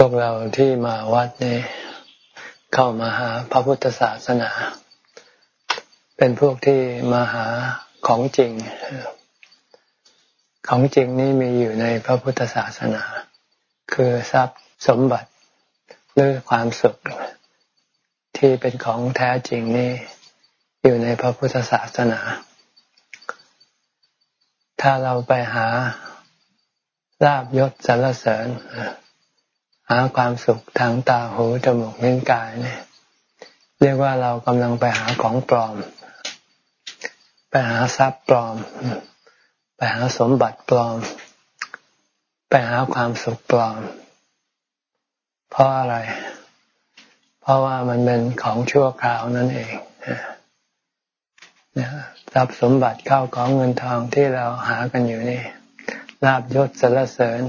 พวกเราที่มาวัดนี้ เข้ามาหาพระพุทธศาสนา เป็นพวกที่มาหาของจริง ของจริงนี้มีอยู่ในพระพุทธศาสนา คือทรัพย์สมบัติหรือความสุข ที่เป็นของแท้จริงนี่อยู่ในพระพุทธศาสนา ถ้าเราไปหาลาบยศสรรเสริญ หาความสุขทางตาหูจมูกลิ้นกายเนี่ยเรียกว่าเรากำลังไปหาของปลอม ไปหาทรัพย์ปลอม ไปหาสมบัติปลอม ไปหาความสุขปลอม เพราะอะไร เพราะว่ามันเป็นของชั่วคราวนั่นเองทรัพย์สมบัติเข้าของเงินทองที่เราหากันอยู่นี่ลาบยศสรรเสริญ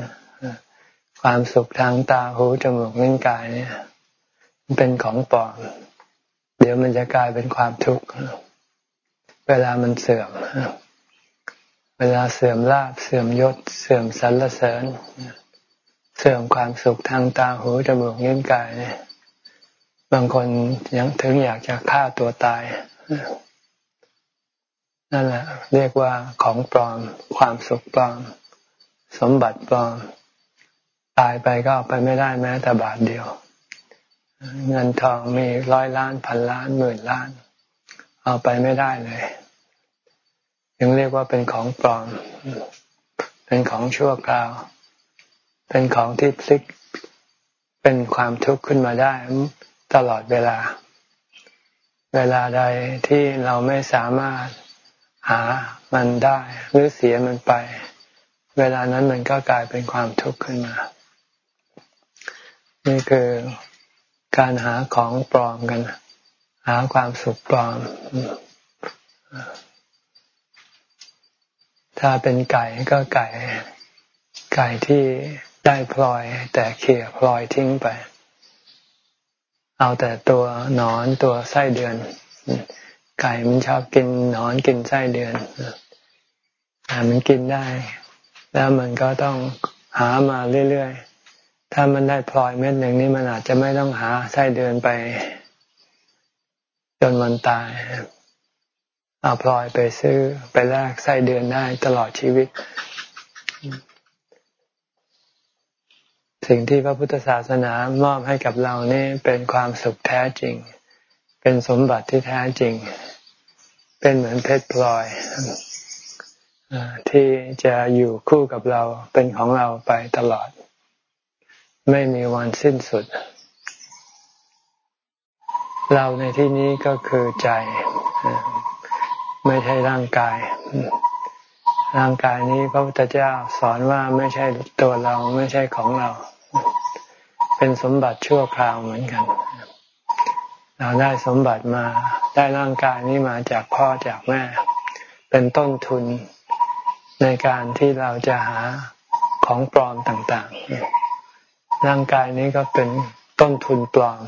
ความสุขทางตาหูจมูกลิ้นกายเนี่ยเป็นของปลอมเดี๋ยวมันจะกลายเป็นความทุกข์เวลามันเสื่อม เวลาเสื่อมลาบเสื่อมยศ เสื่อมสรรเสริญ เสื่อมความสุขทางตาหูจมูกลิ้นกายเนี่ยบางคนยังถึงอยากจะฆ่าตัวตายนั่นแหละ เรียกว่าของปลอม ความสุขปลอม สมบัติปลอม ตายไปก็เอาไปไม่ได้แม้แต่บาทเดียว เงินทองมีร้อยล้านพันล้านหมื่นล้าน เอาไปไม่ได้เลยยังเรียกว่าเป็นของปลอม เป็นของชั่วคราว เป็นของที่พลิกเป็นความทุกข์ขึ้นมาได้ตลอดเวลา เวลาใดที่เราไม่สามารถหามันได้ หรือเสียมันไป เวลานั้นมันก็กลายเป็นความทุกข์ขึ้นมา นี่คือการหาของปลอมกัน หาความสุขปลอม ถ้าเป็นไก่ก็ไก่ ไก่ที่ได้พลอย แต่เขี่ยพลอยทิ้งไป เอาแต่ตัวหนอนตัวไส้เดือน ไก่มันชอบกินหนอนกินไส้เดือนแต่มันกินได้ แล้วมันก็ต้องหามาเรื่อยๆ ถ้ามันได้พลอยเม็ดหนึ่งนี่มันอาจจะไม่ต้องหาไส้เดือนไป จนมันตายเอาพลอยไปซื้อไปแลกไส้เดือนได้ตลอดชีวิต สิ่งที่พระพุทธศาสนามอบให้กับเรานี่เป็นความสุขแท้จริง เป็นสมบัติที่แท้จริง เป็นเหมือนเพชรพลอยที่จะอยู่คู่กับเราเป็นของเราไปตลอด ไม่มีวันสิ้นสุด เราในที่นี้ก็คือใจ ไม่ใช่ร่างกาย ร่างกายนี้พระพุทธเจ้าสอนว่าไม่ใช่ตัวเราไม่ใช่ของเรา เป็นสมบัติชั่วคราวเหมือนกัน เราได้สมบัติมาได้ร่างกายนี้มาจากพ่อจากแม่ เป็นต้นทุนในการที่เราจะหาของปลอมต่าง ๆ ร่างกายนี้ก็เป็นต้นทุนปลอม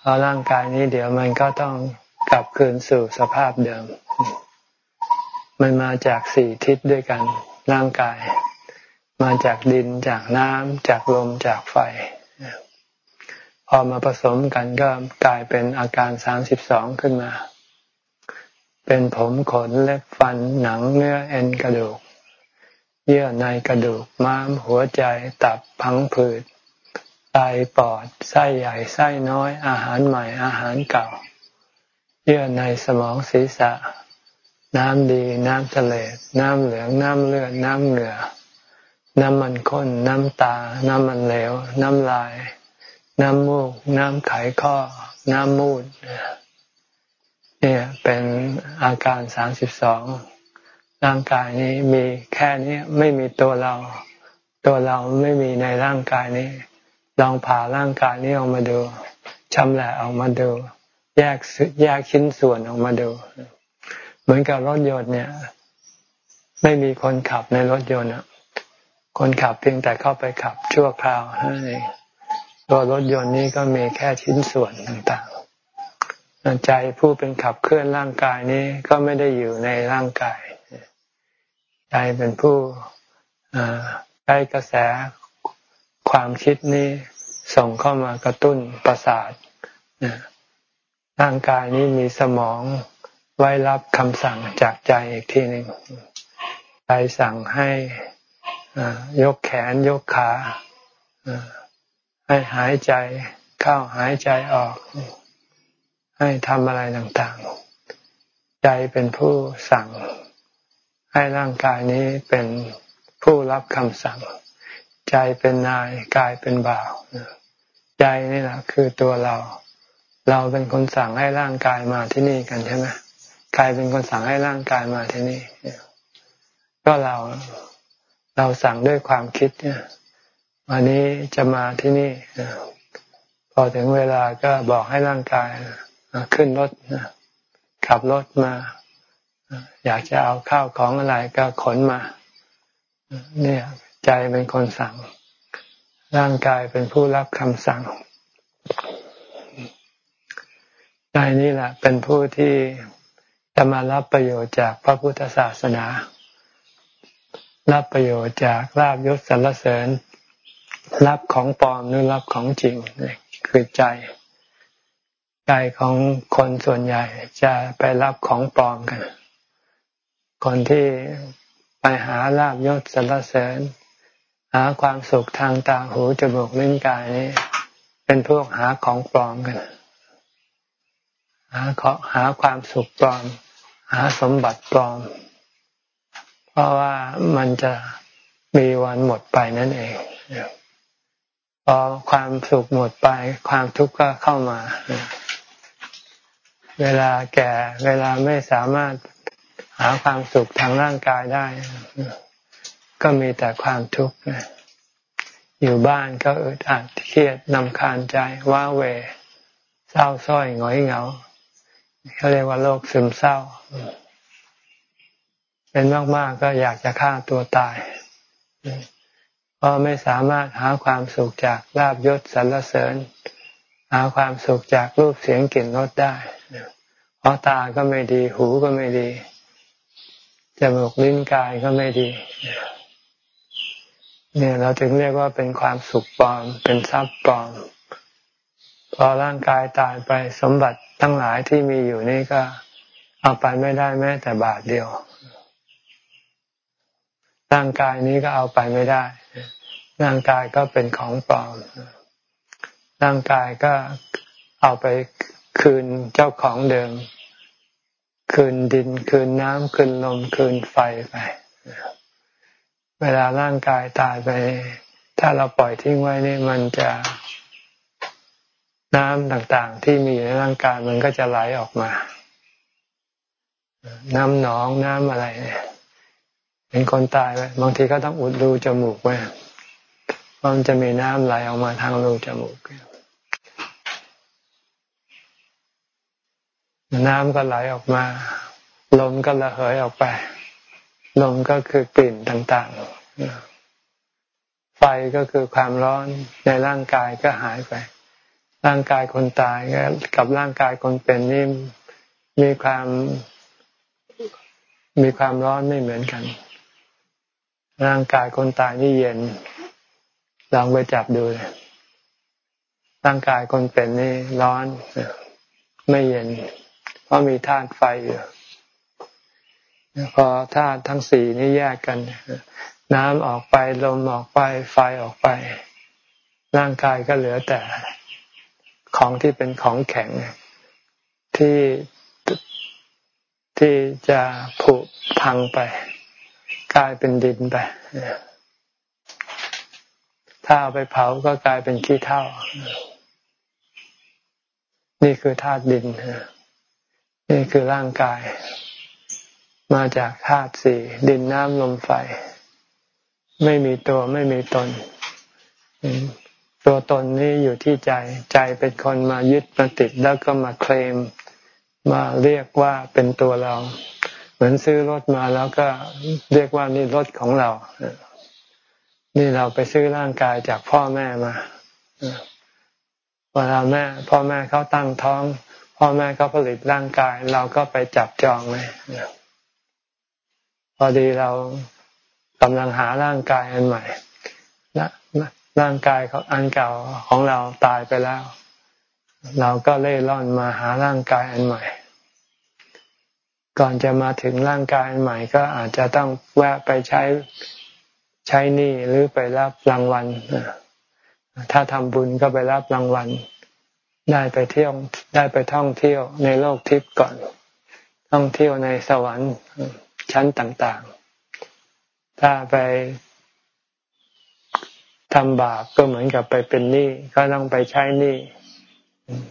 เพราะร่างกายนี้เดี๋ยวมันก็ต้องกลับคืนสู่สภาพเดิม มันมาจากสี่ทิศด้วยกัน ร่างกาย มาจากดินจากน้ำจากลมจากไฟ พอมาผสมกันก็กลายเป็นอาการสามสิบสองขึ้นมา เป็นผมขนเล็บฟันหนังเนื้อเอ็นกระดูก เยื่อในกระดูกม้ามหัวใจตับพังผืดไตปอดไส้ใหญ่ไส้น้อย อาหารใหม่อาหารเก่า เยื่อในสมองศีรษะ น้ำดี น้ำทะเลน้ำเหลือง น้ำเลือด น้ำเหงื่อ น้ำมันข้น น้ำตา น้ำมันเหลว น้ำลาย น้ำมูก น้ำไขข้อ น้ำมูดเนี่ยเป็นอาการสามสิบสอง ร่างกายนี้มีแค่นี้ไม่มีตัวเรา ตัวเราไม่มีในร่างกายนี้ ลองผ่าร่างกายนี้ออกมาดูชำแหละออกมาดู แยกแยกชิ้นส่วนออกมาดู เหมือนกับรถยนต์เนี่ย ไม่มีคนขับในรถยนต์คนขับเพียงแต่เข้าไปขับชั่วคราวนั่นเองตัวรถยนต์นี้ก็มีแค่ชิ้นส่วนต่างๆ ใจผู้เป็นขับเคลื่อนร่างกายนี้ก็ไม่ได้อยู่ในร่างกาย ใจเป็นผู้ใช้กระแสคความคิดนี้ส่งเข้ามากระตุ้นประสาทร่างกายนี้มีสมองไว้รับคำสั่งจากใจอีกทีหนึ่งใจสั่งให้ยกแขนยกขาให้หายใจเข้าหายใจออก ให้ทำอะไรต่างๆ ใจเป็นผู้สั่ง ให้ร่างกายนี้เป็นผู้รับคำสั่ง ใจเป็นนายกายเป็นบ่าวใจนี่แหละคือตัวเรา เราเป็นคนสั่งให้ร่างกายมาที่นี่กันใช่ไหมใครเป็นคนสั่งให้ร่างกายมาที่นี่ก็เราเราสั่งด้วยความคิดเนี่ยวันนี้จะมาที่นี่พอถึงเวลาก็บอกให้ร่างกายขึ้นรถขับรถมา อยากจะเอาข้าวของอะไรก็ขนมา เนี่ย ใจเป็นคนสั่ง ร่างกายเป็นผู้รับคำสั่ง ใจนี่แหละ เป็นผู้ที่จะมารับประโยชน์จากพระพุทธศาสนา รับประโยชน์จากลาบยศสรรเสริญ รับของปลอมหรือรับของจริงคือใจใจของคนส่วนใหญ่จะไปรับของปลอมกัน คนที่ไปหาลาบยศสรรเสริญ หาความสุขทางตาหูจมูกลิ้นกายนี้ เป็นพวกหาของปลอมกันหาหาความสุขปลอม หาสมบัติปลอม เพราะว่ามันจะมีวันหมดไปนั่นเองพอความสุขหมดไป ความทุกข์ก็เข้ามา เวลาแก่ เวลาไม่สามารถ หาความสุขทางร่างกายได้ ก็มีแต่ความทุกข์อยู่บ้านก็อึดอัดเครียดนำคาญใจว้าเวเศร้าส้อยหงอยเหงาเขาเรียกว่าโรคซึมเศร้า เป็นมากๆก็อยากจะฆ่าตัวตายเพราะไม่สามารถหาความสุขจากลาบยศสรรเสริญ หาความสุขจากรูปเสียงกลิ่นรสได้เพราะตาก็ไม่ดี หูก็ไม่ดี จมูกลิ้นกายก็ไม่ดี เนี่ยเราถึงเรียกว่าเป็นความสุขปลอม เป็นทรัพย์ปลอม พอร่างกายตายไปสมบัติทั้งหลายที่มีอยู่นี่ก็ เอาไปไม่ได้แม้แต่บาทเดียว ร่างกายนี้ก็เอาไปไม่ได้ ร่างกายก็เป็นของปลอม ร่างกายก็เอาไปคืนเจ้าของเดิม คืนดิน คืนน้ำคืนลม คืนไฟไปเวลาร่างกายตายไป ถ้าเราปล่อยทิ้งไว้นี่มันจะน้ำต่างๆ ที่มีอยู่ในร่างกายมันก็จะไหลออกมา น้ำหนองน้ำอะไรเนี่ยเป็นคนตายไปบางทีก็ต้องอุดรูจมูกไว้มันจะมีน้ำไหลออกมาทางรูจมูก น้ำก็ไหลออกมา ลมก็ระเหยออกไป ลมก็คือกลิ่นต่างๆ ไฟก็คือความร้อนในร่างกายก็หายไป ร่างกายคนตายกับร่างกายคนเป็นนี่มีความมีความร้อนไม่เหมือนกัน ร่างกายคนตายนี่เย็น ลองไปจับดูเลยร่างกายคนเป็นนี่ร้อนไม่เย็น เพราะมีธาตุไฟอยู่พอธาตุทั้งสี่นี้แยกกัน น้ำออกไปลมออกไปไฟออกไป ร่างกายก็เหลือแต่ของที่เป็นของแข็งที่ที่จะผุพังไป กลายเป็นดินไป ถ้าเอาไปเผาก็กลายเป็นขี้เถ้า นี่คือธาตุดินนี่ นี่คือร่างกาย มาจากธาตุสี่ดินน้ำลมไฟ ไม่มีตัวไม่มีตน ตัวตนนี้อยู่ที่ใจ ใจเป็นคนมายึดมาติดแล้วก็มาเคลม มาเรียกว่าเป็นตัวเรา เหมือนซื้อรถมาแล้วก็เรียกว่านี่รถของเรา นี่เราไปซื้อร่างกายจากพ่อแม่มาเวลาแม่ พ่อแม่เขาตั้งท้อง พ่อแม่เขาผลิตร่างกาย เราก็ไปจับจองเลยพอดีเรากำลังหาร่างกายอันใหม่ร่างกายของอันเก่าของเราตายไปแล้ว เราก็เล่ร่อนมาหาร่างกายอันใหม่ ก่อนจะมาถึงร่างกายอันใหม่ก็อาจจะต้องแวะไปใช้ใช้หนี้หรือไปรับรางวัลถ้าทำบุญก็ไปรับรางวัล ได้ไปเที่ยวได้ไปท่องเที่ยวในโลกทิพย์ก่อน ท่องเที่ยวในสวรรค์ชั้นต่างๆ ถ้าไปทำบาปก็เหมือนกับไปเป็นหนี้ก็ต้องไปใช้หนี้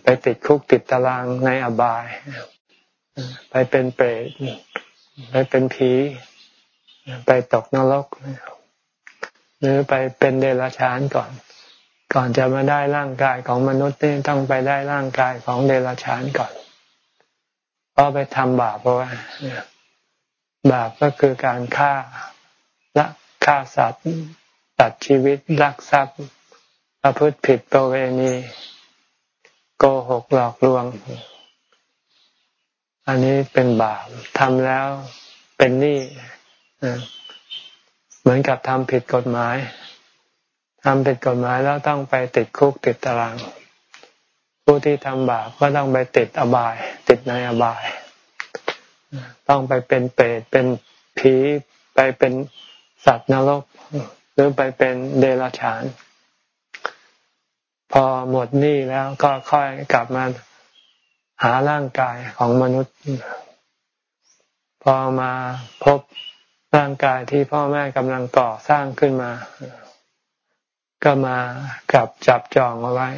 ไปติดคุกติดตารางในอบาย ไปเป็นเปรตไปเป็นผี ไปตกนรกหรือไปเป็นเดรัจฉานก่อน ก่อนจะมาได้ร่างกายของมนุษย์นี่ต้องไปได้ร่างกายของเดรัจฉานก่อนเพราะไปทำบาปเพราะว่าบาปก็คือการฆ่าละฆ่าสัตว์ตัดชีวิตรักทรัพย์ประพฤติผิดประเวณีโกหกหลอกลวง อันนี้เป็นบาปทำแล้วเป็นหนี้เหมือนกับทำผิดกฎหมาย ทำผิดกฎหมายแล้วต้องไปติดคุกติดตาราง ผู้ที่ทำบาปก็ต้องไปติดอบาย ติดในอบาย ต้องไปเป็นเปรตเป็นผีไปเป็นสัตว์นรก หรือไปเป็นเดรัจฉาน พอหมดหนี้แล้วก็ค่อยกลับมาหาร่างกายของมนุษย์ พอมาพบร่างกายที่พ่อแม่กำลังก่อสร้างขึ้นมา ก็มากลับจับจองเอาไว้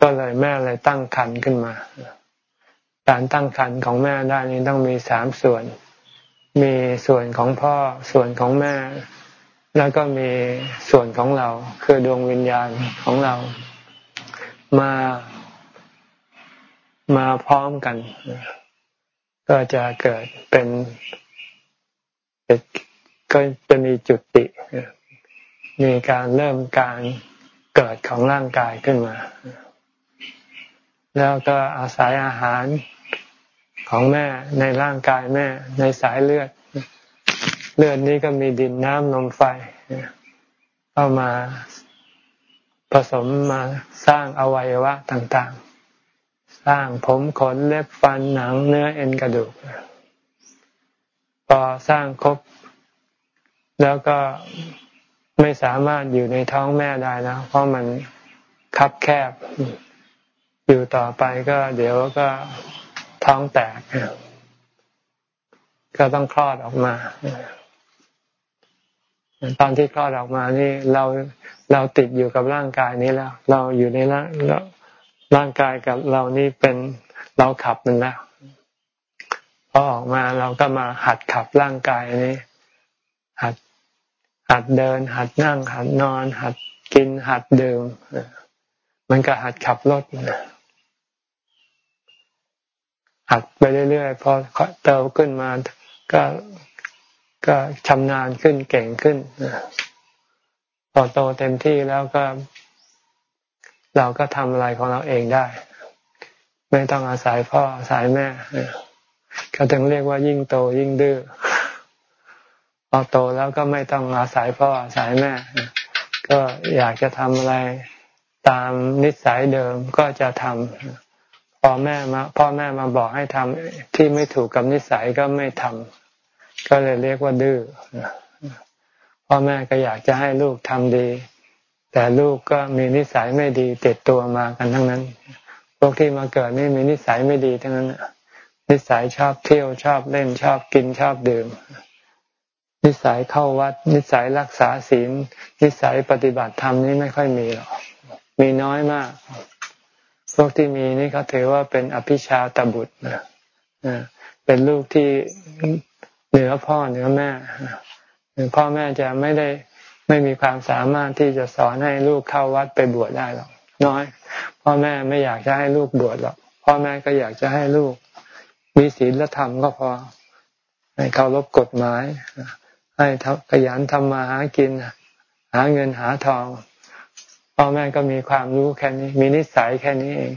ก็เลยแม่เลยตั้งคันขึ้นมา การตั้งคันของแม่ได้นี้ต้องมีสามส่วน มีส่วนของพ่อส่วนของแม่ แล้วก็มีส่วนของเรา คือดวงวิญญาณของเรา มามาพร้อมกัน ก็จะเกิดเป็นก็จะมีจุดติ มีการเริ่มการเกิดของร่างกายขึ้นมา แล้วก็อาศัยอาหารของแม่ในร่างกายแม่ในสายเลือด เลือดนี้ก็มีดินน้ำลมไฟเข้ามาผสมมาสร้างอวัยวะต่างๆ สร้างผมขนเล็บฟันหนังเนื้อเอ็นกระดูก พอสร้างครบ แล้วก็ ไม่สามารถอยู่ในท้องแม่ได้แล้ว เพราะมันคับแคบ อยู่ต่อไปก็เดี๋ยวก็ท้องแตก ก็ต้องคลอดออกมาตอนที่คลอดออกมานี่เราเราติดอยู่กับร่างกายนี้แล้ว เราอยู่ในร่างร่างกายกับเรานี่เป็นเราขับมันแล้วพอออกมาเราก็มาหัดขับร่างกายนี้ หัด หัดเดิน หัดนั่ง หัดนอน หัดกิน หัดดื่มมันก็หัดขับรถหัดไปเรื่อยๆพอเติมขึ้นมาก็ก็ชำนาญขึ้นเก่งขึ้นพอโตเต็มที่แล้วก็ เราก็ทำอะไรของเราเองได้ ไม่ต้องอาศัยพ่ออาศัยแม่เขาถึงเรียกว่ายิ่งโตยิ่งดื้อ พอโตแล้วก็ไม่ต้องอาศัยพ่ออาศัยแม่ ก็อยากจะทำอะไรตามนิสัยเดิมก็จะทำพอแม่มาพ่อแม่มาบอกให้ทำที่ไม่ถูกกับนิสัยก็ไม่ทำก็เลยเรียกว่าดื้อพ่อแม่ก็อยากจะให้ลูกทำดี แต่ลูกก็มีนิสัยไม่ดีติดตัวมากันทั้งนั้น พวกที่มาเกิดนี่มีนิสัยไม่ดีทั้งนั้น นิสัยชอบเที่ยวชอบเล่นชอบกินชอบดื่ม นิสัยเข้าวัด นิสัยรักษาศีล นิสัยปฏิบัติธรรมนี่ไม่ค่อยมีหรอก มีน้อยมาก พวกที่มีนี่เขาถือว่าเป็นอภิชาตบุตรนะเป็นลูกที่เหนือพ่อเหนือแม่พ่อแม่จะไม่ได้ไม่มีความสามารถที่จะสอนให้ลูกเข้าวัดไปบวชได้หรอกน้อย พ่อแม่ไม่อยากจะให้ลูกบวชหรอกพ่อแม่ก็อยากจะให้ลูก มีศีลธรรมก็พอให้เคารพกฎหมาย ให้ขยันทำมาหากิน หาเงินหาทองพ่อแม่ก็มีความรู้แค่นี้ มีนิสัยแค่นี้เอง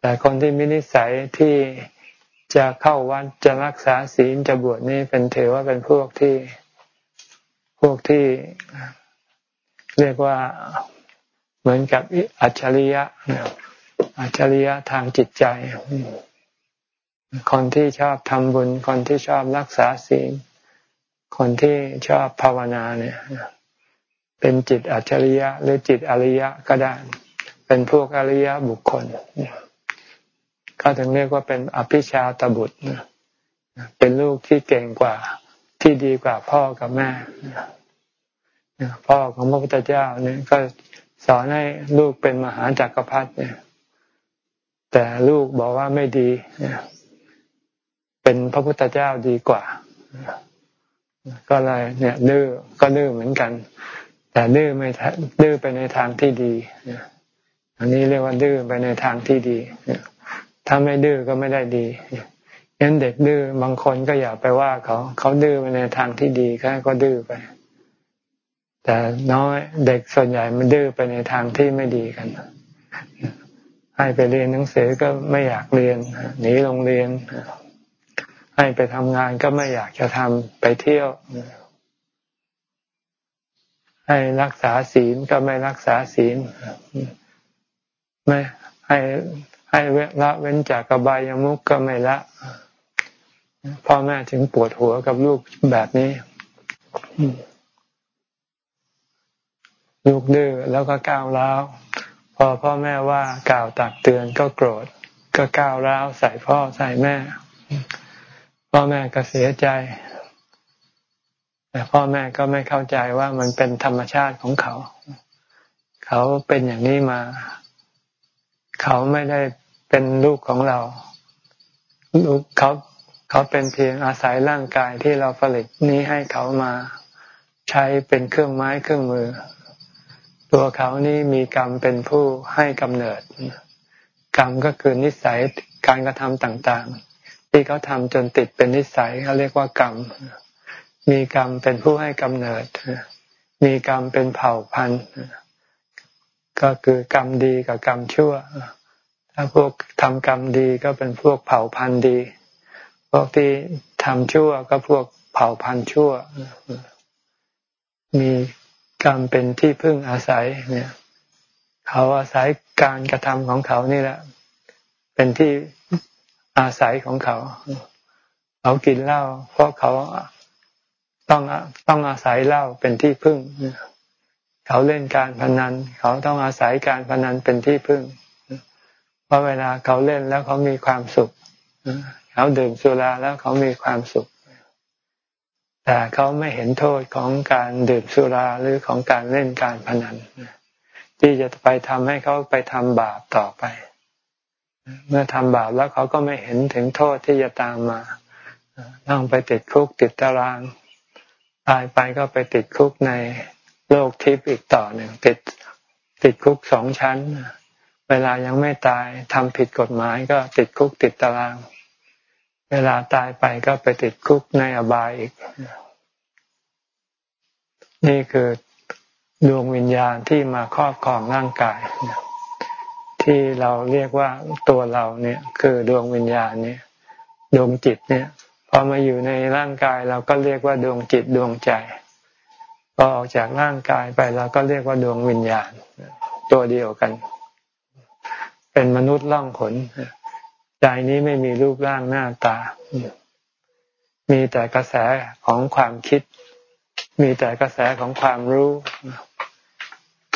แต่คนที่มีนิสัยที่จะเข้าวัดจะรักษาศีลจะบวชนี่เป็นถือว่าเป็นพวกที่พวกที่เรียกว่าเหมือนกับอัจฉริยะอัจฉริยะทางจิตใจ คนที่ชอบทำบุญ คนที่ชอบรักษาศีล คนที่ชอบภาวนาเนี่ย เป็นจิตอัจฉริยะ หรือจิตอริยะก็ได้ เป็นพวกอริยะบุคคลก็ถึงเรียกว่าเป็นอภิชาตบุตรเป็นลูกที่เก่งกว่าที่ดีกว่าพ่อกับแม่พ่อของพระพุทธเจ้าเนี่ยก็สอนให้ลูกเป็นมหาจักรพรรดิเนี่ย แต่ลูกบอกว่าไม่ดี เป็นพระพุทธเจ้าดีกว่า ก็เลยเนี่ยดื้อก็ดื้อเหมือนกัน แต่ดื้อไม่ดื้อไปในทางที่ดีอันนี้เรียกว่าดื้อไปในทางที่ดีถ้าไม่ดื้อก็ไม่ได้ดีงั้นเด็กดื้อบางคนก็อย่าไปว่าเขาเขาดื้อไปในทางที่ดีแค่ก็ดื้อไป แต่น้อยเด็กส่วนใหญ่มันดื้อไปในทางที่ไม่ดีกันให้ไปเรียนหนังสือก็ไม่อยากเรียนหนีโรงเรียน ให้ไปทำงานก็ไม่อยากจะทำไปเที่ยว ให้รักษาศีลก็ไม่รักษาศีลไม่ให้ให้ละเว้นจากกบายามุกก็ไม่ละพ่อแม่ถึงปวดหัวกับลูกแบบนี้ลูกดื้อแล้วก็ก้าวร้าวพอพ่อแม่ว่ากล่าวตักเตือนก็โกรธ ก็ก้าวร้าวใส่พ่อใส่แม่ พ่อแม่ก็เสียใจ แต่พ่อแม่ก็ไม่เข้าใจว่ามันเป็นธรรมชาติของเขา เขาเป็นอย่างนี้มา เขาไม่ได้เป็นลูกของเรา ลูกเขาเขาเป็นเพียงอาศัยร่างกายที่เราผลิตนี้ให้เขามาใช้เป็นเครื่องไม้เครื่องมือ ตัวเขานี่มีกรรมเป็นผู้ให้กำเนิด กรรมก็คือนิสัยการกระทำต่างๆ ที่เขาทำจนติดเป็นนิสัยเขาเรียกว่ากรรม มีกรรมเป็นผู้ให้กำเนิด มีกรรมเป็นเผ่าพันธุ์ก็คือกรรมดีกับกรรมชั่ว ถ้าพวกทำกรรมดีก็เป็นพวกเผ่าพันธุ์ดี พวกที่ทำชั่วก็พวกเผ่าพันธุ์ชั่ว มีกรรมเป็นที่พึ่งอาศัยเนี่ย เขาอาศัยการกระทำของเขานี่แหละ เป็นที่ อาศัยของเขา เขากินเหล้าเพราะเขาต้องต้องอาศัยเหล้าเป็นที่พึ่ง เขาเล่นการพนัน เขาต้องอาศัยการพนันเป็นที่พึ่ง เพราะเวลาเขาเล่นแล้วเขามีความสุข เขาดื่มสุราแล้วเขามีความสุข แต่เขาไม่เห็นโทษของการดื่มสุราหรือของการเล่นการพนันที่จะไปทำให้เขาไปทำบาปต่อไป เมื่อทำบาปแล้วเขาก็ไม่เห็นถึงโทษที่จะตามมาต้องไปติดคุกติดตาราง ตายไปก็ไปติดคุกในโลกทิพย์อีกต่อหนึ่งติดติดคุกสองชั้น เวลายังไม่ตายทำผิดกฎหมายก็ติดคุกติดตาราง เวลาตายไปก็ไปติดคุกในอบายอีก นี่คือดวงวิญญาณที่มาครอบครองร่างกาย ที่เราเรียกว่าตัวเราเนี่ย คือดวงวิญญาณเนี่ยดวงจิตเนี่ยพอมาอยู่ในร่างกายเราก็เรียกว่าดวงจิตดวงใจพอออกจากร่างกายไปเราก็เรียกว่าดวงวิญญาณ ตัวเดียวกัน เป็นมนุษย์ล่องขนใจนี้ไม่มีรูปร่างหน้าตา มีแต่กระแสของความคิด มีแต่กระแสของความรู้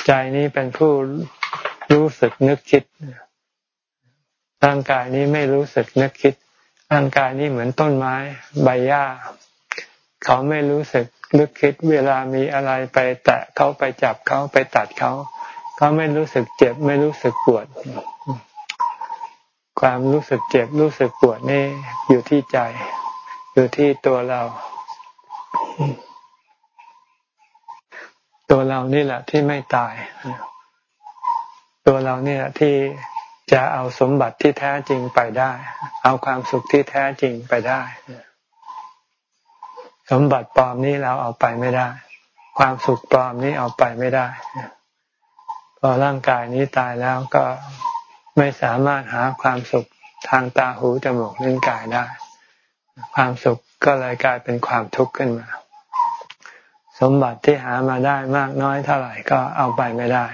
ใจนี้เป็นผู้ รู้สึกนึกคิด ร่างกายนี้ไม่รู้สึกนึกคิด ร่างกายนี้เหมือนต้นไม้ ใบหญ้า เขาไม่รู้สึกนึกคิด เวลามีอะไรไปแตะเขาไปจับเขาไปตัดเขาเขาไม่รู้สึกเจ็บไม่รู้สึกปวด ความรู้สึกเจ็บรู้สึกปวดนี่อยู่ที่ใจ อยู่ที่ตัวเรา ตัวเรานี่แหละที่ไม่ตาย ตัวเราเนี่แหละที่จะเอาสมบัติที่แท้จริงไปได้ เอาความสุขที่แท้จริงไปได้ สมบัติปลอมนี้เราเอาไปไม่ได้ ความสุขปลอมนี้เอาไปไม่ได้พอร่างกายนี้ตายแล้วก็ไม่สามารถหาความสุขทางตาหูจมูกลิ้นกายได้ ความสุขก็เลยกลายเป็นความทุกข์ขึ้นมาสสมบัติที่หามาได้มากน้อยเท่าไหร่ก็เอาไปไม่ได้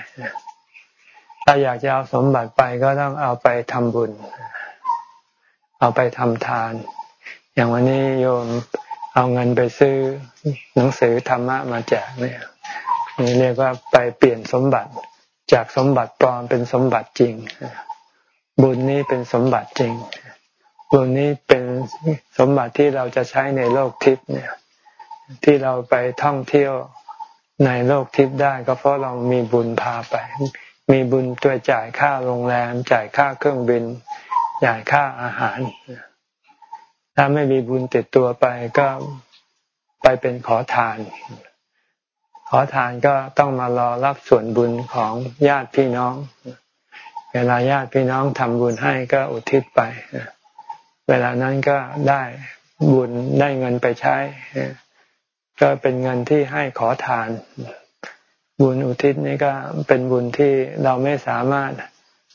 ถ้าอยากจะเอาสมบัติไปก็ต้องเอาไปทำบุญ เอาไปทำทาน อย่างวันนี้โยมเอาเงินไปซื้อหนังสือธรรมะมาแจกเนี่ยนี่เรียกว่าไปเปลี่ยนสมบัติจากสมบัติปลอมเป็นสมบัติจริง บุญนี้เป็นสมบัติจริง บุญนี้เป็นสมบัติที่เราจะใช้ในโลกทิพย์เนี่ย ที่เราไปท่องเที่ยวในโลกทิพย์ได้ก็เพราะเรามีบุญพาไป มีบุญตัวจ่ายค่าโรงแรม จ่ายค่าเครื่องบิน จ่ายค่าอาหาร ถ้าไม่มีบุญติดตัวไปก็ไปเป็นขอทาน ขอทานก็ต้องมารอรับส่วนบุญของญาติพี่น้อง เวลาญาติพี่น้องทำบุญให้ก็อุทิศไป เวลานั้นก็ได้บุญได้เงินไปใช้ ก็เป็นเงินที่ให้ขอทาน บุญอุทิศนี่ก็เป็นบุญที่เราไม่สามารถ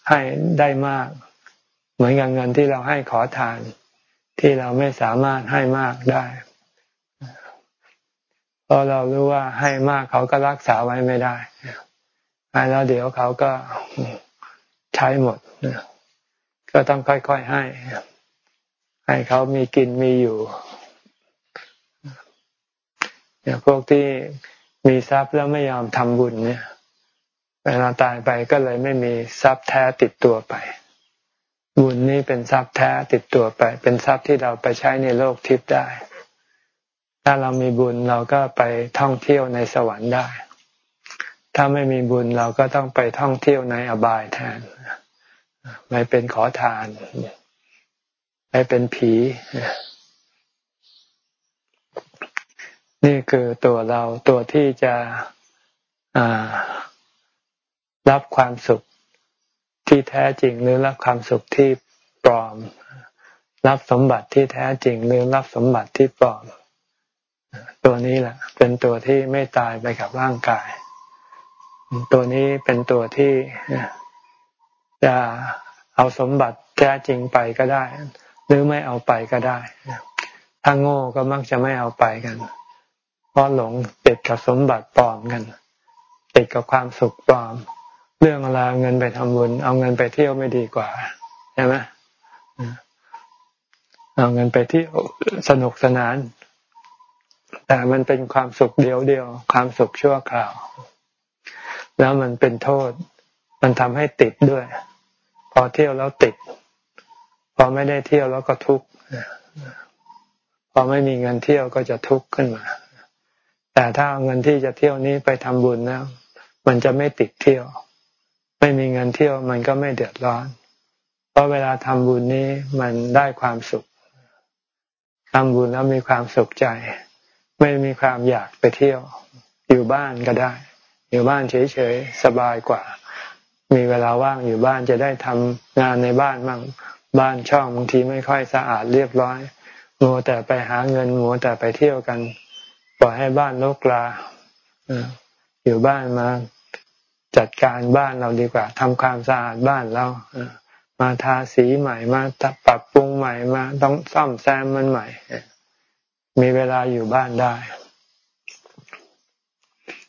ให้ได้มาก เหมือนกับเงินที่เราให้ขอทาน ที่เราไม่สามารถให้มากได้เพราะเรารู้ว่าให้มากเขาก็รักษาไว้ไม่ได้ให้แล้วเดี๋ยวเขาก็ใช้หมดก็ต้องค่อยๆให้ ให้เขามีกินมีอยู่อย่างพวกที่ มีทรัพย์แล้วไม่ยอมทำบุญเนี่ย เวลาตายไปก็เลยไม่มีทรัพย์แท้ติดตัวไป บุญนี้เป็นทรัพย์แท้ติดตัวไป เป็นทรัพย์ที่เราไปใช้ในโลกทิพย์ได้ ถ้าเรามีบุญเราก็ไปท่องเที่ยวในสวรรค์ได้ ถ้าไม่มีบุญเราก็ต้องไปท่องเที่ยวในอบายแทนไปเป็นขอทานไปเป็นผี นี่คือตัวเราตัวที่จะรับความสุขที่แท้จริง หรือรับความสุขที่ปลอม รับสมบัติที่แท้จริง หรือรับสมบัติที่ปลอม ตัวนี้แหละ เป็นตัวที่ไม่ตายไปกับร่างกาย ตัวนี้เป็นตัวที่จะเอาสมบัติแท้จริงไปก็ได้ หรือไม่เอาไปก็ได้ ถ้าโง่ก็มักจะไม่เอาไปกันเราะหลงติดกับสมบัติปลอมกัน ติดกับความสุขปลอม เรื่องอะไรเงินไปทำบุญ เอาเงินไปเที่ยวไม่ดีกว่าใช่ไหมเอาเงินไปที่สนุกสนาน แต่มันเป็นความสุขเดียวเดียว ความสุขชั่วคราว แล้วมันเป็นโทษ มันทำให้ติดด้วย พอเที่ยวแล้วติด พอไม่ได้เที่ยวแล้วก็ทุกข์พอไม่มีเงินเที่ยวก็จะทุกข์ขึ้นมา แต่ถ้าเอาเงินที่จะเที่ยวนี้ไปทำบุญแล้ว มันจะไม่ติดเที่ยว ไม่มีเงินเที่ยวมันก็ไม่เดือดร้อน เพราะเวลาทำบุญนี้มันได้ความสุขทำบุญแล้วมีความสุขใจ ไม่มีความอยากไปเที่ยว อยู่บ้านก็ได้ อยู่บ้านเฉยๆสบายกว่า มีเวลาว่างอยู่บ้านจะได้ทำงานในบ้านบ้างบ้านช่องบางทีไม่ค่อยสะอาดเรียบร้อยมัวแต่ไปหาเงินมัวแต่ไปเที่ยวกัน ปล่อยให้บ้านรกราอยู่บ้านมาจัดการบ้านเราดีกว่าทำความสะอาดบ้านเรามาทาสีใหม่มาปรับปรุงใหม่มาต้องซ่อมแซมมันใหม่ มีเวลาอยู่บ้านได้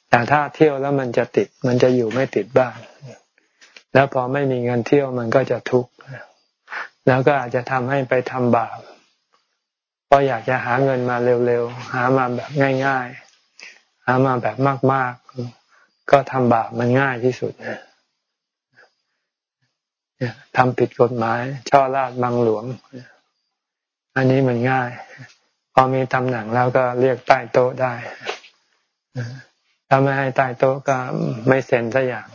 แต่ถ้าเที่ยวแล้วมันจะติด มันจะอยู่ไม่ติดบ้าน แล้วพอไม่มีเงินเที่ยวมันก็จะทุกข์แล้วก็อาจจะทำให้ไปทำบาป เพราะอยากจะหาเงินมาเร็วๆ หามาแบบง่าย ๆ หามาแบบมาก ๆ ก็ทำบาปมันง่ายที่สุดทำผิดกฎหมาย ช่อราดบังหลวง อันนี้มันง่าย พอมีตำแหน่งแล้วก็เรียกใต้โต๊ะได้ถ้าไม่ให้ใต้โต๊ะก็ไม่เซ็นสักอย่าง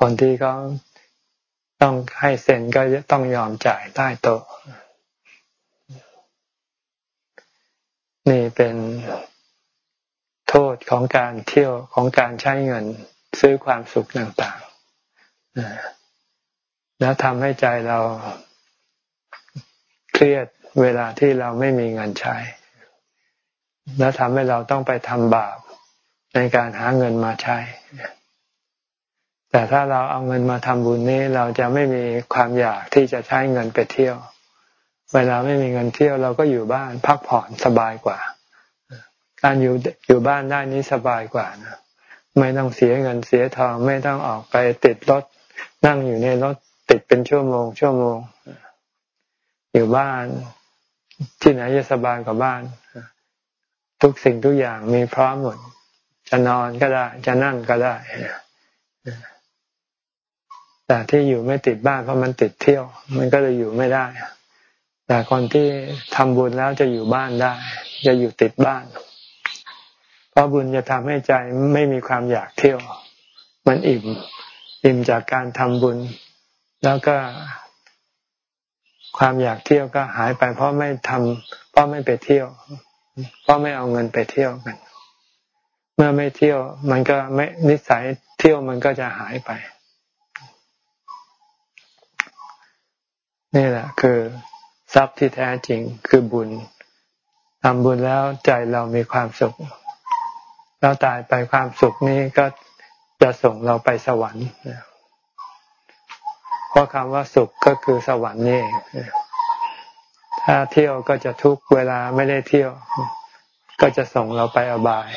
คนที่เขาต้องให้เซ็นก็ต้องยอมจ่ายใต้โต๊ะ นี่เป็นโทษของการเที่ยวของการใช้เงินซื้อความสุขต่างๆแล้วทำให้ใจเราเครียดเวลาที่เราไม่มีเงินใช้ แล้วทำให้เราต้องไปทำบาปในการหาเงินมาใช้ แต่ถ้าเราเอาเงินมาทำบุญนี้ เราจะไม่มีความอยากที่จะใช้เงินไปเที่ยว เวลาไม่มีเงินเที่ยวเราก็อยู่บ้านพักผ่อนสบายกว่า การอยู่อยู่บ้านได้นี้สบายกว่านะไม่ต้องเสียเงินเสียทองไม่ต้องออกไปติดรถนั่งอยู่ในรถติดเป็นชั่วโมง ชั่วโมง อยู่บ้านที่ไหนจะสบายกว่าบ้าน ทุกสิ่งทุกอย่างมีพร้อมหมด จะนอนก็ได้ จะนั่งก็ได้แต่ที่อยู่ไม่ติดบ้านเพราะมันติดเที่ยว มันก็เลยอยู่ไม่ได้ แต่คนที่ทำบุญแล้วจะอยู่บ้านได้ จะอยู่ติดบ้าน เพราะบุญจะทำให้ใจไม่มีความอยากเที่ยว มันอิ่ม อิ่มจากการทำบุญ แล้วก็ความอยากเที่ยวก็หายไป เพราะไม่ทำเพราะไม่ไปเที่ยว เพราะไม่เอาเงินไปเที่ยวกัน เมื่อไม่เที่ยว มันก็ไม่นิสัยเที่ยวมันก็จะหายไป นี่แหละ คือ ทรัพย์ที่แท้จริงคือบุญทำบุญแล้วใจเรามีความสุข แล้วตายไปความสุขนี้ก็จะส่งเราไปสวรรค์เพราะคำว่าสุขก็คือสวรรค์นี่เองถ้าเที่ยวก็จะทุกเวลาไม่ได้เที่ยว ก็จะส่งเราไปอบาย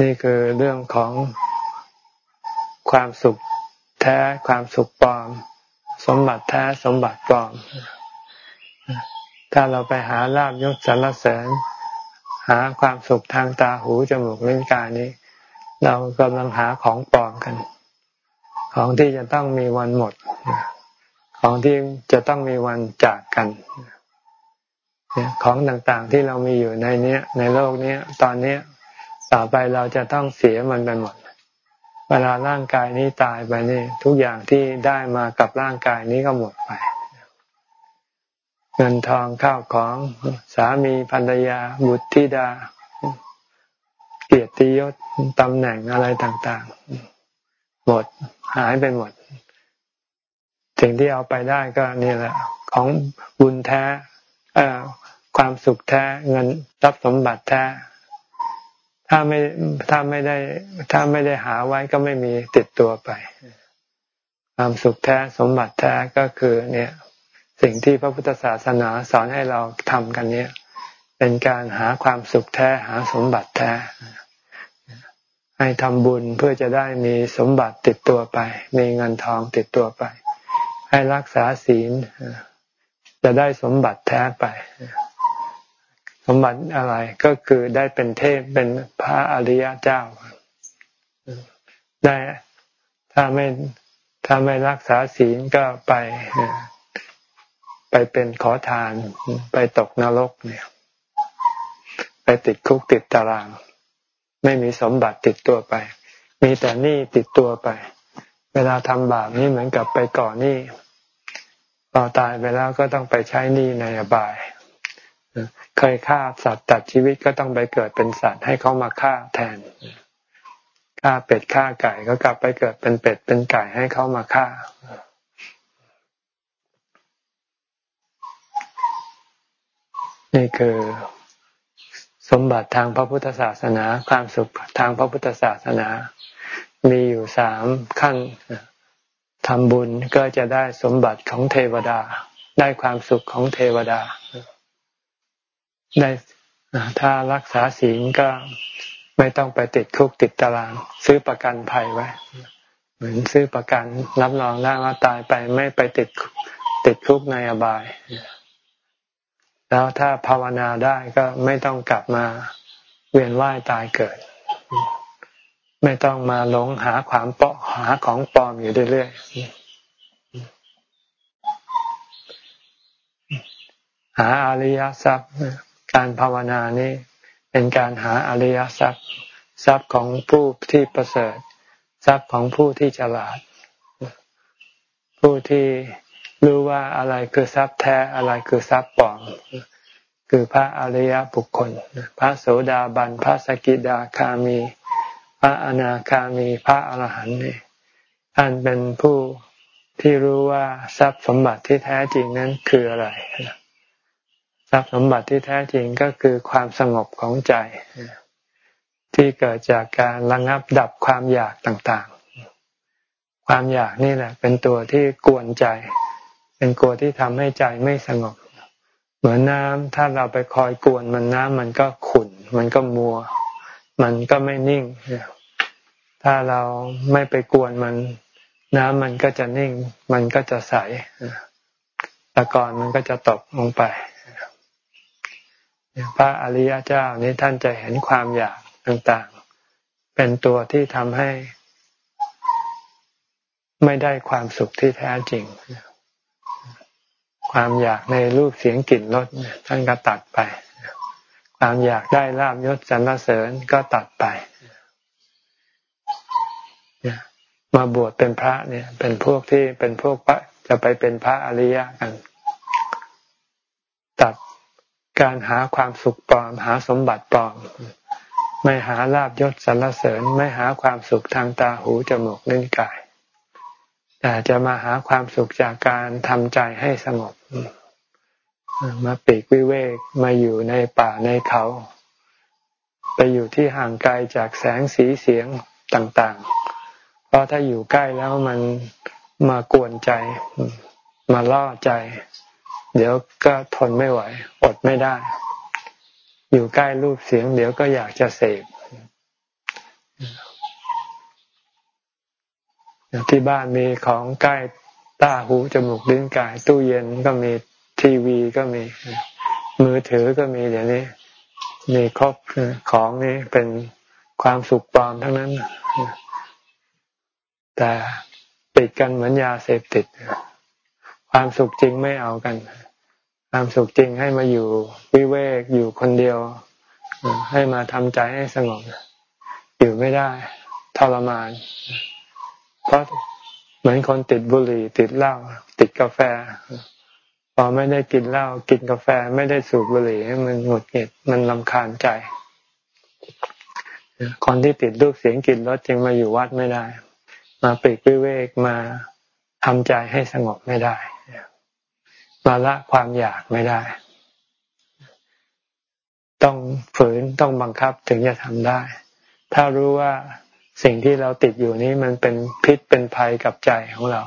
นี่คือเรื่องของความสุข แท้ความสุขปลอม สมบัติแท้สมบัติปลอม ถ้าเราไปหาลาบยศสรรเสริญ หาความสุขทางตาหูจมูกลิ้นกายนี้ เรากำลังหาของปลอมกัน ของที่จะต้องมีวันหมด ของที่จะต้องมีวันจากกันของต่างๆที่เรามีอยู่ในเนี้ย ในโลกนี้ตอนนี้ต่อไปเราจะต้องเสียมันไปหมด เวลาร่างกายนี้ตายไปนี่ทุกอย่างที่ได้มากับร่างกายนี้ก็หมดไป เงินทองข้าวของสามีภรรยา บุตรธิดา เกียรติยศตำแหน่งอะไรต่างๆ หมดหายไปหมด สิ่งที่เอาไปได้ก็นี่แหละ ของบุญแท้ความสุขแท้เงินทรัพย์สมบัติแท้ ถ้าไม่ถ้าไม่ได้ ถ้าไม่ได้หาไว้ก็ไม่มีติดตัวไป ความสุขแท้สมบัติแท้ก็คือ เนี่ย สิ่งที่พระพุทธศาสนาสอนให้เราทำกันเนี่ย เป็นการหาความสุขแท้หาสมบัติแท้ ให้ทำบุญเพื่อจะได้มีสมบัติติดตัวไป มีเงินทองติดตัวไป ให้รักษาศีลจะได้สมบัติแท้ไป สมบัติอะไรก็คือได้เป็นเทพเป็นพระอริยเจ้า ได้ถ้าไม่ถ้าไม่รักษาศีลก็ไปไปเป็นขอทานไปตกนรกเนี่ย ไปติดคุกติดตาราง ไม่มีสมบัติติดตัวไป มีแต่หนี้ติดตัวไป เวลาทำบาปนี่เหมือนกับไปก่อหนี้พอตายไปแล้วก็ต้องไปใช้หนี้ในอบาย เคยฆ่าสัตว์ตัดชีวิตก็ต้องไปเกิดเป็นสัตว์ให้เขามาฆ่าแทนฆ่าเป็ดฆ่าไก่ก็กลับไปเกิดเป็นเป็ดเป็นไก่ให้เขามาฆ่านี่คือสมบัติทางพระพุทธศาสนา ความสุขทางพระพุทธศาสนา มีอยู่สามขั้นทำบุญก็จะได้สมบัติของเทวดา ได้ความสุขของเทวดา ได้ถ้ารักษาศีลก็ไม่ต้องไปติดคุกติดตาราง ซื้อประกันภัยไว้ เหมือนซื้อประกันรับรองได้ว่าตายไปไม่ไปติดติดคุกในอบาย แล้วถ้าภาวนาได้ก็ไม่ต้องกลับมาเวียนว่ายตายเกิด ไม่ต้องมาหลงหาความเปาะหาของปลอมอยู่เรื่อยๆหาอริยทรัพย์ การภาวนานี้เป็นการหาอริยทรัพย์ ทรัพย์ของผู้ที่ประเสริฐ ทรัพย์ของผู้ที่ฉลาด ผู้ที่รู้ว่าอะไรคือทรัพย์แท้อะไรคือทรัพย์ปลอมคือพระอริยบุคคล พระโสดาบัน พระสกิดาคามี พระอนาคามี พระอรหันต์นี่ท่านเป็นผู้ที่รู้ว่าทรัพย์สมบัติที่แท้จริงนั้นคืออะไร ทรัพย์สมบัติที่แท้จริงก็คือความสงบของใจ ที่เกิดจากการระงับดับความอยากต่างๆ ความอยากนี่แหละ เป็นตัวที่กวนใจ เป็นตัวที่ทำให้ใจไม่สงบ เหมือนน้ำถ้าเราไปคอยกวนมันน้ำมันก็ขุ่น มันก็มัว มันก็ไม่นิ่ง ถ้าเราไม่ไปกวนมัน น้ำมันก็จะนิ่ง มันก็จะใสตะกอนมันก็จะตกลงไป พระอริยเจ้านี้ท่านจะเห็นความอยากต่างๆ เป็นตัวที่ทำให้ ไม่ได้ความสุขที่แท้จริง ความอยากในรูปเสียงกลิ่นรสท่านก็ตัดไป ความอยากได้ลาบยศสรรเสริญก็ตัดไปมาบวชเป็นพระเนี่ย เป็นพวกที่เป็นพวกพระจะไปเป็นพระอริยะกัน การหาความสุขปลอม หาสมบัติปลอม ไม่หาลาบยศสรรเสริญ ไม่หาความสุขทางตาหูจมูกลิ้นกาย แต่จะมาหาความสุขจากการทำใจให้สงบมาปีกวิเวกมาอยู่ในป่าในเขา ไปอยู่ที่ห่างไกลจากแสงสีเสียงต่างๆ เพราะถ้าอยู่ใกล้แล้วมันมากวนใจ มาล่อใจ เดี๋ยวก็ทนไม่ไหว อดไม่ได้ อยู่ใกล้รูปเสียง เดี๋ยวก็อยากจะเสพที่บ้านมีของใกล้ตาหูจมูกลิ้นกาย ตู้เย็นก็มีทีวีก็มี มือถือก็มีเดี๋ยวนี้ มีครบของนี้เป็นความสุขปลอมทั้งนั้นแต่ติดกันเหมือนยาเสพติด ความสุขจริงไม่เอากัน ความสุขจริงให้มาอยู่วิเวกอยู่คนเดียว ให้มาทำใจให้สงบอยู่ไม่ได้ทรมาน เพราะเหมือนคนติดบุหรี่ ติดเหล้าติดกาแฟ พอไม่ได้กินเหล้ากินกาแฟไม่ได้สูบบุหรี่มันหงุดหงิดมันลำคาญใจ คนที่ติดรูปเสียงกลิ่นรสจึงมาอยู่วัดไม่ได้ มาปีกวิเวกมา ทำใจให้สงบไม่ได้มาละความอยากไม่ได้ ต้องฝืนต้องบังคับถึงจะทำได้ ถ้ารู้ว่าสิ่งที่เราติดอยู่นี้มันเป็นพิษเป็นภัยกับใจของเรา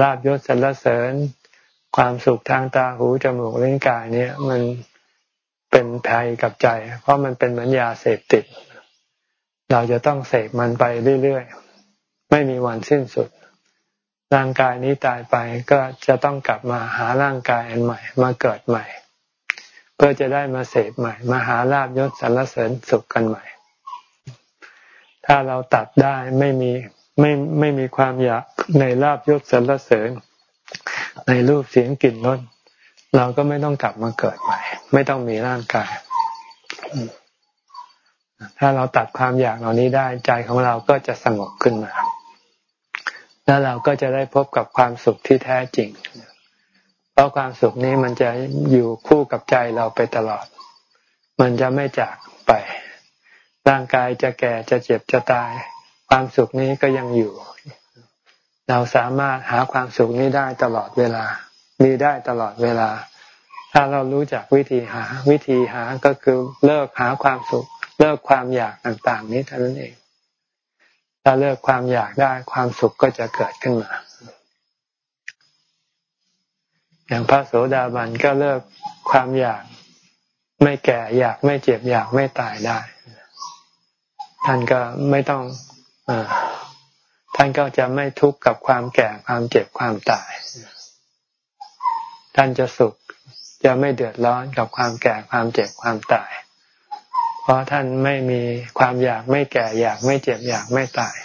ลาบยศสรรเสริญ ความสุขทางตาหูจมูกลิ้นกายเนี่ย มันเป็นภัยกับใจ เพราะมันเป็นเหมือนยาเสพติด เราจะต้องเสพมันไปเรื่อยๆ ไม่มีวันสิ้นสุด ร่างกายนี้ตายไปก็จะต้องกลับมาหาร่างกายอันใหม่ มาเกิดใหม่ เพื่อจะได้มาเสพใหม่ มาหาลาบยศสรรเสริญสุขกันใหม่ ถ้าเราตัดได้ไม่มีไม่ไม่มีความอยากในลาบยศสรรเสริญ ในรูปเสียงกลิ่นรสเราก็ไม่ต้องกลับมาเกิดใหม่ ไม่ต้องมีร่างกาย ถ้าเราตัดความอยากเหล่านี้ได้ใจของเราก็จะสงบขึ้นมา แล้วเราก็จะได้พบกับความสุขที่แท้จริง เพราะความสุขนี้มันจะอยู่คู่กับใจเราไปตลอด มันจะไม่จากไป ร่างกายจะแก่จะเจ็บจะตาย ความสุขนี้ก็ยังอยู่ เราสามารถหาความสุขนี้ได้ตลอดเวลา มีได้ตลอดเวลา ถ้าเรารู้จักวิธีหา วิธีหาก็คือเลิกหาความสุข เลิกความอยากต่างๆ นี้เท่านั้นเอง ถ้าเลิกความอยากได้ความสุขก็จะเกิดขึ้นมา อย่างพระโสดาบันก็เลิกความอยากไม่แก่อยากไม่เจ็บอยากไม่ตายได้ ท่านก็ไม่ต้องอท่านก็จะไม่ทุกข์กับความแก่ความเจ็บความตาย ท่านจะสุขจะไม่เดือดร้อนกับความแก่ความเจ็บความตาย เพราะท่านไม่มีความอยากไม่แก่อยากไม่เจ็บอยากไม่ตาย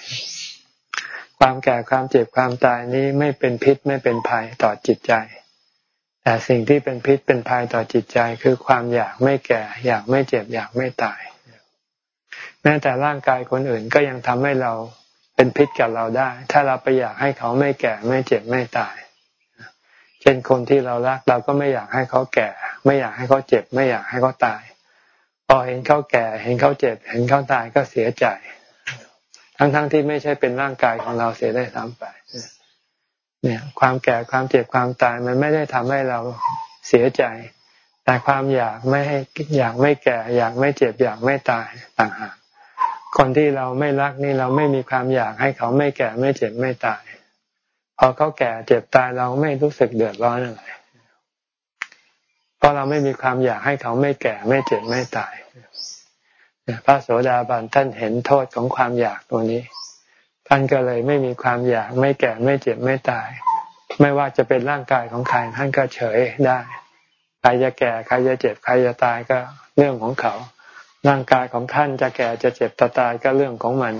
ความแก่ความเจ็บความตายนี้ไม่เป็นพิษไม่เป็นภัยต่อจิตใจ แต่สิ่งที่เป็นพิษเป็นภัยต่อจิตใจ คือความอยากไม่แก่ อยากไม่เจ็บอยากไม่ตาย แม้แต่ร่างกายคนอื่นก็ยังทำให้เราเป็นพิษกับเราได้ ถ้าเราไปอยากให้เขาไม่แก่ไม่เจ็บไม่ตาย เช่นคนที่เรารักเราก็ไม่อยากให้เขาแก่ ไม่อยากให้เขาเจ็บ ไม่อยากให้เขาตาย พอเห็นเขาแก่ เห็นเขาเจ็บ เห็นเขาตายก็เสียใจ ทั้งๆทที่ไม่ใช่เป็นร่างกายของเราเสียได้ซ้ำไปเนี่ย ความแก่ความเจ็บความตายมันไม่ได้ทำให้เราเสียใจ แต่ความอยากไม่ให้อยากไม่แก่ อยากไม่เจ็บอยากไม่ตายต่างหากคนที่เราไม่รักนี่เราไม่มีความอยากให้เขาไม่แก่ไม่เจ็บไม่ตาย พอเขาแก่เจ็บตายเราไม่รู้สึกเดือดร้อนอะไร ราะเราไม่มีความอยากให้เขาไม่แก่ไม่เจ็บไม่ตายพระโสดาบันท่านเห็นโทษของความอยากตัวนี้ ท่านก็เลยไม่มีความอยากไม่แก่ไม่เจ็บไม่ตาย ไม่ว่าจะเป็นร่างกายของใครท่านก็เฉยได้ใครจะแก่ใครจะเจ็บใครจะตายก็เรื่องของเขา ร่างกายของท่านจะแก่จะเจ็บจะตายก็เรื่องของมัน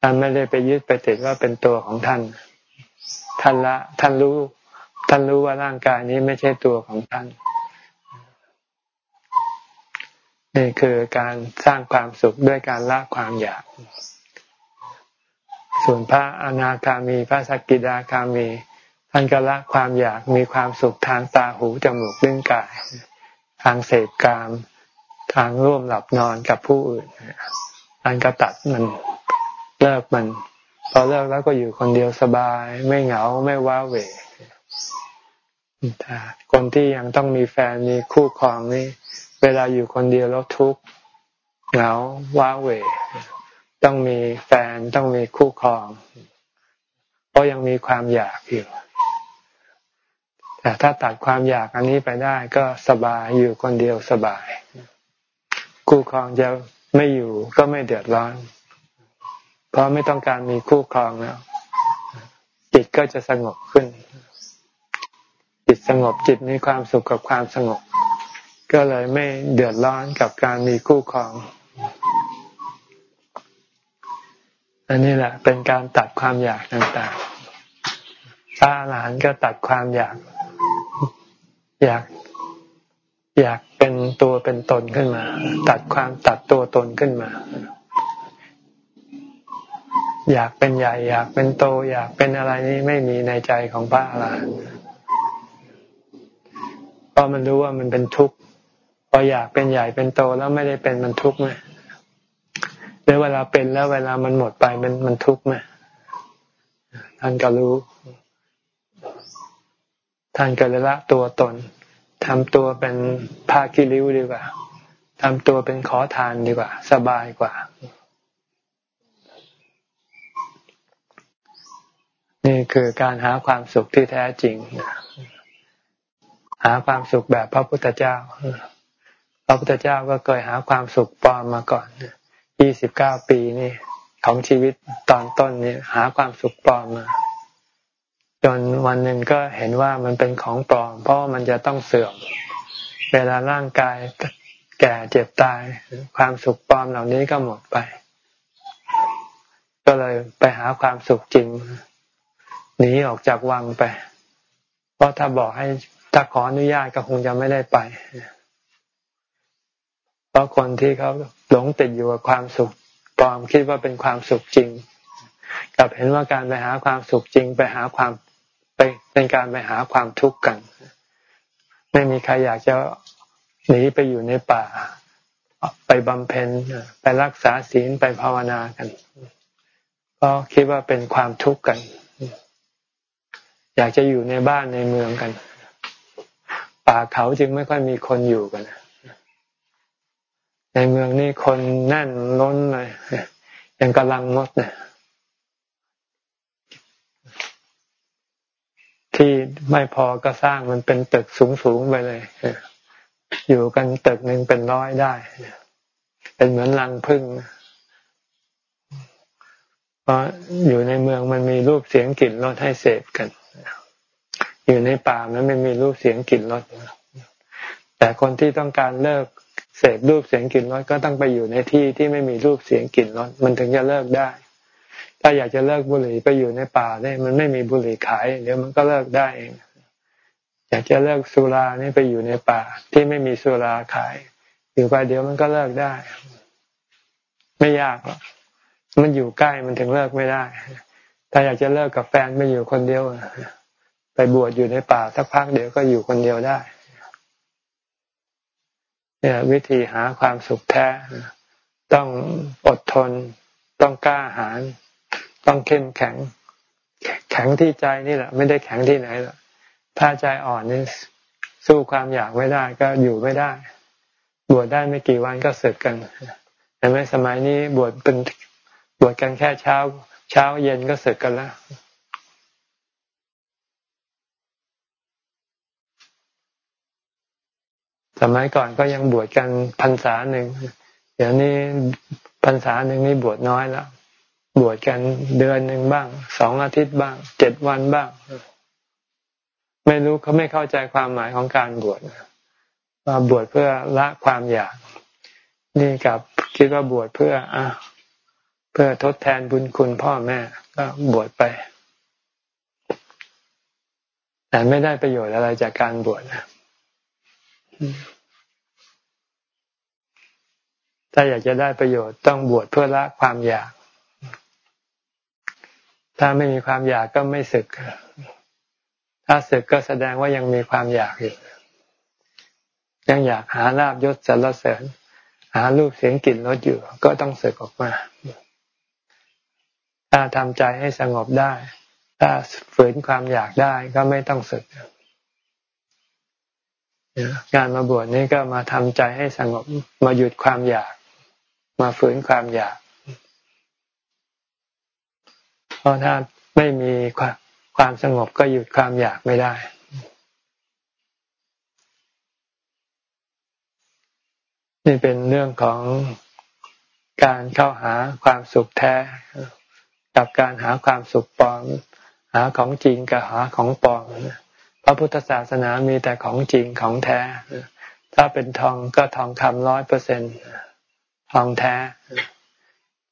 ท่านไม่ได้ไปยึดไปติดว่าเป็นตัวของท่านท่านละท่านรู้ ท่านรู้ว่าร่างกายนี้ไม่ใช่ตัวของท่าน นี่คือการสร้างความสุขด้วยการละความอยาก ส่วนพระอนาคามีพระสกิดาคามี ท่านก็ละความอยากมีความสุขทางตาหูจมูกลิ้นกาย ทางเสพกามทางร่วมหลับนอนกับผู้อื่นท่านก็ตัดมันเลิกมัน พอเลิกแล้วก็อยู่คนเดียวสบาย ไม่เหงาไม่ว้าเหว คนที่ยังต้องมีแฟนมีคู่ครองนี่เวลาอยู่คนเดียวแล้วทุกข์เหงาว้าเหวต้องมีแฟนต้องมีคู่ครอง เพราะยังมีความอยากอยู่แต่ถ้าตัดความอยากอันนี้ไปได้ก็สบายอยู่คนเดียวสบาย คู่ครองจะไม่อยู่ก็ไม่เดือดร้อน เพราะไม่ต้องการมีคู่ครองแล้วจิตก็จะสงบขึ้น จิตสงบจิตมีความสุขกับความสงบ ก็เลยไม่เดือดร้อนกับการมีคู่ครอง อันนี้แหละเป็นการตัดความอยากต่างๆพระอรหันต์ก็ตัดความอยาก อยากอยากเป็นตัวเป็นตนขึ้นมา ตัดความตัดตัวตนขึ้นมา อยากเป็นใหญ่ อยากเป็นโต อยากเป็นอะไรนี้ไม่มีในใจของพระอรหันต์ ราะมันรู้ว่ามันเป็นทุกข์พออยากเป็นใหญ่เป็นโตแล้วไม่ได้เป็นมันทุกข์ไหมหรือเวลาเป็นแล้วเวลามันหมดไปมันมันทุกข์ไหมท่านก็รู้ ท่านก็เลยละตัวตนทำตัวเป็นผ้ากิริ้วดีกว่าทำตัวเป็นขอทานดีกว่า สบายกว่า นี่คือการหาความสุขที่แท้จริง หาความสุขแบบพระพุทธเจ้า พระพุทธเจ้าก็เคยหาความสุขปลอมมาก่อนยี่สิบเก้าปีนี่ของชีวิตตอนต้นนี่หาความสุขปลอมมา จนวันหนึ่งก็เห็นว่ามันเป็นของปลอม เพราะมันจะต้องเสื่อม เวลาร่างกายแก่เจ็บตาย ความสุขปลอมเหล่านี้ก็หมดไป ก็เลยไปหาความสุขจริงหนีออกจากวังไป เพราะถ้าบอกให้ ถ้าขออนุญาตก็คงจะไม่ได้ไป เพราะคนที่เขาหลงติดอยู่กับความสุขปลอมคิดว่าเป็นความสุขจริงกับเห็นว่าการไปหาความสุขจริงไปหาความไปเป็นการไปหาความทุกข์กัน ไม่มีใครอยากจะหนีไปอยู่ในป่า ไปบำเพ็ญไปรักษาศีลไปภาวนากันเพราะคิดว่าเป็นความทุกข์กัน อยากจะอยู่ในบ้านในเมืองกัน ป่าเขาจึงไม่ค่อยมีคนอยู่กันในเมืองนี่คนแน่นล้นเลยยังกำลังมดเนี่ยที่ไม่พอก็สร้างมันเป็นตึกสูงๆไปเลย อยู่กันตึกหนึ่งเป็นร้อยได้ เป็นเหมือนรังพึ่งเพราะอยู่ในเมืองมันมีรูปเสียงกลิ่นรสให้เสพกัน อยู่ในป่ามันไม่มีรูปเสียงกลิ่นรสแต่คนที่ต้องการเลิกเสพรูปเสียงกลิ่นรสก็ต้องไปอยู่ในที่ที่ไม่มีรูปเสียงกลิ่นรสมันถึงจะเลิกได้ ถ้าอยากจะเลิกบุหรี่ไปอยู่ในป่าเนี่ยมันไม่มีบุหรี่ขายเดี๋ยวมันก็เลิกได้เองอยากจะเลิกสุรานี่ไปอยู่ในป่า ที่ไม่มีสุราขาย อยู่ไปเดี๋ยวมันก็เลิกได้ ไม่ยากหรอกมันอยู่ใกล้มันถึงเลิกไม่ได้ ถ้าอยากจะเลิกกับแฟนไม่อยู่คนเดียว ไปบวชอยู่ในป่าสักพักเดี๋ยวก็อยู่คนเดียวได้เนี่ยวิธีหาความสุขแท้ ต้องอดทน ต้องกล้าหาญต้องเข้มแข็ง แข็งที่ใจนี่แหละ ไม่ได้แข็งที่ไหนหรอกถ้าใจอ่อนนี่สู้ความอยากไม่ได้ก็อยู่ไม่ได้ บวชได้ไม่กี่วันก็เสร็จกันแต่ไม่สมัยนี้บวชเป็นบวชกันแค่เช้า เช้าเย็นก็เสร็จกันแล้ว สมัยก่อนก็ยังบวชกันพรรษาหนึ่งเดี๋ยวนี้พรรษาหนึ่งนี่บวชน้อยแล้วบวชกันเดือนหนึ่งบ้างสองอาทิตย์บ้างเจ็ดวันบ้าง ไม่รู้เขาไม่เข้าใจความหมายของการบวชว่าบวชเพื่อละความอยาก นี่กับคิดว่าบวชเพื่ออะเพื่อทดแทนบุญคุณพ่อแม่ ก็บวชไป แต่ไม่ได้ประโยชน์อะไรจากการบวชนะ ถ้าอยากจะได้ประโยชน์ต้องบวชเพื่อละความอยาก ถ้าไม่มีความอยากก็ไม่ศึก ถ้าศึกก็แสดงว่ายังมีความอยากอยู่ ยังอยากหาลาบยศสรรเสริญ หารูปเสียงกลิ่นรสอยู่ ก็ต้องศึกออกมา ถ้าทำใจให้สงบได้ ถ้าฝืนความอยากได้ก็ไม่ต้องศึก การมาบวชนี้ก็มาทำใจให้สงบมาหยุดความอยาก มาฝืนความอยาก เพราะถ้าไม่มีความความสงบก็หยุดความอยากไม่ได้ นี่เป็นเรื่องของการเข้าหาความสุขแท้ กับการหาความสุขปลอม หาของจริงกับหาของปลอมนะ พระพุทธศาสนามีแต่ของจริงของแท้ ถ้าเป็นทองก็ทองคำร้อยเปอร์เซ็นทองแท้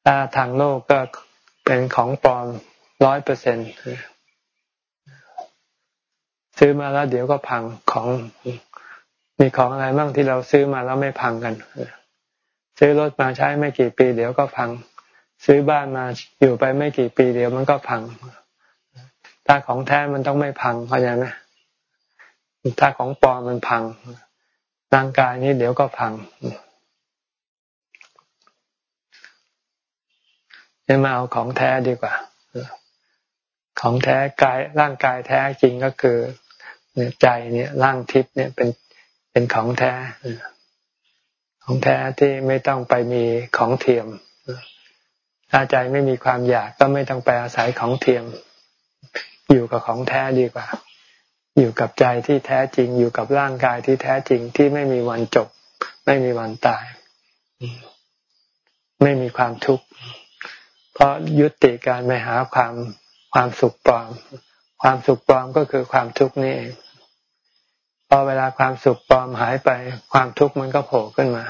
ถ้าทางโลกก็เป็นของปลอมร้อยเปอร์เซ็นซื้อมาแล้วเดี๋ยวก็พังของมีของอะไรบ้างที่เราซื้อมาแล้วไม่พังกัน ซื้อรถมาใช้ไม่กี่ปี เดี๋ยวก็พัง ซื้อบ้านมาอยู่ไปไม่กี่ปีเดี๋ยวมันก็พัง ถ้าของแท้มันต้องไม่พังเข้าใจไหม ถ้าของปลอมมันพังร่างกายนี้เดี๋ยวก็พังจะมาเอาของแท้ดีกว่า ของแท้กายร่างกายแท้จริงก็คือเนี่ยใจเนี่ยร่างทิพย์เนี่ยเป็นเป็นของแท้ของแท้ที่ไม่ต้องไปมีของเทียมถ้าใจไม่มีความอยากก็ไม่ต้องไปอาศัยของเทียม อยู่กับของแท้ดีกว่า อยู่กับใจที่แท้จริง อยู่กับร่างกายที่แท้จริงที่ไม่มีวันจบ ไม่มีวันตาย ไม่มีความทุกข์เพราะยุติการไปหาความความสุขปลอม ความสุขปลอมก็คือความทุกข์นี่เองพอเวลาความสุขปลอมหายไป ความทุกข์มันก็โผล่ขึ้นมา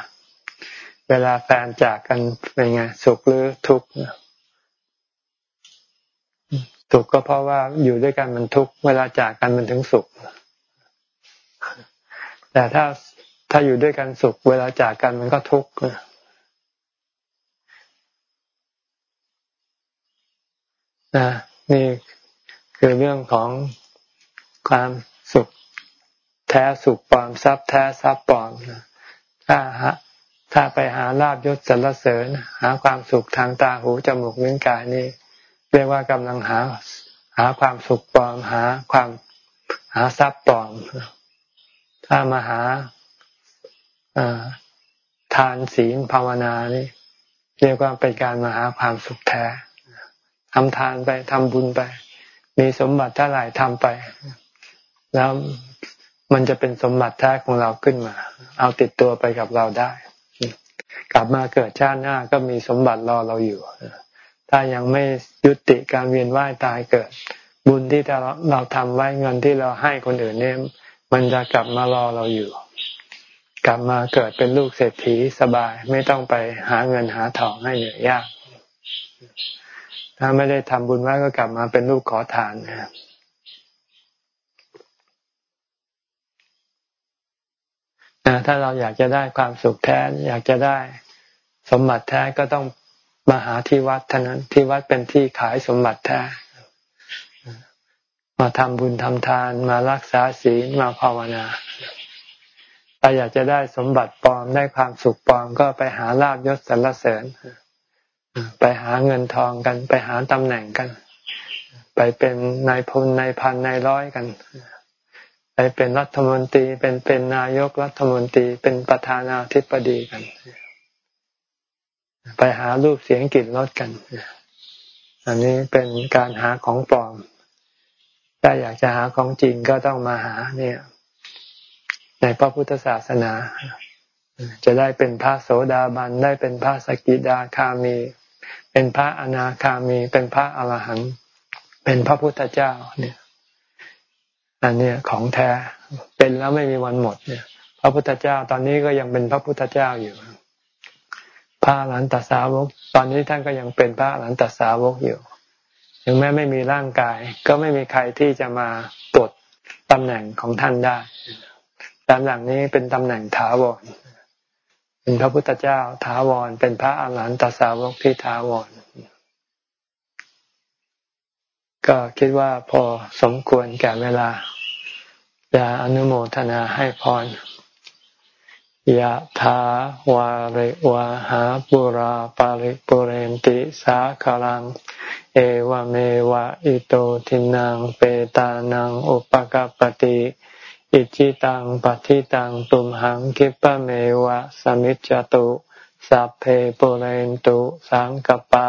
เวลาแฟนจากกันเป็นไงสุขหรือทุกข์ สุขก็เพราะว่าอยู่ด้วยกันมันทุกข์เวลาจากกันมันถึงสุข แต่ถ้าถ้าอยู่ด้วยกันสุข เวลาจากกันมันก็ทุกข์นะนี่คือเรื่องของความสุข แท้สุขปลอมทรัพย์แท้ทรัพย์ปลอมถ้าฮะถ้าไปหาลาบยศสรรเสริญ หาความสุขทางตาหูจมูกลิ้นกายนี่ เรียกว่ากำลังหาหาความสุขปลอมหาความหาทรัพย์ปลอม ถ้ามาหาทานศีลภาวนานี่เรียกว่าเป็นการมาหาความสุขแท้ทำทานไปทำบุญไป มีสมบัติเท่าไหร่ทำไป แล้วมันจะเป็นสมบัติแท้ของเราขึ้นมา เอาติดตัวไปกับเราได้ กลับมาเกิดชาติหน้าก็มีสมบัติรอเราอยู่ ถ้ายังไม่ยุติการเวียนว่ายตายเกิด บุญที่เราเราทำไว้เงินที่เราให้คนอื่นเนี่ยมันจะกลับมารอเราอยู่ กลับมาเกิดเป็นลูกเศรษฐีสบายไม่ต้องไปหาเงินหาทองให้เหนื่อยยาก ถ้าไม่ได้ทำบุญไว้ก็กลับมาเป็นลูกขอทานนะครับถ้าเราอยากจะได้ความสุขแท้ อยากจะได้สมบัติแท้ก็ต้อง มาหาที่วัดเท่านั้นที่วัดเป็นที่ขายสมบัติแท้มาทำบุญทำทานมารักษาศีลมาภาวนาถ้าอยากจะได้สมบัติปลอมได้ความสุขปลอมก็ไปหาลาบยศสรรเสริญ ไปหาเงินทองกัน ไปหาตำแหน่งกัน ไปเป็นนายพลนายพันนายร้อยกัน ไปเป็นรัฐมนตรีเป็นเป็นนายกรัฐมนตรีเป็นประธานาธิบดีกัน ไปหารูปเสียงกลิ่นรสกัน อันนี้เป็นการหาของปลอม ถ้าอยากจะหาของจริงก็ต้องมาหาเนี่ย ในพระพุทธศาสนา จะได้เป็นพระโสดาบัน ได้เป็นพระสกิดาคามี เป็นพระอนาคามี เป็นพระอรหันต์ เป็นพระพุทธเจ้าเนี่ย อันนี้ของแท้ เป็นแล้วไม่มีวันหมดเนี่ย พระพุทธเจ้าตอนนี้ก็ยังเป็นพระพุทธเจ้าอยู่ พระหลันตสาวก ตอนนี้ท่านก็ยังเป็นพระหลันตสาวกอยู่ ถึงแม้ไม่มีร่างกาย ก็ไม่มีใครที่จะมาปลดตำแหน่งของท่านได้ตำแหน่งนี้เป็นตำแหน่งถาวรเป็นพระพุทธเจ้าถาวร เป็นพระอาหารหันตสาวกที่ถาวร ก็คิดว่าพอสมควรแก่เวลา จะอนุโมทนาให้พร ยะถาวาริวะหาปุราปาริปุเรนติสาคลัง เอวเมวะอิโตทินังเปตานังอุปกปติอิจิตังปฏิตังตุมหังคิปะเมวะสมิจจตุ สัพเพปุเรนตุสังกปา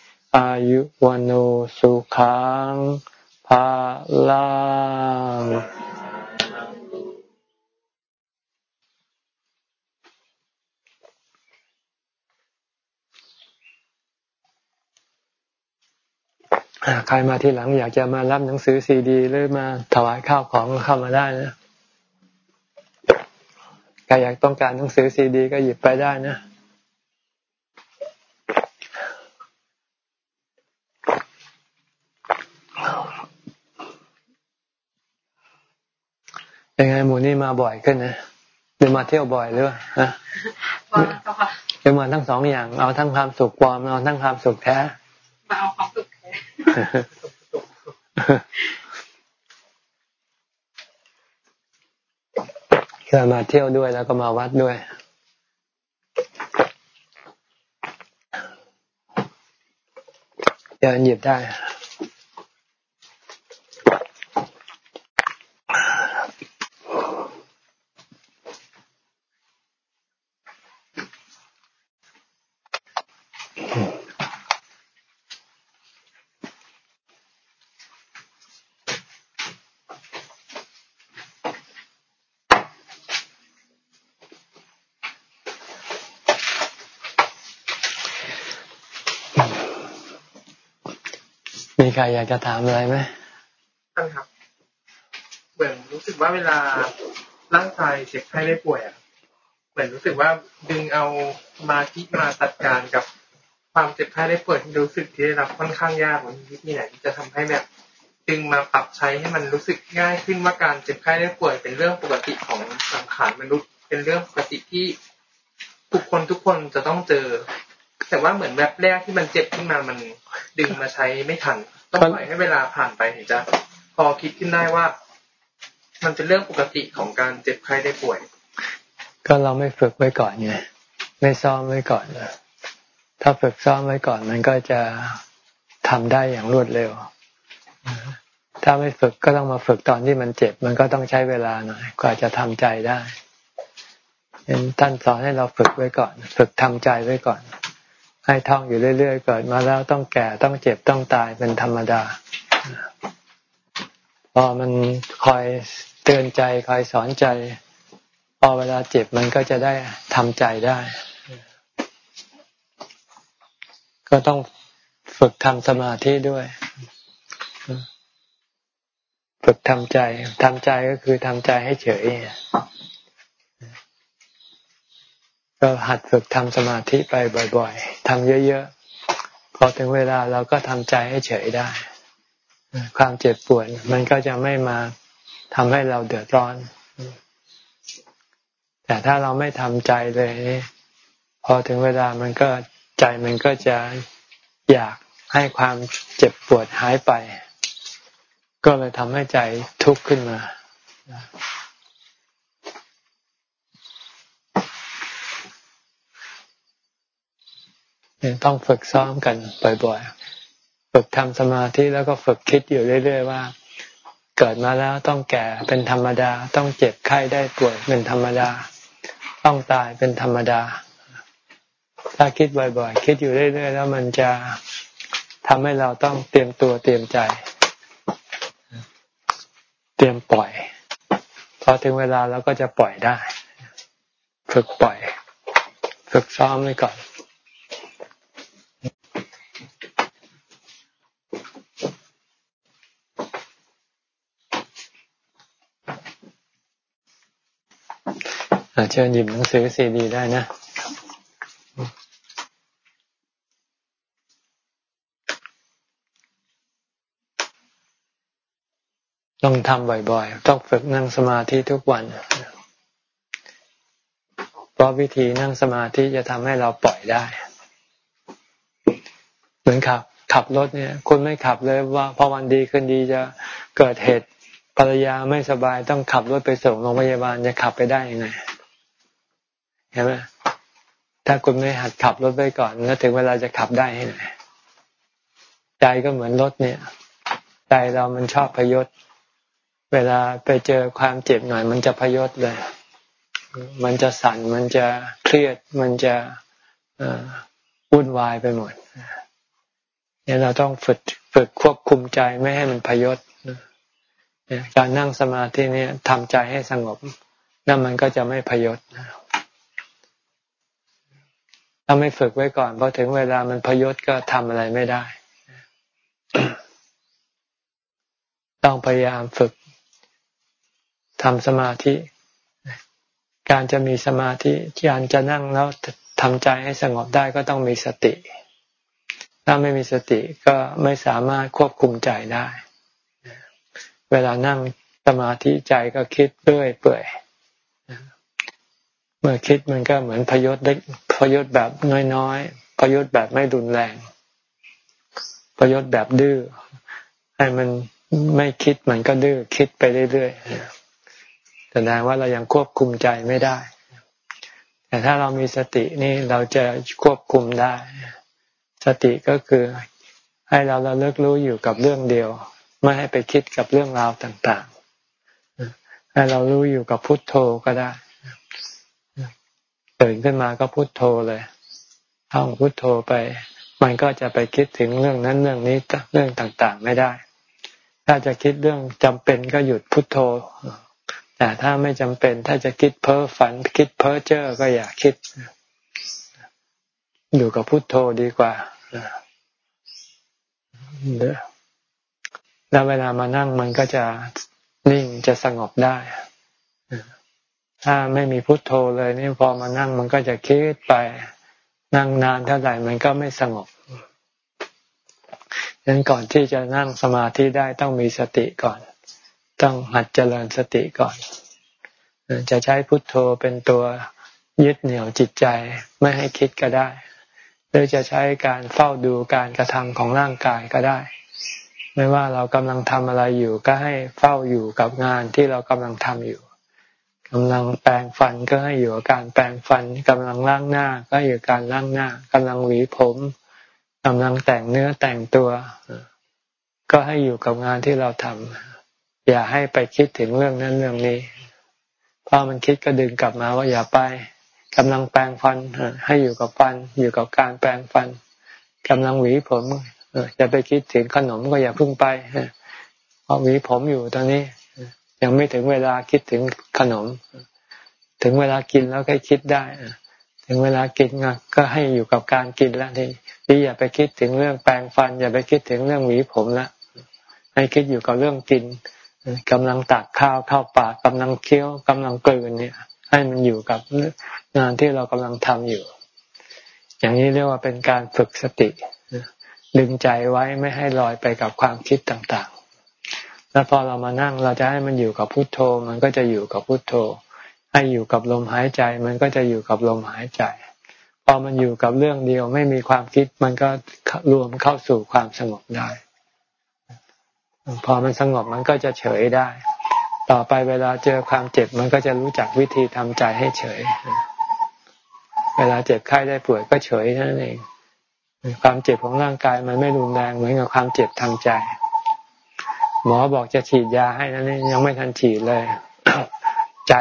อายุวันโอสุขังภาลังใครมาที่หลังอยากจะมารับหนังสือซีดี หรือมาถวายข้าวของเข้ามาได้นะใครอยากต้องการหนังสือซีดี ก็หยิบไปได้นะ เป็นไงหมูนี่มาบ่อยขึ้นนะหรือมาเที่ยวบ่อยหรือว่าฮะหรือมาทั้งสองอย่าง เอาทั้งความสุขปลอมเอาทั้งความสุขแท้มาเอาความสุขแท้ก็มาเที่ยวด้วยแล้วก็มาวัดด้วยเดินหยิบได้ รอยากจะถามอะไรไหมท่านครับ เหมือนรู้สึกว่าเวลาร่างกายเจ็บไข้ได้ป่วยอะเหมือนรู้สึกว่าดึงเอามาที่มาจัดการกับความเจ็บไข้ได้ป่วยที่รู้สึกที่ได้รับค่อนข้างยากเหมันวิธีไหนที่จะทำให้แบบดึงมาปรับใช้ให้มันรู้สึกง่ายขึ้นว่าการเจ็บไข้ได้ป่วย เป็นเรื่องปกติของสังขารมนุษย์ เป็นเรื่องปกติที่ทุกคนทุกคนจะต้องเจอ แต่ว่าเหมือนแบบแรกที่มันเจ็บขึ้นมามันดึงมาใช้ไม่ทัน ต้องปล่อยให้เวลาผ่านไปถึงจะพอคิดขึ้นได้ว่า มันเป็นเรื่องปกติของการเจ็บไข้ได้ป่วย ก็เราไม่ฝึกไว้ก่อนไงไม่ซ้อมไว้ก่อนถ้าฝึกซ้อมไว้ก่อน มันก็จะทำได้อย่างรวดเร็ว ถ้าไม่ฝึกก็ต้องมาฝึกตอนที่มันเจ็บ มันก็ต้องใช้เวลาหน่อยกว่าจะทำใจได้เป็นท่านสอนให้เราฝึกไว้ก่อน ฝึกทำใจไว้ก่อน ให้ท่องอยู่เรื่อยๆเกิดมาแล้วต้องแก่ต้องเจ็บต้องตายเป็นธรรมดาพอมันคอยเตือนใจคอยสอนใจ พอเวลาเจ็บมันก็จะได้ทำใจได้ ก็ต้องฝึกทำสมาธิด้วย ฝึกทำใจทำใจก็คือทำใจให้เฉย ก็หัดฝึกทำสมาธิไปบ่อยๆทำเยอะๆ พอถึงเวลาเราก็ทำใจให้เฉยได้ ความเจ็บปวดมันก็จะไม่มาทำให้เราเดือดร้อน แต่ถ้าเราไม่ทำใจเลย พอถึงเวลามันก็ใจมันก็จะอยากให้ความเจ็บปวดหายไป ก็เลยทำให้ใจทุกข์ขึ้นมา เนี่ย ต้องฝึกซ้อมกันบ่อยๆ ฝึกทำสมาธิแล้วก็ฝึกคิดอยู่เรื่อยๆว่า เกิดมาแล้วต้องแก่เป็นธรรมดา ต้องเจ็บไข้ได้ป่วยเป็นธรรมดา ต้องตายเป็นธรรมดา ถ้าคิดบ่อยๆ คิดอยู่เรื่อยๆ แล้วมันจะทำให้เราต้องเตรียมตัวเตรียมใจ เตรียมปล่อยพอถึงเวลาเราก็จะปล่อยได้ ฝึกปล่อย ฝึกซ้อมไว้ก่อน เชิญหยิบหนังสือซีดีได้นะต้องทำบ่อยๆ ต้องฝึกนั่งสมาธิทุกวัน เพราะวิธีนั่งสมาธิจะทำให้เราปล่อยได้ เหมือนขับ ขับรถเนี่ย คุณไม่ขับเลยว่าพอวันดีคืนดีจะเกิดเหตุภรรยาไม่สบายต้องขับรถไปส่งโรงพยาบาลจะขับไปได้ยังไง เห็นไหมถ้าคุณไม่หัดขับรถไปก่อนแล้วถึงเวลาจะขับได้ให้ไหนใจก็เหมือนรถเนี่ย ใจเรามันชอบพยศ เวลาไปเจอความเจ็บหน่อย มันจะพยศเลย มันจะสั่นมันจะเครียด มันจะวุ่นวายไปหมดเนี่ยเราต้องฝึกฝึกควบคุมใจไม่ให้มันพยศการนั่งสมาธินี่ทำใจให้สงบนั่นมันก็จะไม่พยศ ถ้าไม่ฝึกไว้ก่อนพอถึงเวลามันพยศก็ทำอะไรไม่ได้ ต้องพยายามฝึกทำสมาธิ การจะมีสมาธิการจะนั่งแล้วทำใจให้สงบได้ก็ต้องมีสติ ถ้าไม่มีสติก็ไม่สามารถควบคุมใจได้ เวลานั่งสมาธิใจก็คิดเปื่อยเปื่อยเมื่อคิดมันก็เหมือนพยศเล็กพ ยศแบบน้อยๆพยศแบบไม่รุนแรงพยศแบบดื้อให้มันไม่คิดมันก็ดื้อคิดไปเรื่อยๆแสดงว่าเรายังควบคุมใจไม่ได้ แต่ถ้าเรามีสตินี่เราจะควบคุมได้ สติก็คือให้เราเราเลิกรู้อยู่กับเรื่องเดียว ไม่ให้ไปคิดกับเรื่องราวต่างๆ ให้เรารู้อยู่กับพุทโธก็ได้ ตื่นขึ้นมาก็พุโทโธเลยท่องพุโทโธไป มันก็จะไปคิดถึงเรื่องนั้นเรื่องนี้เรื่องต่างๆไม่ได้ ถ้าจะคิดเรื่องจำเป็นก็หยุดพุดโทโธ แต่ถ้าไม่จำเป็นถ้าจะคิดเพ้อฝัน คิดเพ้อเจ้อก็อย่าคิด อยู่กับพุโทโธดีกว่าแล้วเวลามานั่งมันก็จะนิ่งจะสงบได้ ถ้าไม่มีพุทโธเลยนี่พอมานั่งมันก็จะคิดไปนั่งนานเท่าไหร่มันก็ไม่สงบดังนั้นก่อนที่จะนั่งสมาธิได้ต้องมีสติก่อน ต้องหัดเจริญสติก่อน จะใช้พุทโธเป็นตัวยึดเหนี่ยวจิตใจไม่ให้คิดก็ได้ หรือจะใช้การเฝ้าดูการกระทำของร่างกายก็ได้ ไม่ว่าเรากำลังทำอะไรอยู่ก็ให้เฝ้าอยู่กับงานที่เรากำลังทำอยู่ กำลังแปรงฟันก็ให้อยู่กับการแปรงฟันกำลังล้างหน้า ก็อยู่การล้างหน้ากำลังหวีผมกำลังแต่งเนื้อแต่งตัว ก็ให้อยู่กับงานที่เราทำอย่าให้ไปคิดถึงเรื่องนั้นเรื่องนี้พอมันคิดก็ดึงกลับมาว่าอย่าไปกำลังแปรงฟันให้อยู่กับฟัน อยู่กับการแปรงฟันกำลังหวีผมจะไปคิดถึงขนมก็อย่าพึ่งไปเพราะหวีผมอยู่ตอนนี้ ยังไม่ถึงเวลาคิดถึงขนม ถึงเวลากินแล้วก็คิดได้ถึงเวลากินก็ให้อยู่กับการกินแล้วที่ที่อย่าไปคิดถึงเรื่องแปรงฟัน อย่าไปคิดถึงเรื่องหวีผมละให้คิดอยู่กับเรื่องกินกำลังตักข้าวเข้าปากกำลังเคี้ยวกำลังกลืนเนี่ย ให้มันอยู่กับงานที่เรากำลังทำอยู่ อย่างนี้เรียกว่าเป็นการฝึกสติดึงใจไว้ไม่ให้ลอยไปกับความคิดต่าง แล้วพอเรามานั่งเราจะให้มันอยู่กับพุทโธ มันก็จะอยู่กับพุทโธ ให้อยู่กับลมหายใจ มันก็จะอยู่กับลมหายใจ พอมันอยู่กับเรื่องเดียวไม่มีความคิดมันก็รวมเข้าสู่ความสงบได้ พอมันสงบมันก็จะเฉยได้ ต่อไปเวลาเจอความเจ็บมันก็จะรู้จักวิธีทำใจให้เฉย เวลาเจ็บไข้ได้ป่วยก็เฉยนั่นเอง ความเจ็บของร่างกายมันไม่รุนแรงเหมือนกับความเจ็บทางใจ หมอบอกจะฉีดยาให้นั้นยังไม่ทันฉีดเลย ใจ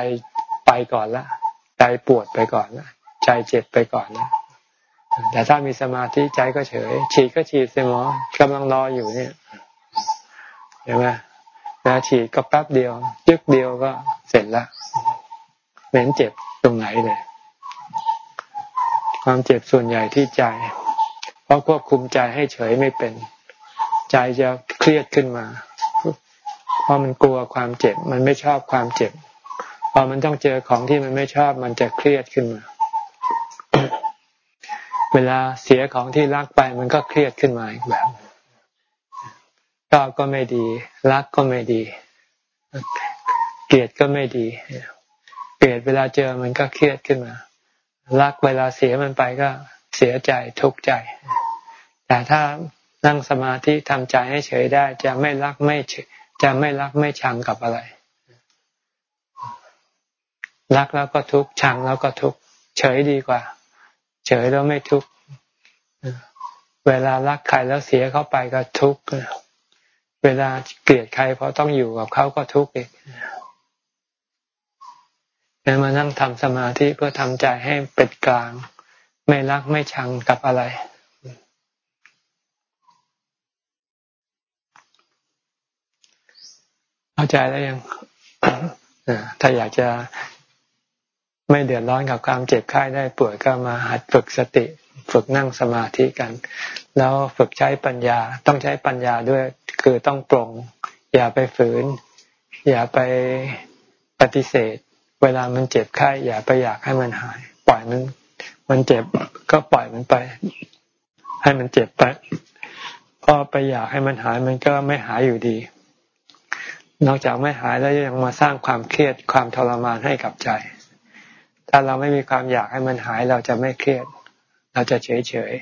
ไปก่อนละใจปวดไปก่อนละใจเจ็บไปก่อนละแต่ถ้ามีสมาธิใจก็เฉย ฉีดก็ฉีดสิหมอกำลังรออยู่เนี่ยเห็นไหมนะฉีดก็แป๊บเดียวยึกเดียวก็เสร็จละเหม็นเจ็บตรงไหนเลย ความเจ็บส่วนใหญ่ที่ใจ เพราะควบคุมใจให้เฉยไม่เป็น ใจจะเครียดขึ้นมา ราะมันกลัวความเจ็บ มันไม่ชอบความเจ็บ พอมันต้องเจอของที่มันไม่ชอบมันจะเครียดขึ้นมา เวลาเสียของที่รักไปมันก็เครียดขึ้นมาอีกแบบชอบก็ไม่ดี รักก็ไม่ดี เกลียดก็ไม่ดี เกลียดเวลาเจอมันก็เครียดขึ้นมา รักเวลาเสียมันไปก็เสียใจทุกข์ใจ แต่ถ้านั่งสมาธิทำใจให้เฉยได้จะไม่รักไม่ จะไม่รักไม่ชังกับอะไร รักแล้วก็ทุกข์ชังแล้วก็ทุกข์เฉยดีกว่า เฉยแล้วไม่ทุกข์เวลารักใครแล้วเสียเข้าไปก็ทุกข์เวลาเกลียดใครเพราะต้องอยู่กับเขาก็ทุกข์อีกงั้นมานั่งทำสมาธิเพื่อทำใจให้เป็นกลาง ไม่รักไม่ชังกับอะไร เข้าใจแล้วยังถ้าอยากจะไม่เดือดร้อนกับความเจ็บไข้ได้ป่วยก็มาหัดฝึกสติ ฝึกนั่งสมาธิกัน แล้วฝึกใช้ปัญญาต้องใช้ปัญญาด้วยคือต้องปรงอย่าไปฝืน อย่าไปปฏิเสธ เวลามันเจ็บไข้อย่าไปอยากให้มันหาย ปล่อยมันมันเจ็บก็ปล่อยมันไป ให้มันเจ็บไปพอไปอยากให้มันหายมันก็ไม่หายอยู่ดี นอกจากไม่หายแล้วยังมาสร้างความเครียดความทรมานให้กับใจ ถ้าเราไม่มีความอยากให้มันหายเราจะไม่เครียด เราจะเฉยเฉย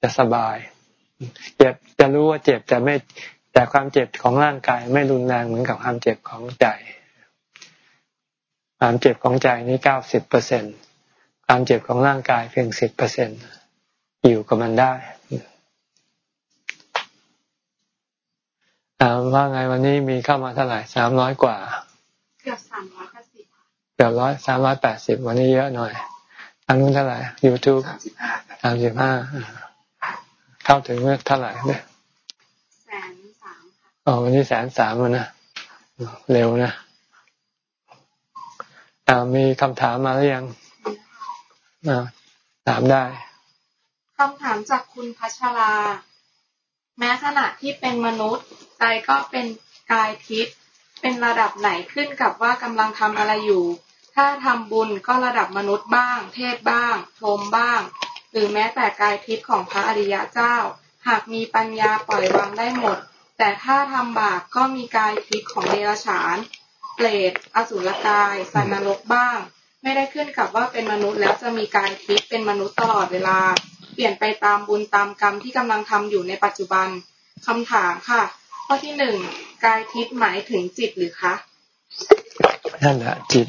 จะสบาย เจ็บจะรู้ว่าเจ็บแต่ไม่แต่ความเจ็บของร่างกายไม่รุนแรงเหมือนกับความเจ็บของใจ ความเจ็บของใจนี้เก้าสิบเปอร์เซ็นความเจ็บของร่างกายเพียงสิบเปอร์เซ็นอยู่กับมันได้ ถามว่าไงวันนี้มีเข้ามาเท่าไหร่สามร้อยกว่า เกือบสามร้อยแปดสิบเกือบร้อยสามร้อยแปดสิบวันนี้เยอะหน่อยทางนู้นเท่าไหร่ยูทูบสามสิบห้าเข้าถึงเมื่อเท่าไหร่เนี่ยแสนสามค่ะอ๋อวันนี้แสนสามนะเร็วนะอ่ามีคำถามมาหรือยังอ่าถามได้คำถามจากคุณพัชรา แม้ขณะที่เป็นมนุษย์ ใจก็เป็นกายทิพย์ เป็นระดับไหนขึ้นกับว่ากำลังทำอะไรอยู่ ถ้าทำบุญก็ระดับมนุษย์บ้าง เทศบ้าง พรมบ้าง หรือแม้แต่กายทิพย์ของพระอริยะเจ้า หากมีปัญญาปล่อยวางได้หมด แต่ถ้าทำบาปก็มีกายทิพย์ของเดรัจฉาน เปรต อสุรกาย สันนรกบ้าง ไม่ได้ขึ้นกับว่าเป็นมนุษย์แล้วจะมีกายทิพย์เป็นมนุษย์ตลอดเวลา ลี่ยนไปตามบุญตามกรรมที่กำลังทำอยู่ในปัจจุบันคำถามค่ะ ข้อที่หนึ่งกายทิพย์หมายถึงจิตหรือคะนั่นแหละจิต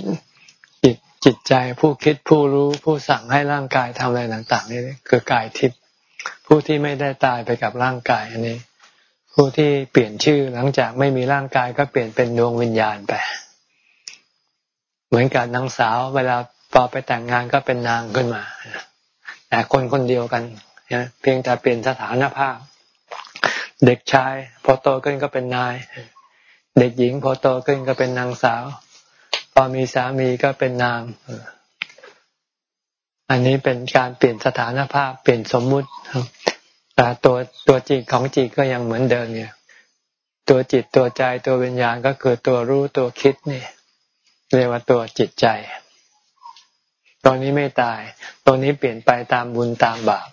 จิตใจผู้คิดผู้รู้ผู้สั่งให้ร่างกายทำอะไรต่างๆนี่คือกายทิพย์ผู้ที่ไม่ได้ตายไปกับร่างกายอันนี้ ผู้ที่เปลี่ยนชื่อหลังจากไม่มีร่างกายก็เปลี่ยนเป็นดวงวิญญาณไป เหมือนกับนางสาว เวลาพอไปแต่งงานก็เป็นนางขึ้นมา แต่คนคนเดียวกันเพียงแต่เปลี่ยนสถานภาพ เด็กชาย พอโตขึ้นก็เป็นนาย เด็กหญิงพอโตขึ้นก็เป็นนางสาว พอมีสามีก็เป็นนางอันนี้เป็นการเปลี่ยนสถานภาพ เปลี่ยนสมมุติแต่ตัวตัวจิตของจิตก็ยังเหมือนเดิมเนี่ย ตัวจิตตัวใจตัววิญญาณก็คือตัวรู้ตัวคิดนี่เรียกว่าตัวจิตใจ ตัวนี้ไม่ตายตัวนี้เปลี่ยนไปตามบุญตามบาป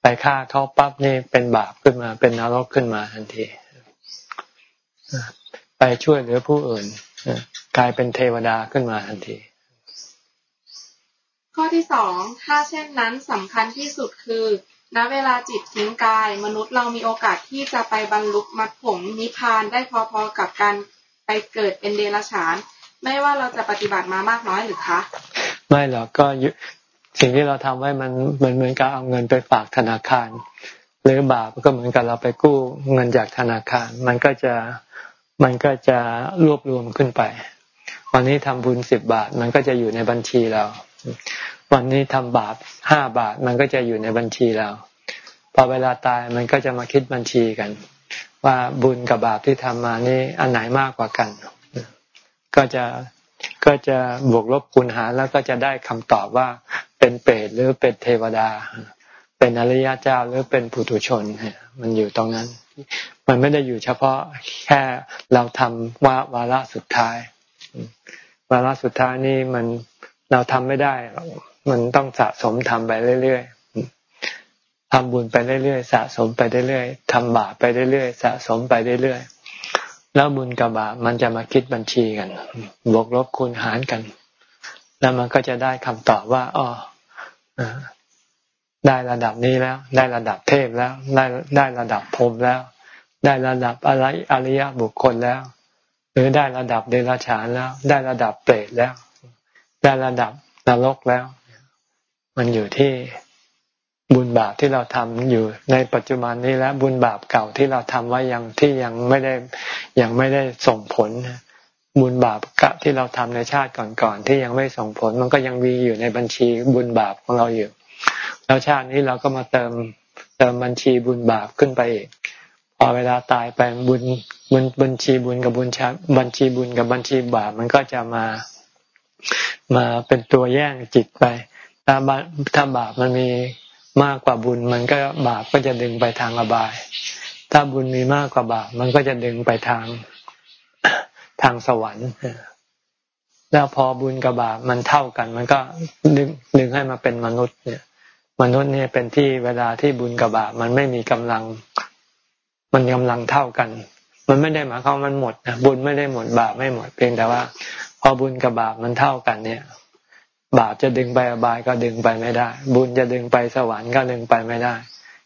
ไปฆ่าเขาปั๊บนี่เป็นบาปขึ้นมา เป็นนรกขึ้นมาทันทีไปช่วยเหลือผู้อื่นกลายเป็นเทวดาขึ้นมาทันที ข้อที่สองถ้าเช่นนั้นสำคัญที่สุดคือณเวลาจิตทิ้งกาย มนุษย์เรามีโอกาสที่จะไปบรรลุมรรคผลนิพพานได้พอๆกับการไปเกิดเป็นเดรัจฉาน ไม่ว่าเราจะปฏิบัติมามากน้อยหรือคะ ไม่หรอกก็สิ่งที่เราทำไว้มันเหมือนเหมือนกับเอาเงินไปฝากธนาคาร หรือบาปก็เหมือนกับเราไปกู้เงินจากธนาคาร มันก็จะมันก็จะรวบรวมขึ้นไป วันนี้ทำบุญสิบบาท มันก็จะอยู่ในบัญชีเรา วันนี้ทำบาปห้าบาท มันก็จะอยู่ในบัญชีเราพอเวลาตายมันก็จะมาคิดบัญชีกัน ว่าบุญกับบาปที่ทำมานี่อันไหนมากกว่ากัน ก็จะ ก็จะบวกลบคูณหารแล้วก็จะได้คำตอบว่าเป็นเปรตหรือเป็นเทวดา เป็นอริยเจ้าหรือเป็นปุถุชนมันอยู่ตรงนั้น มันไม่ได้อยู่เฉพาะแค่เราทำว่าวาระสุดท้าย วาระสุดท้ายนี่มันเราทำไม่ได้ มันต้องสะสมทำไปเรื่อยๆทำบุญไปเรื่อยๆสะสมไปเรื่อยๆทำบาปไปเรื่อยๆสะสมไปเรื่อยๆ แล้วบุญกับบาปมันจะมาคิดบัญชีกัน บวกลบคูณหารกัน แล้วมันก็จะได้คำตอบว่าอ๋อได้ระดับนี้แล้ว ได้ระดับเทพแล้ว ได้ได้ระดับพรมแล้ว ได้ระดับอะไรอริยบุคคลแล้ว หรือได้ระดับเดรัจฉานแล้ว ได้ระดับเปรตแล้ว ได้ระดับนรกแล้ว มันอยู่ที่ บุญบาปที่เราทำอยู่ในปัจจุบันนี้และบุญบาปเก่าที่เราทำไว้ยังที่ยังไม่ได้ยังไม่ได้ส่งผล บุญบาปกะที่เราทำในชาติก่อนๆที่ยังไม่ส่งผล มันก็ยังมีอยู่ในบัญชีบุญบาปของเราอยู่ แล้วชาตินี้เราก็มาเติมเติมบัญชีบุญบาปขึ้นไปอีกพอเวลาตายไปบุญบุญบัญชีบุญกับบุญชาบัญชีบุญกับบัญชีบาปมันก็จะมามาเป็นตัวแย่งจิตไปถ้าบาปมันมี มากกว่าบุญมันก็บาปก็จะดึงไปทางอบาย ถ้าบุญมีมากกว่าบาปมันก็จะดึงไปทางทางสวรรค์แล้วพอบุญกับบาปมันเท่ากัน มันก็ดึงดึงให้มาเป็นมนุษย์เนี่ย มนุษย์เนี่ยเป็นที่เวลาที่บุญกับบาปมันไม่มีกำลัง มันกำลังเท่ากัน มันไม่ได้หมายความมันหมดนะบุญไม่ได้หมดบาปไม่หมดเพียงแต่ว่า พอบุญกับบาปมันเท่ากันเนี่ย บาปจะดึงไปอบายก็ดึงไปไม่ได้ บุญจะดึงไปสวรรค์ก็ดึงไปไม่ได้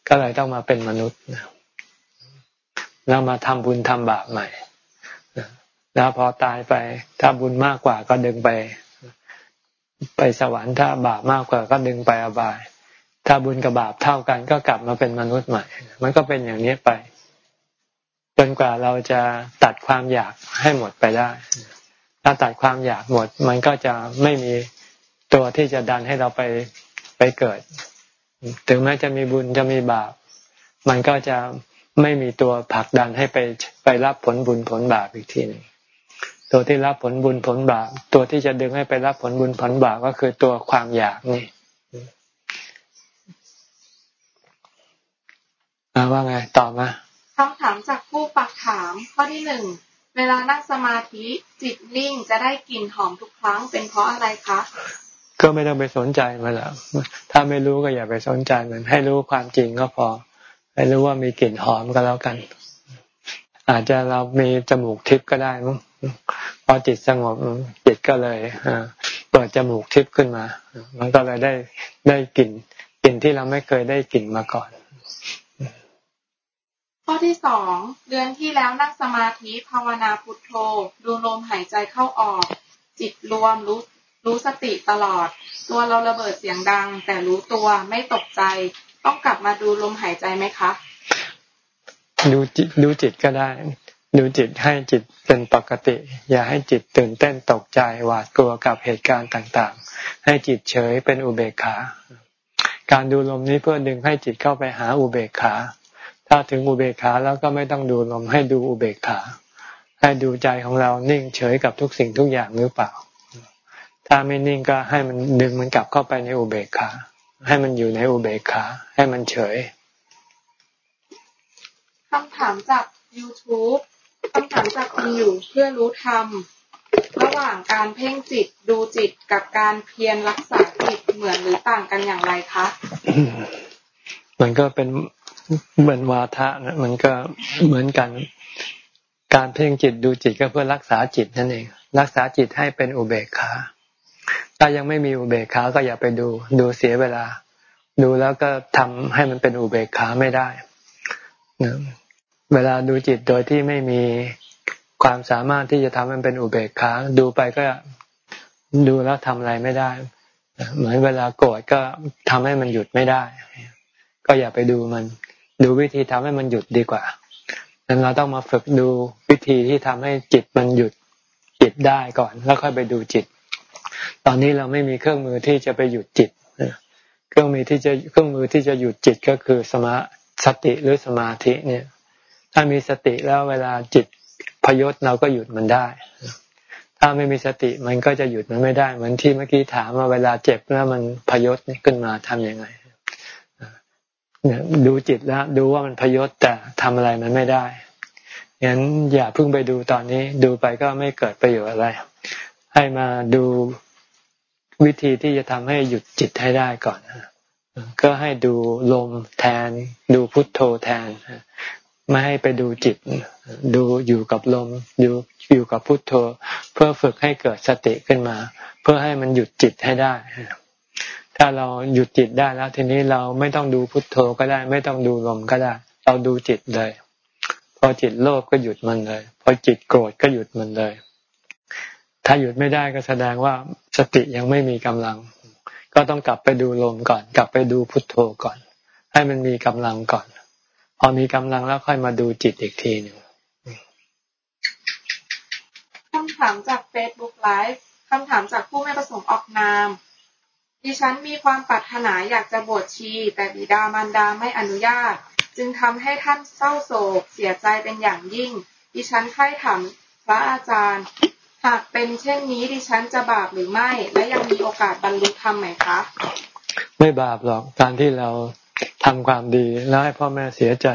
ก็เลยต้องมาเป็นมนุษย์แล้วมาทำบุญทำบาปใหม่แล้วพอตายไป ถ้าบุญมากกว่าก็ดึงไป ไปสวรรค์ถ้าบาปมากกว่าก็ดึงไปอบาย ถ้าบุญกับบาปเท่ากันก็กลับมาเป็นมนุษย์ใหม่ มันก็เป็นอย่างนี้ไปจนกว่าเราจะตัดความอยากให้หมดไปได้ ถ้าตัดความอยากหมด มันก็จะไม่มี ตัวที่จะดันให้เราไปไปเกิด ถึงแม้จะมีบุญจะมีบาป มันก็จะไม่มีตัวผลักดันให้ไปไปรับผลบุญผลบาปอีกทีหนึ่งตัวที่รับผลบุญผลบาปตัวที่จะดึงให้ไปรับผลบุญผลบาปก็คือตัวความอยากนี่ว่าไงตอบมาคำถามจากผู้ปักถามข้อที่หนึ่งเวลานั่งสมาธิจิตนิ่งจะได้กลิ่นหอมทุกครั้งเป็นเพราะอะไรคะ ก็ไม่ต้องไปสนใจมันล้วถ้าไม่รู้ก็อย่าไปสนใจมันให้รู้ความจริงก็พอ ให้รู้ว่ามีกลิ่นหอมก็แล้วกัน อาจจะเรามีจมูกทิพย์ก็ได้มั้งพอจิตสงบจิตก็เลยเปิดจมูกทิพย์ขึ้นมา มันก็เลยได้ได้กลิ่นกลิ่นที่เราไม่เคยได้กลิ่นมาก่อน ข้อที่สองเดือนที่แล้วนั่งสมาธิภาวนาพุทโธ ดูลมหายใจเข้าออก จิตรวมรู้ รู้สติตลอด ตัวเราระเบิดเสียงดัง แต่รู้ตัวไม่ตกใจ ต้องกลับมาดูลมหายใจไหมคะ ดูจิตดูจิตก็ได้ ดูจิตให้จิตเป็นปกติ อย่าให้จิตตื่นเต้นตกใจหวาดกลัวกับเหตุการณ์ต่างๆ ให้จิตเฉยเป็นอุเบกขา การดูลมนี้เพื่อดึงให้จิตเข้าไปหาอุเบกขา ถ้าถึงอุเบกขาแล้วก็ไม่ต้องดูลมให้ดูอุเบกขา ให้ดูใจของเรานิ่งเฉยกับทุกสิ่งทุกอย่างหรือเปล่า ถ้าไม่นิ่งก็ให้มันดึงมันกลับเข้าไปในอุเบกขา ให้มันอยู่ในอุเบกขา ให้มันเฉยคำถามจาก YouTube คำถามจากคุณอยู่เพื่อรู้ธรรมระหว่างการเพ่งจิตดูจิตกับการเพียรรักษาจิตเหมือนหรือต่างกันอย่างไรคะมันก็เป็นเหมือนวาทะนะมันก็เหมือนกัน การเพ่งจิตดูจิตก็เพื่อรักษาจิตนั่นเอง รักษาจิตให้เป็นอุเบกขา ถ้ายังไม่มีอุเบกขาก็อย่าไปดู ดูเสียเวลา ดูแล้วก็ทำให้มันเป็นอุเบกขาไม่ได้เวลาดูจิตโดยที่ไม่มีความสามารถที่จะทำมันเป็นอุเบกขาดูไปก็ดูแล้วทำอะไรไม่ได้ เหมือนเวลาโกรธก็ทำให้มันหยุดไม่ได้ ก็อย่าไปดูมัน ดูวิธีทำให้มันหยุดดีกว่าดังนั้นเราต้องมาฝึกดูวิธีที่ทำให้จิตมันหยุดจิตได้ก่อน แล้วค่อยไปดูจิต ตอนนี้เราไม่มีเครื่องมือที่จะไปหยุดจิตเครื่องมือที่จะเครื่องมือที่จะหยุดจิตก็คือสมาสติหรือสมาธิเนี่ย ถ้ามีสติแล้วเวลาจิตพยศเราก็หยุดมันได้ ถ้าไม่มีสติมันก็จะหยุดมันไม่ได้ เหมือนที่เมื่อกี้ถามว่าเวลาเจ็บแล้วมันพยศขึ้นมาทํำยังไงเนี่ยดูจิตแล้วดูว่ามันพยศแต่ทำอะไรมันไม่ได้งั้นอย่าเพิ่งไปดูตอนนี้ ดูไปก็ไม่เกิดประโยชน์อะไร ให้มาดู วิธีที่จะทำให้หยุดจิตให้ได้ก่อนก็ให้ดูลมแทน ดูพุทโธแทนไม่ให้ไปดูจิต ดูอยู่กับลมอยู่อยู่กับพุทโธ เพื่อฝึกให้เกิดสติขึ้นมา เพื่อให้มันหยุดจิตให้ได้ ถ้าเราหยุดจิตได้แล้ว ทีนี้เราไม่ต้องดูพุทโธก็ได้ ไม่ต้องดูลมก็ได้ เราดูจิตเลย พอจิตโลภก็หยุดมันเลย พอจิตโกรธก็หยุดมันเลย ถ้าหยุดไม่ได้ก็แสดงว่าสติยังไม่มีกำลัง ก็ต้องกลับไปดูลมก่อน กลับไปดูพุทโธก่อน ให้มันมีกำลังก่อน พอมีกำลังแล้วค่อยมาดูจิตอีกทีหนึ่งคำถามจากเฟซบุ๊กไลฟ์คำถามจากผู้ไม่ประสงค์ออกนาม ดิฉันมีความปรารถนาอยากจะบวชชี แต่บิดามารดาไม่อนุญาต จึงทำให้ท่านเศร้าโศก เสียใจเป็นอย่างยิ่ง ดิฉันใคร่ถามพระอาจารย์ หากเป็นเช่นนี้ดิฉันจะบาปหรือไม่ และยังมีโอกาสบรรลุธรรมไหมคะ ไม่บาปหรอกการที่เราทำความดีแล้วให้พ่อแม่เสียใจ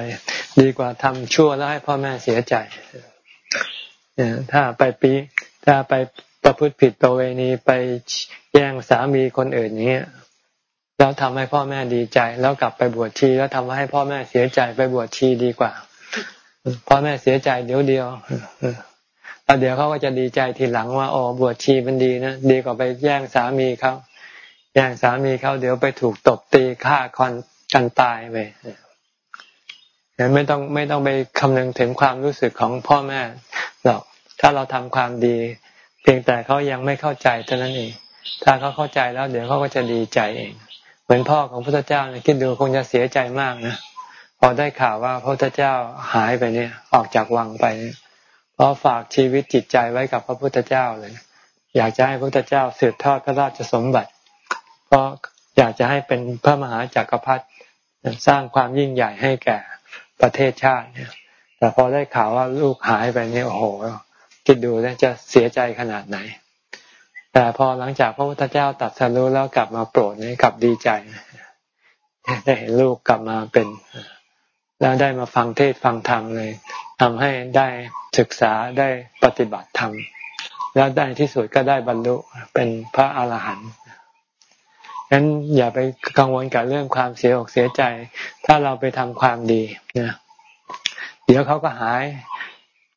ดีกว่าทำชั่วแล้วให้พ่อแม่เสียใจเนี่ยถ้าไปปีถ้าไปประพฤติผิดประเวณีไปแย่งสามีคนอื่นอย่างเงี้ยแล้วทำให้พ่อแม่ดีใจ แล้วกลับไปบวชชีแล้วทำให้พ่อแม่เสียใจไปบวชชีดีกว่า พ่อแม่เสียใจเดี๋ยวเดียว แล้วเดี๋ยวเขาก็จะดีใจทีหลังว่าอ๋อบวชชีมันดีนะดีกว่าไปแย่งสามีเขาแย่งสามีเขาเดี๋ยวไปถูกตบตีฆ่าคอนกันตายไปไม่ต้องไม่ต้องไปคำนึงถึงความรู้สึกของพ่อแม่หรอกถ้าเราทำความดี เพียงแต่เขายังไม่เข้าใจเท่านั้นเอง ถ้าเขาเข้าใจแล้ว เดี๋ยวเขาก็จะดีใจเอง เหมือนพ่อของพระเจ้าเนี่ยคิดดูคงจะเสียใจมากนะพอได้ข่าวว่าพระเจ้าหายไปเนี่ย ออกจากวังไปเนี่ย เพราะฝากชีวิตจิตใจไว้กับพระพุทธเจ้าเลย อยากจะให้พระพุทธเจ้าสืบทอดพระราชสมบัติ เพราะอยากจะให้เป็นพระมหาจากักรพรรดิสร้างความยิ่งใหญ่ให้แก่ประเทศชาติเนี่ย แต่พอได้ข่าวว่าลูกหายไปนี่โอ้โหคิดดูแล้วจะเสียใจขนาดไหน แต่พอหลังจากพระพุทธเจ้าตัดสรู้แล้วกลับมาโปรดนี่กลับดีใจได้เห็นลูกกลับมาเป็นแล้วได้มาฟังเทศฟังธรรมเลย ทำให้ได้ศึกษาได้ปฏิบัติธรรม แล้วได้ที่สุดก็ได้บรรลุเป็นพระอาหารหันต์งั้นอย่าไปกังวลกับเรื่องความเสียอกเสียใจ ถ้าเราไปทำความดีนะเดี๋ยวเขาก็หาย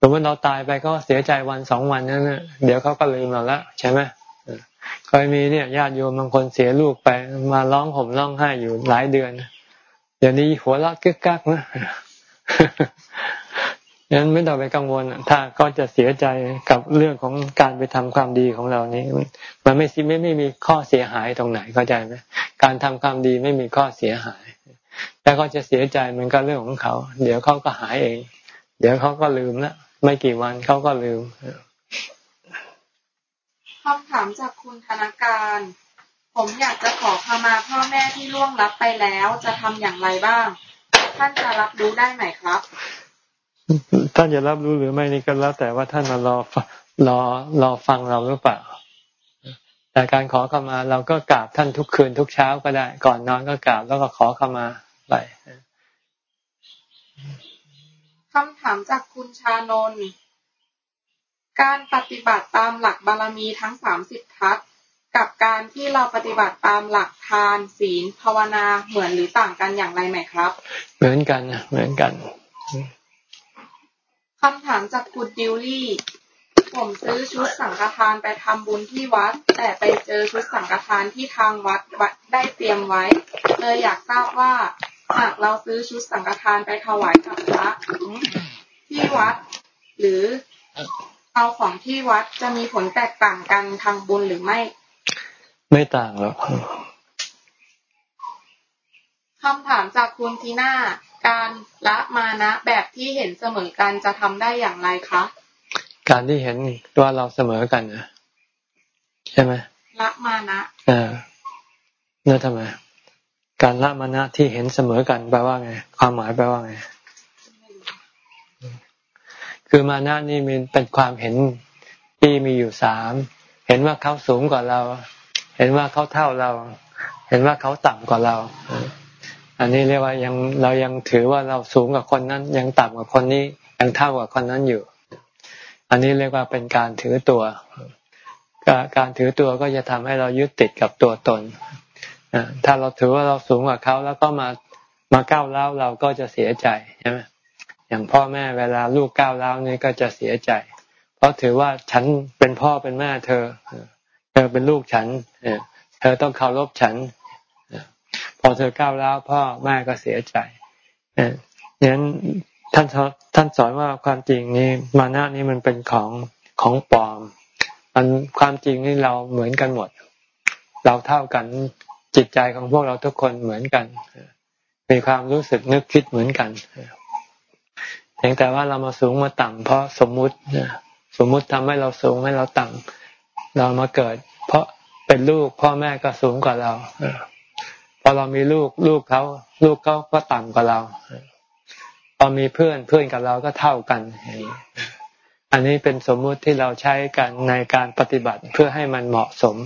สมมติเราตายไปก็เสียใจวันสองวันนั้นนะเดี๋ยวเขาก็ลืมเราละใช่ไหมเคยมีเนี่ยญาติโยมบางคนเสียลูกไปมาร้องห่มร้องไห้อยู่หลายเดือนเดี๋ยวนี้หัวเราะกึกกักนะ งั้นไม่ต้องไปกังวลถ้าก็จะเสียใจกับเรื่องของการไปทำความดีของเรานี้ มันไม่ไม่ไม่มีข้อเสียหายตรงไหนเข้าใจไหมการทำความดีไม่มีข้อเสียหายแต่เขาจะเสียใจมันก็เรื่องของเขา เดี๋ยวเขาก็หายเอง เดี๋ยวเขาก็ลืมละไม่กี่วันเขาก็ลืมคำถามจากคุณธนาการ ผมอยากจะขอขมาพ่อแม่ที่ล่วงลับไปแล้ว จะทำอย่างไรบ้าง ท่านจะรับรู้ได้ไหมครับ ท่านจะรับรู้หรือไม่นี่ก็แล้ว แต่ว่าท่านมารอรอรอฟังเราหรือเปล่าแต่การขอเข้ามาเราก็กราบท่านทุกคืนทุกเช้าก็ได้ ก่อนนอนก็กราบแล้วก็ขอเข้ามาไปคำถามจากคุณชานนท์การปฏิบัติตามหลักบารมีทั้งสามสิบทัศกับการที่เราปฏิบัติตามหลักทานศีลภาวนาเหมือนหรือต่างกันอย่างไรไหมครับ เหมือนกันเหมือนกัน คำถามจากคุณดิวลี่ ผมซื้อชุดสังฆทานไปทำบุญที่วัด แต่ไปเจอชุดสังฆทานที่ทางวัดวัดได้เตรียมไว้ เลยอยากทราบว่า หากเราซื้อชุดสังฆทานไปถวายกับพระที่วัด หรือเอาของที่วัดจะมีผลแตกต่างกันทางบุญหรือไม่ ไม่ต่างหรอกคำถามจากคุณทีน่า การละมานะแบบที่เห็นเสมอกันจะทำได้อย่างไรคะ การที่เห็นว่าเราเสมอกันนะใช่ไหมละมานะอ่านั่นทำไมการละมานะที่เห็นเสมอกันแปลว่าไง ความหมายแปลว่าไง คือมานะนี่มันเป็นความเห็นที่มีอยู่สาม เห็นว่าเขาสูงกว่าเรา เห็นว่าเขาเท่าเรา เห็นว่าเขาต่ำกว่าเรา อันนี้เรียกว่ายังเรายังถือว่าเราสูงกว่าคนนั้น ยังต่ำกว่าคนนี้ยังเท่ากว่าคนนั้นอยู่ อันนี้เรียกว่าเป็นการถือตัวการถือตัวก็จะทำให้เรายึดติดกับตัวตนถ้าเราถือว่าเราสูงกว่าเขาแล้วก็มามาก้าวเล้าเราก็จะเสียใจใช่ไหมอย่างพ่อแม่เวลาลูกก้าวเล้านี่ก็จะเสียใจ เพราะถือว่าฉันเป็นพ่อเป็นแม่เธอ เธอเป็นลูกฉันเธอต้องเคารพฉัน อเธอก้าวแล้วพ่อแม่ก็เสียใจเนี่ยนั้นท่านท่านสอนว่าความจริงนี้มานะนี้มันเป็นของของปลอมมันความจริงนี่เราเหมือนกันหมด เราเท่ากันจิตใจของพวกเราทุกคนเหมือนกัน มีความรู้สึกนึกคิดเหมือนกันเพียงแต่ว่าเรามาสูงมาต่ำเพราะสมมุติสมมุติทำให้เราสูงให้เราต่ำเรามาเกิด เพราะเป็นลูกพ่อแม่ก็สูงกว่าเรา อเรามีลูกลูกเขาลูกเขาก็ต่ำกว่าเราพอมีเพื่อนเพื่อนกับเราก็เท่ากัน อันนี้เป็นสมมุติที่เราใช้กันในการปฏิบัติเพื่อให้มันเหมาะสม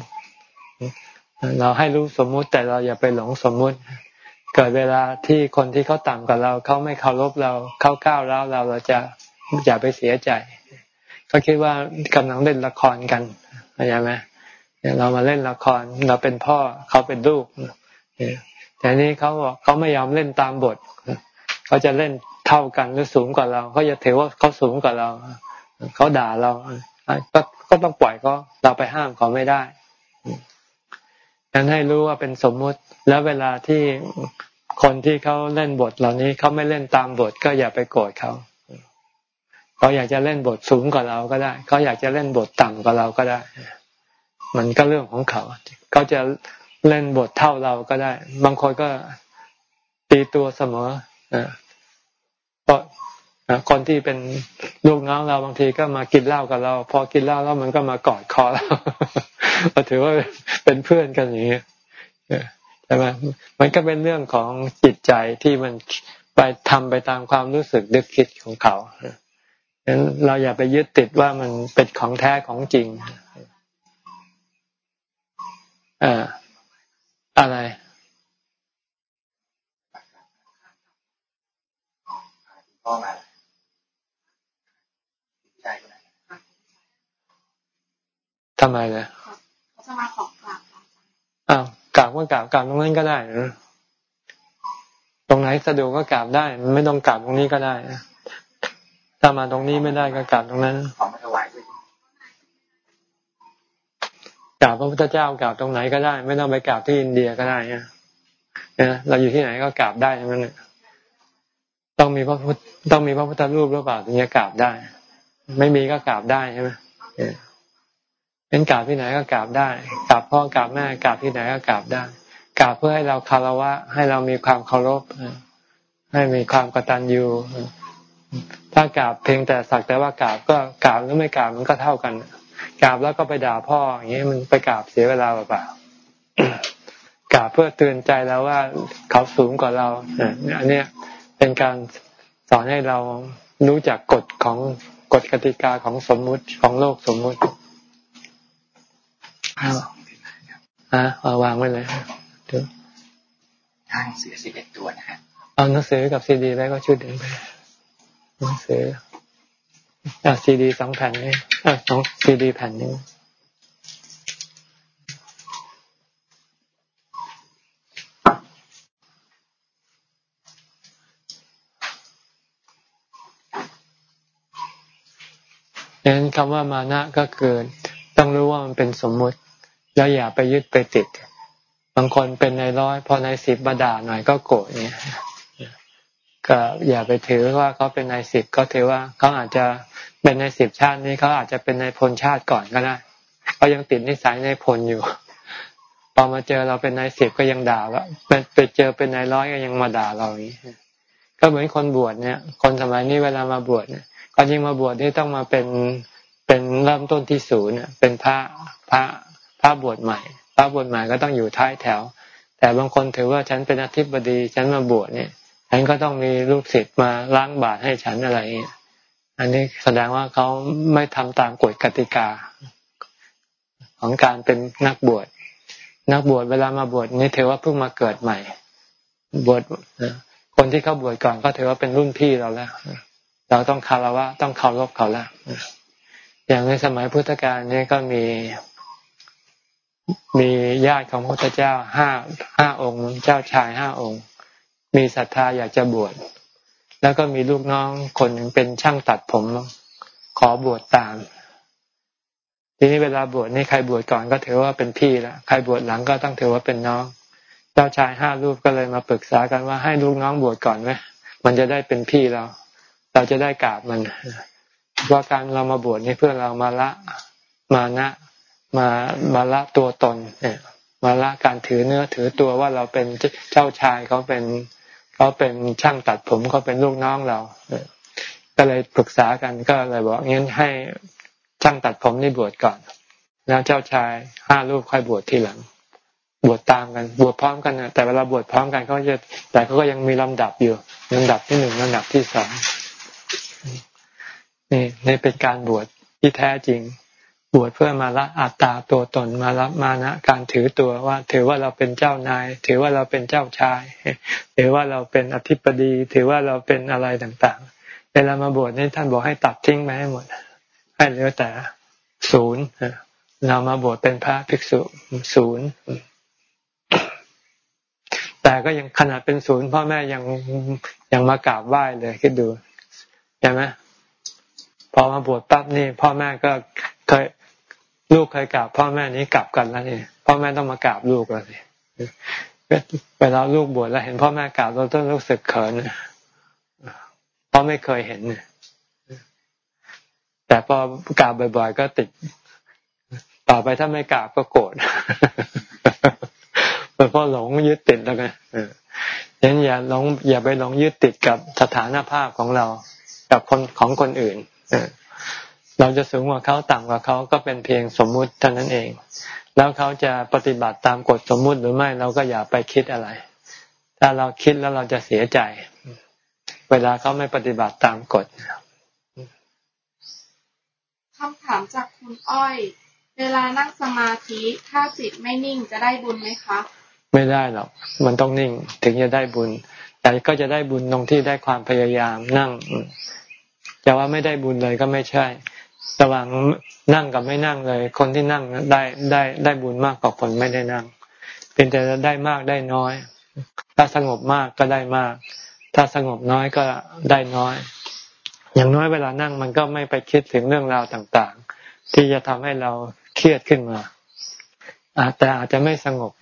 เราให้รู้สมมุติแต่เราอย่าไปหลงสมมุติ เกิดเวลาที่คนที่เขาต่ำกว่าเราเขาไม่เคารพเราเขาก้าวแล้วเราเราจะอย่าไปเสียใจเขาคิดว่ากำลังเล่นละครกันเข้าใจไหมเรามาเล่นละครเราเป็นพ่อเขาเป็นลูก แต่นี้เขาบอกเขาไม่ยอมเล่นตามบทเขาจะเล่นเท่ากันหรือสูงกว่าเราเขาจะถือว่าเขาสูงกว่าเราเขาด่าเราก็ก็ต้องปล่อยเขาเราไปห้ามเขาไม่ได้ดังนั้นให้รู้ว่าเป็นสมมุติ แล้วเวลาที่คนที่เขาเล่นบทเหล่านี้เขาไม่เล่นตามบทก็อย่าไปโกรธเขาเขาอยากจะเล่นบทสูงกว่าเราก็ได้เขาอยากจะเล่นบทต่ำกว่าเราก็ได้ มันก็เรื่องของเขาเขาจะ เล่นบทเท่าเราก็ได้ บางคนก็ตีตัวเสมอเพราะคนที่เป็นลูกน้องเราบางทีก็มากินเหล้ากับเรา พอกินเหล้าแล้วมันก็มากอดคอเราเราถือว่าเป็นเพื่อนกันอย่างนี้ใช่ไหมมันก็เป็นเรื่องของจิตใจที่มันไปทำไปตามความรู้สึกดึกคิดของเขาฉะนั้นเราอย่าไปยึดติดว่ามันเป็นของแท้ของจริงอ่า อะไร ทำไมเลยเขาจะมาขอกราบอ้าวกราบก็กราบกราบตรงนั้นก็ได้นะตรงไหนสะดวกก็กราบได้ ไม่ต้องกราบตรงนี้ก็ได้ถ้ามาตรงนี้ไม่ได้ก็กราบตรงนั้น กราบพระพุทธเจ้ากราบตรงไหนก็ได้ ไม่ต้องไปกราบที่อินเดียก็ได้เนี่ยเราอยู่ที่ไหนก็กราบได้ทั้งนั้นต้องมีพระพุทธต้องมีพระพุทธรูปหรือเปล่าถึงจะกราบได้ ไม่มีก็กราบได้ใช่ไหมเป็นกราบที่ไหนก็กราบได้กราบพ่อกราบแม่กราบที่ไหนก็กราบได้กราบเพื่อให้เราคารวะ ให้เรามีความเคารพให้มีความกตัญญูถ้ากราบเพียงแต่สักแต่ว่ากราบก็กราบหรือไม่กราบมันก็เท่ากัน กราบแล้วก็ไปด่าพ่ออย่างนี้มันไปกราบเสียเวลาเปล่ากราบเพื่อเตือนใจแล้วว่าเขาสูงกว่าเราอันนี้เป็นการสอนให้เรารู้จักกฎของกฎกติกาของสมมุติของโลกสมมุติอ่าเอาวางไว้เลยดูทางเสือสิบเอ็ดตัวนะฮะเอาหนังสือกับซีดีไว้ก็ชุดหนึ่งไปหนังสือ อ่าซีดีสองแผ่นนี่อ่าสองซีดีแผ่นนึงดังนั้นคำว่ามานะก็คือต้องรู้ว่ามันเป็นสมมุติ แล้วอย่าไปยึดไปติด บางคนเป็นในร้อย พอในสิบมาด่าหน่อยก็โกรธเนี่ย ก็อย่าไปถือว่าเขาเป็นในสิบก็ถือว่าเขาอาจจะเป็นในสิบชาตินี้เขาอาจจะเป็นในพลชาติก่อนก็ได้เขายังติดนิสัยในพลอยู่พอมาเจอเราเป็นนายสิบก็ยังด่าว่าไปเจอเป็นนายร้อยก็ยังมาด่าเราอย่างนี้ก็เหมือนคนบวชเนี่ย คนสมัยนี้เวลามาบวชเนี่ยก็ยิ่งมาบวชนี่ต้องมาเป็นเป็นเริ่มต้นที่ศูนย์เป็นพระพระพระบวชใหม่ พระบวชใหม่ก็ต้องอยู่ท้ายแถว แต่บางคนถือว่าฉันเป็นอธิบดีฉันมาบวชเนี่ย ฉันก็ต้องมีลูกศิษย์มาล้างบาตรให้ฉันอะไรเงี้ยอันนี้แสดงว่าเขาไม่ทำตามกฎกติกา ของการเป็นนักบวช นักบวชเวลามาบวชนี่ถือว่าเพิ่งมาเกิดใหม่ บวชคนที่เขาบวชก่อนก็ถือว่าเป็นรุ่นพี่เราแล้ว เราต้องคารวะต้องเคารพเขาแล้วอย่างในสมัยพุทธกาลนี่ก็มีมีญาติของพระพุทธเจ้าห้าห้าองค์ เจ้าชายห้าองค์ มีศรัทธาอยากจะบวชแล้วก็มีลูกน้องคนหนึ่งเป็นช่างตัดผม ขอบวชตาม ทีนี้เวลาบวชนี่ใครบวชก่อนก็ถือว่าเป็นพี่แล้วใครบวชหลังก็ต้องถือว่าเป็นน้อง เจ้าชายห้ารูปก็เลยมาปรึกษากันว่าให้ลูกน้องบวชก่อนไหมมันจะได้เป็นพี่เรา เราจะได้กราบมันว่าการเรามาบวชนี่เพื่อเรามาละมานะ มามาละตัวตนเนี่ยมาละการถือเนื้อถือตัวว่าเราเป็นเจ้าชายเขาเป็น เขาเป็นช่างตัดผมเขาเป็นลูกน้องเราก็เลยปรึกษากันก็เลยบอกงั้นให้ช่างตัดผมนี่บวชก่อน แล้วเจ้าชายห้ารูปค่อยบวชทีหลัง บวชตามกันบวชพร้อมกันนะแต่เวลาบวชพร้อมกันเขาจะแต่เขาก็ยังมีลำดับอยู่ลำดับที่หนึ่งลำดับที่สองนี่นี่เป็นการบวชที่แท้จริง บวชเพื่อมาละอัตตาตัวตนมาละมานะการถือตัวว่า ถือว่าเราเป็นเจ้านาย ถือว่าเราเป็นเจ้าชาย ถือว่าเราเป็นอธิปดี ถือว่าเราเป็นอะไรต่างๆ เวลามาบวชนี่ท่านบอกให้ตัดทิ้งไปให้หมด ให้เหลือแต่ศูนย์เรามาบวชเป็นพระภิกษุศูนย์แต่ก็ยังขนาดเป็นศูนย์พ่อแม่ยังยังมากราบไหว้เลยคิดดูใช่ไหมพอมาบวชปั๊บนี่ พ่อแม่ก็เคย ลูกเคยกราบพ่อแม่นี้กลับกันแล้วนี่พ่อแม่ต้องมากราบลูกแล้วสิเวลาลูกบวชแล้วเห็นพ่อแม่กราบเราต้องรู้สึกเขินเพราะไม่เคยเห็นแต่พอกราบบ่อย ๆ ก็ติด ต่อไปถ้าไม่กราบก็โกรธเพราะหลงยึดติดแล้วไงฉะนั้นอย่าหลงอย่าไปหลงยึดติดกับสถานภาพของเรา กับคนของคนอื่น เราจะสูงกว่าเขาต่ำกว่าเขาก็เป็นเพียงสมมุติเท่านั้นเอง แล้วเขาจะปฏิบัติตามกฎสมมุติหรือไม่เราก็อย่าไปคิดอะไร ถ้าเราคิดแล้วเราจะเสียใจ เวลาเขาไม่ปฏิบัติตามกฎคำถามจากคุณอ้อย เวลานั่งสมาธิถ้าจิตไม่นิ่งจะได้บุญไหมคะไม่ได้หรอกมันต้องนิ่งถึงจะได้บุญ แต่ก็จะได้บุญตรงที่ได้ความพยายามนั่งจะว่าไม่ได้บุญเลยก็ไม่ใช่ ระหว่างนั่งกับไม่นั่งเลย คนที่นั่งได้ได้ได้บุญมากกว่าคนไม่ได้นั่ง เป็นแต่ได้มากได้น้อย ถ้าสงบมากก็ได้มาก ถ้าสงบน้อยก็ได้น้อย อย่างน้อยเวลานั่งมันก็ไม่ไปคิดถึงเรื่องราวต่างๆ ที่จะทำให้เราเครียดขึ้นมาแต่อาจจะไม่สงบ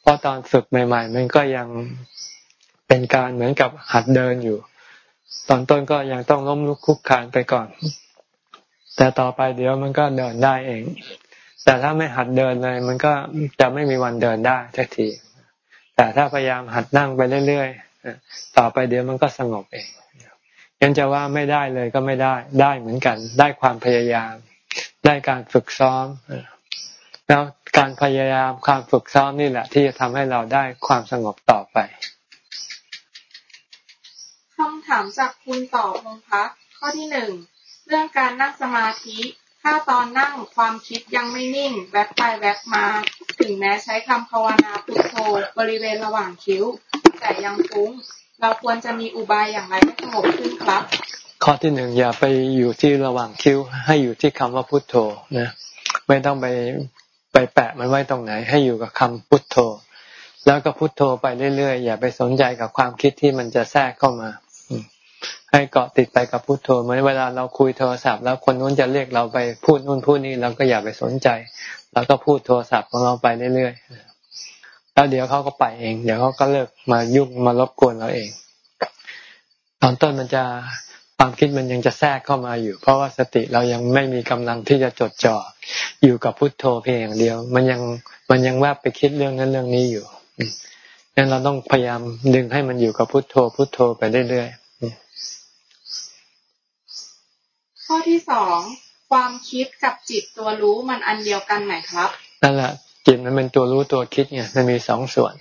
เพราะตอนฝึกใหม่ ๆ มันก็ยังเป็นการเหมือนกับหัดเดินอยู่ ตอนต้นก็ยังต้องล้มลุกคุกคานไปก่อน แต่ต่อไปเดี๋ยวมันก็เดินได้เอง แต่ถ้าไม่หัดเดินเลย มันก็จะไม่มีวันเดินได้ทักที แต่ถ้าพยายามหัดนั่งไปเรื่อยๆ ต่อไปเดี๋ยวมันก็สงบเองยังจะว่าไม่ได้เลยก็ไม่ได้ ได้เหมือนกัน ได้ความพยายาม ได้การฝึกซ้อม แล้วการพยายามความฝึกซ้อมนี่แหละ ที่จะทำให้เราได้ความสงบต่อไปคำถามจากคุณต่อพงพักข้อที่หนึ่ง เรื่องการนั่งสมาธิ ถ้าตอนนั่งความคิดยังไม่นิ่ง แวบไปแวบมา ถึงแม้ใช้คำภาวนาพุทโธบริเวณระหว่างคิ้ว แต่ยังฟุ้ง เราควรจะมีอุบายอย่างไรให้สงบขึ้นครับ ข้อที่หนึ่งอย่าไปอยู่ที่ระหว่างคิ้ว ให้อยู่ที่คำว่าพุทโธนะ ไม่ต้องไปไปแปะมันไว้ตรงไหน ให้อยู่กับคำพุทโธ แล้วก็พุทโธไปเรื่อยๆ อย่าไปสนใจกับความคิดที่มันจะแทรกเข้ามา ให้เกาะติดไปกับพุโทโธเหมือนเวลาเราคุยโทรศัพท์ แล้วคนนู้นจะเรียกเราไปพูดนู่นพูดนี่เราก็อย่าไปสนใจเราก็พูดโทรศัพท์ของเราไปเรื่อยๆแล้วเดี๋ยวเขาก็ไปเอง เดี๋ยวเขาก็เลิกมายุ่งมารบกวนเราเอง ตอนต้นมันจะความคิดมันยังจะแทรกเข้ามาอยู่ เพราะว่าสติเรายังไม่มีกำลังที่จะจดจ่ออยู่กับพุทโธเพียงอย่างเดียว มันยังมันยังแวบไปคิดเรื่องนั้นเรื่องนี้อยู่งั้นเราต้องพยายามดึงให้มันอยู่กับพุทโธพุทโธไปเรื่อยๆ ข้อที่สองความคิดกับจิตตัวรู้มันอันเดียวกันไหมครับนั่นแหละจิตมันเป็นตัวรู้ตัวคิดไงมันมีสองส่วน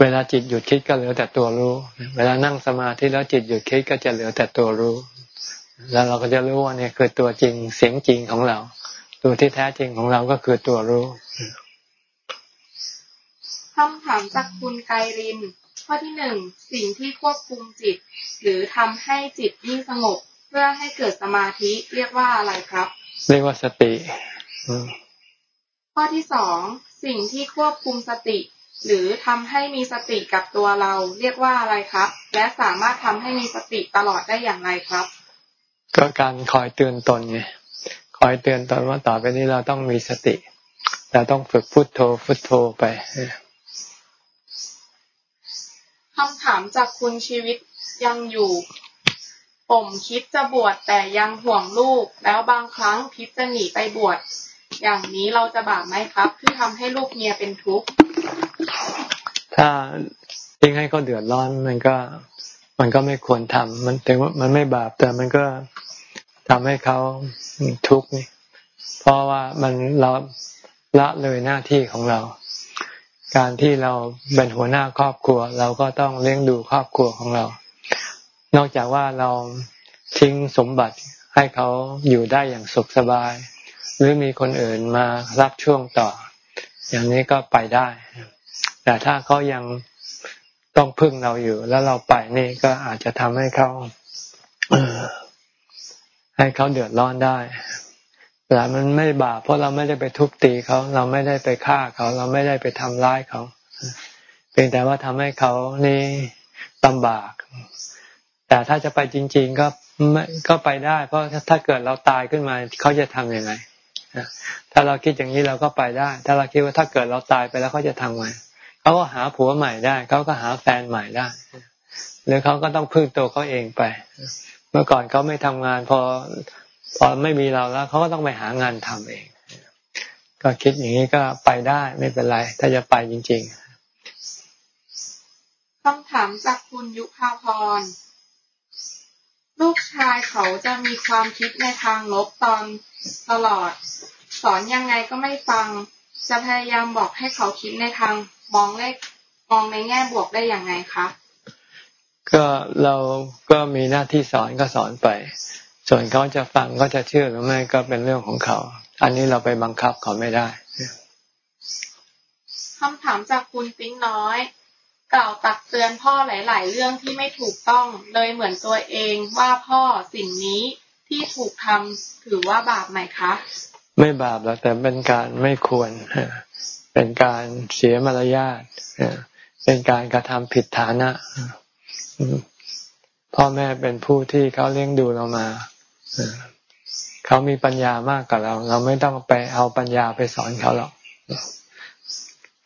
เวลาจิตหยุดคิดก็เหลือแต่ตัวรู้ เวลานั่งสมาธิแล้วจิตหยุดคิดก็จะเหลือแต่ตัวรู้ แล้วเราก็จะรู้ว่าเนี่ยคือตัวจริงเสียงจริงของเรา ตัวที่แท้จริงของเราก็คือตัวรู้คำถามจากคุณไกริน ข้อที่หนึ่งสิ่งที่ควบคุมจิต หรือทำให้จิตนิ่งสงบ เพื่อให้เกิดสมาธิเรียกว่าอะไรครับ เรียกว่าสติข้อที่สองสิ่งที่ควบคุมสติ หรือทำให้มีสติกับตัวเราเรียกว่าอะไรครับ และสามารถทำให้มีสติตลอดได้อย่างไรครับ ก็การคอยเตือนตนไงคอยเตือนตนว่าต่อไปนี้เราต้องมีสติเราต้องฝึกพุโทโธพุโทโธไปคำถามจากคุณชีวิตยังอยู่ ผมคิดจะบวชแต่ยังห่วงลูก แล้วบางครั้งคิดจะหนีไปบวช อย่างนี้เราจะบาปไหมครับ ที่ทำให้ลูกเมียเป็นทุกข์ ถ้าทิ้งให้เขาเดือดร้อนมันก็ มันก็ไม่ควรทำมันถึงว่ามันไม่บาปแต่มันก็ทำให้เขาทุกข์นี่ เพราะว่ามันเราละเลยหน้าที่ของเรา การที่เราเป็นหัวหน้าครอบครัว เราก็ต้องเลี้ยงดูครอบครัวของเรา นอกจากว่าเราทิ้งสมบัติให้เขาอยู่ได้อย่างสุขสบาย หรือมีคนอื่นมารับช่วงต่อ อย่างนี้ก็ไปได้ แต่ถ้าเขายังต้องพึ่งเราอยู่ แล้วเราไปนี่ก็อาจจะทำให้เขาให้เขาเดือดร้อนได้แต่มันไม่บาปเพราะเราไม่ได้ไปทุบตีเขา เราไม่ได้ไปฆ่าเขา เราไม่ได้ไปทำร้ายเขาเพียงแต่ว่าทำให้เขานี่ลำบาก แต่ถ้าจะไปจริง ๆ ก็ไม่ก็ไปได้ เพราะถ้าเกิดเราตายขึ้นมาเขาจะทำยังไงถ้าเราคิดอย่างนี้เราก็ไปได้ ถ้าเราคิดว่าถ้าเกิดเราตายไปแล้วเขาจะทำไงเขาก็หาผัวใหม่ได้เขาก็หาแฟนใหม่ได้หรือเขาก็ต้องพึ่งตัวเขาเองไป เมื่อก่อนเขาไม่ทำงาน พอพอไม่มีเราแล้วเขาก็ต้องไปหางานทำเอง ก็คิดอย่างนี้ก็ไปได้ไม่เป็นไร ถ้าจะไปจริง ๆคำถามจากคุณยุพาพร ลูกชายเขาจะมีความคิดในทางลบตอนตลอด สอนยังไงก็ไม่ฟัง จะพยายามบอกให้เขาคิดในทางมองเลขมองในแง่บวกได้อย่างไงคะก็เราก็มีหน้าที่สอนก็สอนไป ส่วนเขาจะฟังก็จะเชื่อหรือไม่ก็เป็นเรื่องของเขา อันนี้เราไปบังคับเขาไม่ได้คำถามจากคุณปิ๊งน้อย กล่าวตักเตือนพ่อหลาย ๆ เรื่องที่ไม่ถูกต้อง เลยเหมือนตัวเองว่าพ่อสิ่งนี้ที่ถูกทำถือว่าบาปไหมคะ ไม่บาปแล้วแต่เป็นการไม่ควร เป็นการเสียมารยาทเป็นการกระทำผิดฐานะพ่อแม่เป็นผู้ที่เขาเลี้ยงดูเรามาเขามีปัญญามากกว่าเรา เราไม่ต้องไปเอาปัญญาไปสอนเขาหรอก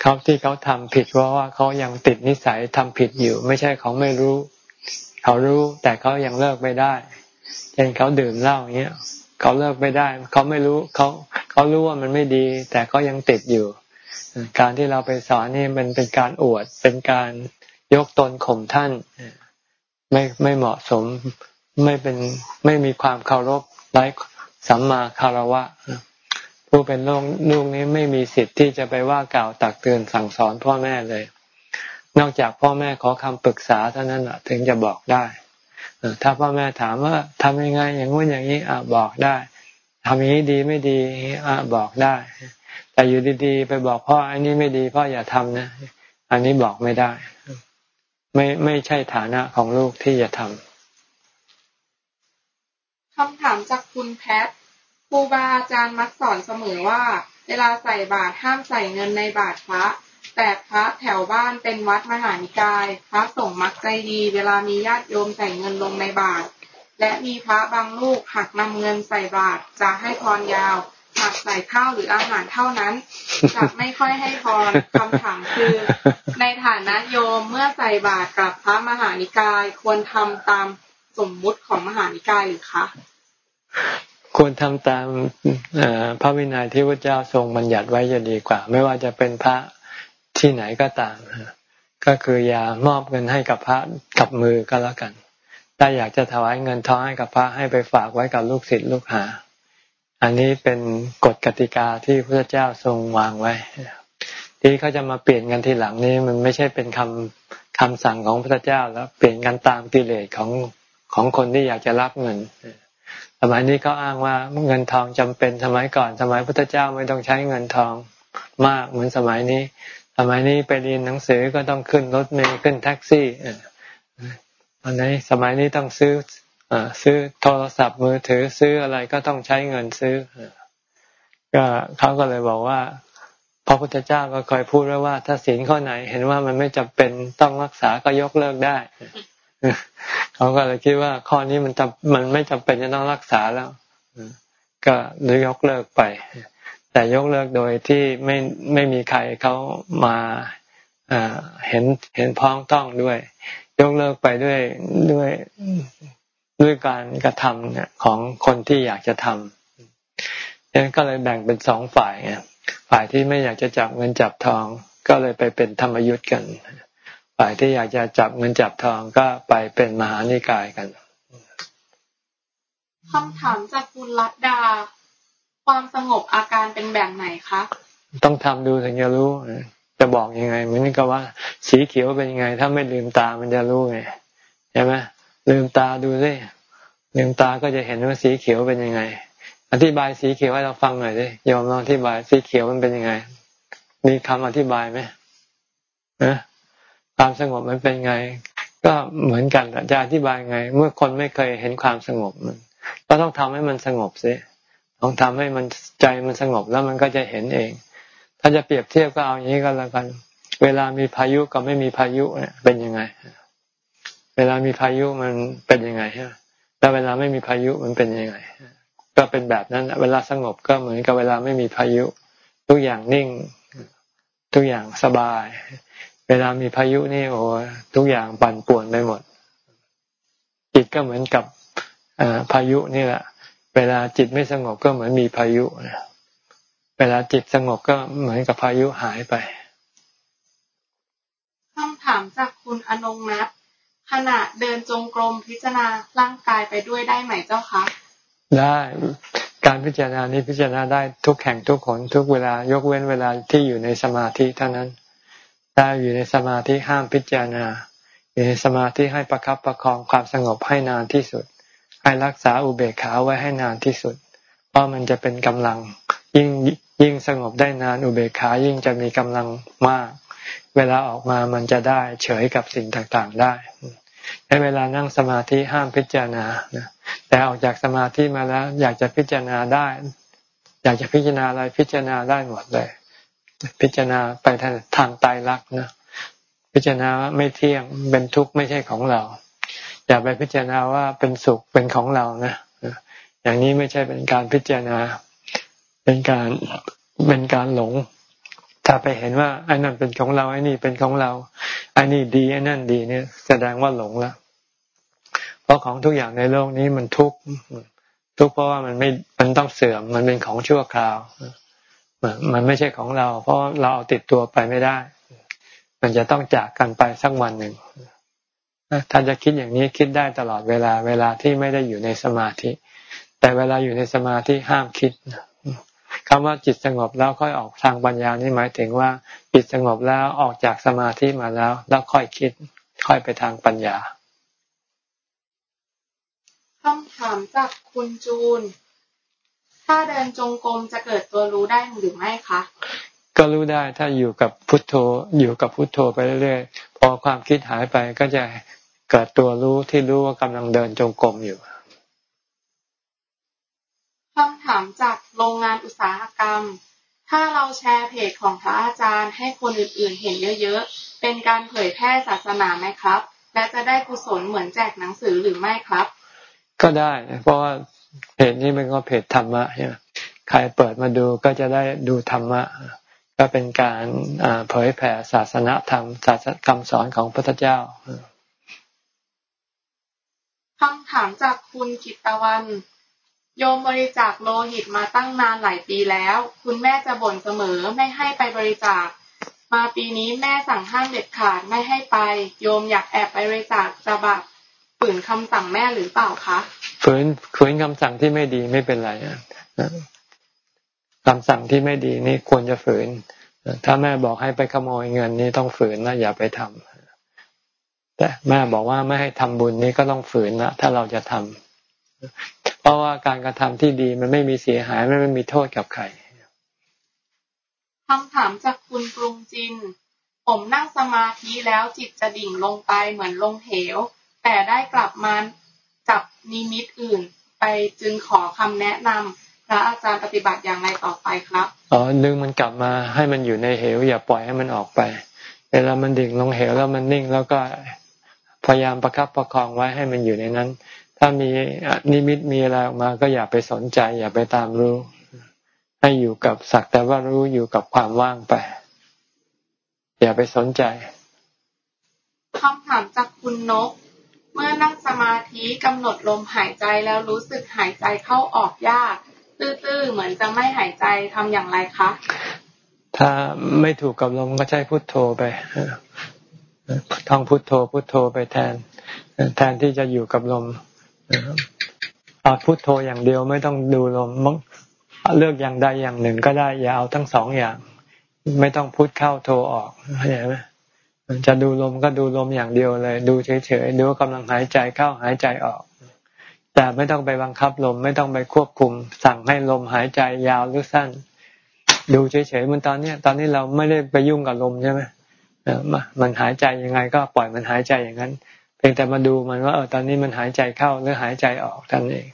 เขาที่เขาทำผิดเพราะว่าเขายังติดนิสัยทำผิดอยู่ ไม่ใช่เขาไม่รู้ เขารู้แต่เขายังเลิกไม่ได้เช่นเขาดื่มเหล้าอย่างเงี้ยเขาเลิกไม่ได้ เขาไม่รู้เขาเขารู้ว่ามันไม่ดี แต่เขายังติดอยู่ การที่เราไปสอนนี่มันเป็นการอวด เป็นการยกตนข่มท่าน ไม่ไม่เหมาะสมไม่เป็นไม่มีความเคารพไร้สัมมาคารวะ ผู้เป็นลูกลูกนี้ไม่มีสิทธิ์ที่จะไปว่ากล่าวตักเตือนสั่งสอนพ่อแม่เลย นอกจากพ่อแม่ขอคำปรึกษาเท่านั้นถึงจะบอกได้ถ้าพ่อแม่ถามว่าทำยังไงอย่างงู้นอย่างนี้อบอกได้ทำอย่างนี้ดีไม่ดีอบอกได้ แต่อยู่ดีๆไปบอกพ่ออันนี้ไม่ดีพ่ออย่าทำนะ อันนี้บอกไม่ได้ ไม่ไม่ใช่ฐานะของลูกที่จะทำคำถามจากคุณแพท ครูบาอาจารย์มักสอนเสมอว่า เวลาใส่บาตรห้ามใส่เงินในบาตรพระ แต่พระแถวบ้านเป็นวัดมหานิกาย พระสงฆ์มักใจดี เวลามีญาติโยมใส่เงินลงในบาตรและมีพระบางลูกหักนำเงินใส่บาตรจะให้พรยาวหากใส่ข้าวหรืออาหารเท่านั้นจะไม่ค่อยให้พรคำถามคือ ในฐานะโยมเมื่อใส่บาตรกับพระมหานิกายควรทำตามสมมุติของมหานิกายหรือคะ ควรทำตามพระวินัยที่พระเจ้าทรงบัญญัติไว้จะดีกว่า ไม่ว่าจะเป็นพระที่ไหนก็ตามก็คืออย่ามอบเงินให้กับพระกับมือก็แล้วกัน ถ้าอยากจะถวายเงินทองให้กับพระให้ไปฝากไว้กับลูกศิษย์ลูกหา อันนี้เป็นกฎกติกาที่พระเจ้าทรงวางไว้ ที่เขาจะมาเปลี่ยนกันทีหลังนี้มันไม่ใช่เป็นคำคำสั่งของพระเจ้าแล้วเปลี่ยนกันตามกิเลสของของคนที่อยากจะรับเงิน สมัยนี้เขาอ้างว่าเงินทองจำเป็นสมัยก่อน สมัยพุทธเจ้าไม่ต้องใช้เงินทองมากเหมือนสมัยนี้ สมัยนี้ไปเรียนหนังสือก็ต้องขึ้นรถเมล์ขึ้นแท็กซี่ตอนนี้สมัยนี้ต้องซื้ออซื้อโทรศัพท์มือถือซื้ออะไรก็ต้องใช้เงินซื้อก็เขาก็เลยบอกว่าพระพุทธเจ้าก็เคยพูดไว้ว่า ถ้าศีลข้อไหน เห็นว่ามันไม่จำเป็นต้องรักษาก็ยกเลิกได้ เขาก็เลยคิดว่าข้อนี้มันจำมันไม่จำเป็นจะต้องรักษาแล้วก็หรือยกเลิกไป แต่ยกเลิกโดยที่ไม่ไม่มีใครเขามาเห็นเห็นพ้องต้องด้วย ยกเลิกไปด้วยด้วยด้วยการกระทำเนี่ยของคนที่อยากจะทำดังนั้นก็เลยแบ่งเป็นสองฝ่ายฝ่ายที่ไม่อยากจะจับเงินจับทอง ก็เลยไปเป็นธรรมยุทธ์กัน ฝ่ายที่อยากจะจับเงินจับทองก็ไปเป็นมหานิกายกันคำถามจากคุณรัตดา ความสงบอาการเป็นแบบไหนคะต้องทำดูถึงจะรู้จะบอกยังไงเหมือนกับว่า สีเขียวเป็นยังไง ถ้าไม่ลืมตามันจะรู้ไงใช่ไหมลืมตาดูสิลืมตาก็จะเห็นว่าสีเขียวเป็นยังไง อธิบายสีเขียวให้เราฟังหน่อยสิยอมลองอธิบายสีเขียวมันเป็นยังไง มีคำอธิบายไหมนะ ความสงบมันเป็นไง ก็เหมือนกันจะอธิบายไง เมื่อคนไม่เคยเห็นความสงบมัน ก็ต้องทำให้มันสงบสิต้องทำให้มันใจมันสงบแล้วมันก็จะเห็นเอง ถ้าจะเปรียบเทียบก็เอาอย่างนี้ก็แล้วกัน เวลามีพายุกับไม่มีพายุเนี่ยเป็นยังไง เวลามีพายุมันเป็นยังไงฮะแล้วเวลาไม่มีพายุมันเป็นยังไง ก็เป็นแบบนั้นเวลาสงบก็เหมือนกับเวลาไม่มีพายุ ทุกอย่างนิ่ง ทุกอย่างสบาย เวลามีพายุนี่โอ้ทุกอย่างปั่นป่วนไปหมด จิตก็เหมือนกับพายุนี่แหละ เวลาจิตไม่สงบก็เหมือนมีพายุเวลาจิตสงบก็เหมือนกับพายุหายไปคำถามจากคุณอนงนัทขณะเดินจงกรมพิจารณาร่างกายไปด้วยได้ไหมเจ้าคะได้การพิจารณานี้พิจารณาได้ทุกแห่งทุกคนทุกเวลายกเว้นเวลาที่อยู่ในสมาธิเท่านั้น ถ้าอยู่ในสมาธิห้ามพิจารณา อยู่ในสมาธิให้ประครับประคองความสงบให้นานที่สุด ให้รักษาอุเบกขาไว้ให้นานที่สุด เพราะมันจะเป็นกำลัง ยิ่งยิ่งสงบได้นานอุเบกขายิ่งจะมีกำลังมาก เวลาออกมามันจะได้เฉยกับสิ่งต่างๆได้ในเวลานั่งสมาธิห้ามพิจารณาแต่ออกจากสมาธิมาแล้ว อยากจะพิจารณาได้ อยากจะพิจารณาอะไรพิจารณาได้หมดเลย พิจารณาไปทางทางตายรักนะพิจารณาว่าไม่เที่ยงเป็นทุกข์ไม่ใช่ของเรา อย่าไปพิจารณาว่าเป็นสุขเป็นของเรานะอย่างนี้ไม่ใช่เป็นการพิจารณา เป็นการเป็นการหลง ถ้าไปเห็นว่าไอ้นั่นเป็นของเราไอ้นี่เป็นของเราไอ้นี่ดีไอ้นั่นดีเนี่ย แสดงว่าหลงแล้วเพราะของทุกอย่างในโลกนี้มันทุกข์ทุกข์เพราะว่ามันไม่มันต้องเสื่อมมันเป็นของชั่วคราว มันไม่ใช่ของเรา เพราะเราเอาติดตัวไปไม่ได้ มันจะต้องจากกันไปสักวันหนึ่งถ้าจะคิดอย่างนี้คิดได้ตลอดเวลา เวลาที่ไม่ได้อยู่ในสมาธิ แต่เวลาอยู่ในสมาธิห้ามคิดคำว่าจิตสงบแล้วค่อยออกทางปัญญานี่หมายถึงว่า จิตสงบแล้วออกจากสมาธิมาแล้ว แล้วค่อยคิด ค่อยไปทางปัญญาคำถามจากคุณจูน ถ้าเดินจงกรมจะเกิดตัวรู้ได้หรือไม่คะก็รู้ได้ถ้าอยู่กับพุทโธอยู่กับพุทโธไปเรื่อยๆพอความคิดหายไปก็จะเกิดตัวรู้ที่รู้ว่ากำลังเดินจงกรมอยู่คำถามจากโรงงานอุตสาหกรรม ถ้าเราแชร์เพจของพระอาจารย์ ให้คนอื่นๆเห็นเยอะๆ เป็นการเผยแพร่ศาสนาไหมครับ และจะได้กุศลเหมือนแจกหนังสือหรือไม่ครับ ก็ได้ เพราะว่า เพจนี้มันก็เพจธรรมะใช่ไหมใครเปิดมาดูก็จะได้ดูธรรมะ ก็เป็นการเผยแผ่ศาสนาธรรมศาสนคำสอนของพระพุทธเจ้าคำถามจากคุณกิตตวัน โยมบริจาคโลหิตมาตั้งนานหลายปีแล้ว คุณแม่จะบ่นเสมอไม่ให้ไปบริจาค มาปีนี้แม่สั่งห้ามเด็ดขาดไม่ให้ไป โยมอยากแอบไปบริจาคจะบาป ฝืนคำสั่งแม่หรือเปล่าคะฝืนฝืนคำสั่งที่ไม่ดีไม่เป็นไรคำสั่งที่ไม่ดีนี่ควรจะฝืน ถ้าแม่บอกให้ไปขโมยเงินนี่ต้องฝืนนะอย่าไปทำแต่แม่บอกว่าไม่ให้ทำบุญนี่ก็ต้องฝืนนะถ้าเราจะทำเพราะว่าการกระทำที่ดีมันไม่มีเสียหายไม่มีโทษกับใครคำถามจากคุณกรุงจิน ผมนั่งสมาธิแล้วจิตจะดิ่งลงไปเหมือนลงเหว แต่ได้กลับมาจับนิมิตอื่นไปจึงขอคำแนะนำพระอาจารย์ปฏิบัติอย่างไรต่อไปครับอ๋อดึงมันกลับมาให้มันอยู่ในเหว อย่าปล่อยให้มันออกไปเวลามันดิ่งลงเหวแล้วมันนิ่งแล้วก็พยายามประครับประคองไว้ให้มันอยู่ในนั้น ถ้ามีนิมิตมีอะไรออกมาก็อย่าไปสนใจ อย่าไปตามรู้ ให้อยู่กับสักแต่ว่ารู้อยู่กับความว่างไป อย่าไปสนใจคำถามจากคุณนก เมื่อนั่งสมาธิกำหนดลมหายใจแล้วรู้สึกหายใจเข้าออกยาก ตื้อๆเหมือนจะไม่หายใจทำอย่างไรคะ ถ้าไม่ถูกกับลมก็ใช้พุทโธไปท่องพุทโธพุทโธไปแทน แทนที่จะอยู่กับลมเอาพุทโธอย่างเดียวไม่ต้องดูลมเลือกอย่างใดอย่างหนึ่งก็ได้ อย่าเอาทั้งสองอย่าง ไม่ต้องพุทเข้าโทออกเข้าใจไหม จะดูลมก็ดูลมอย่างเดียวเลย ดูเฉยๆดูว่ากำลังหายใจเข้าหายใจออก แต่ไม่ต้องไปบังคับลมไม่ต้องไปควบคุม สั่งให้ลมหายใจยาวหรือสั้น ดูเฉยๆมันตอนนี้ตอนนี้เราไม่ได้ไปยุ่งกับลมใช่ไหมมันหายใจยังไงก็ปล่อยมันหายใจอย่างนั้น เพียงแต่มาดูมันว่าเออตอนนี้มันหายใจเข้าหรือหายใจออกท่านเอง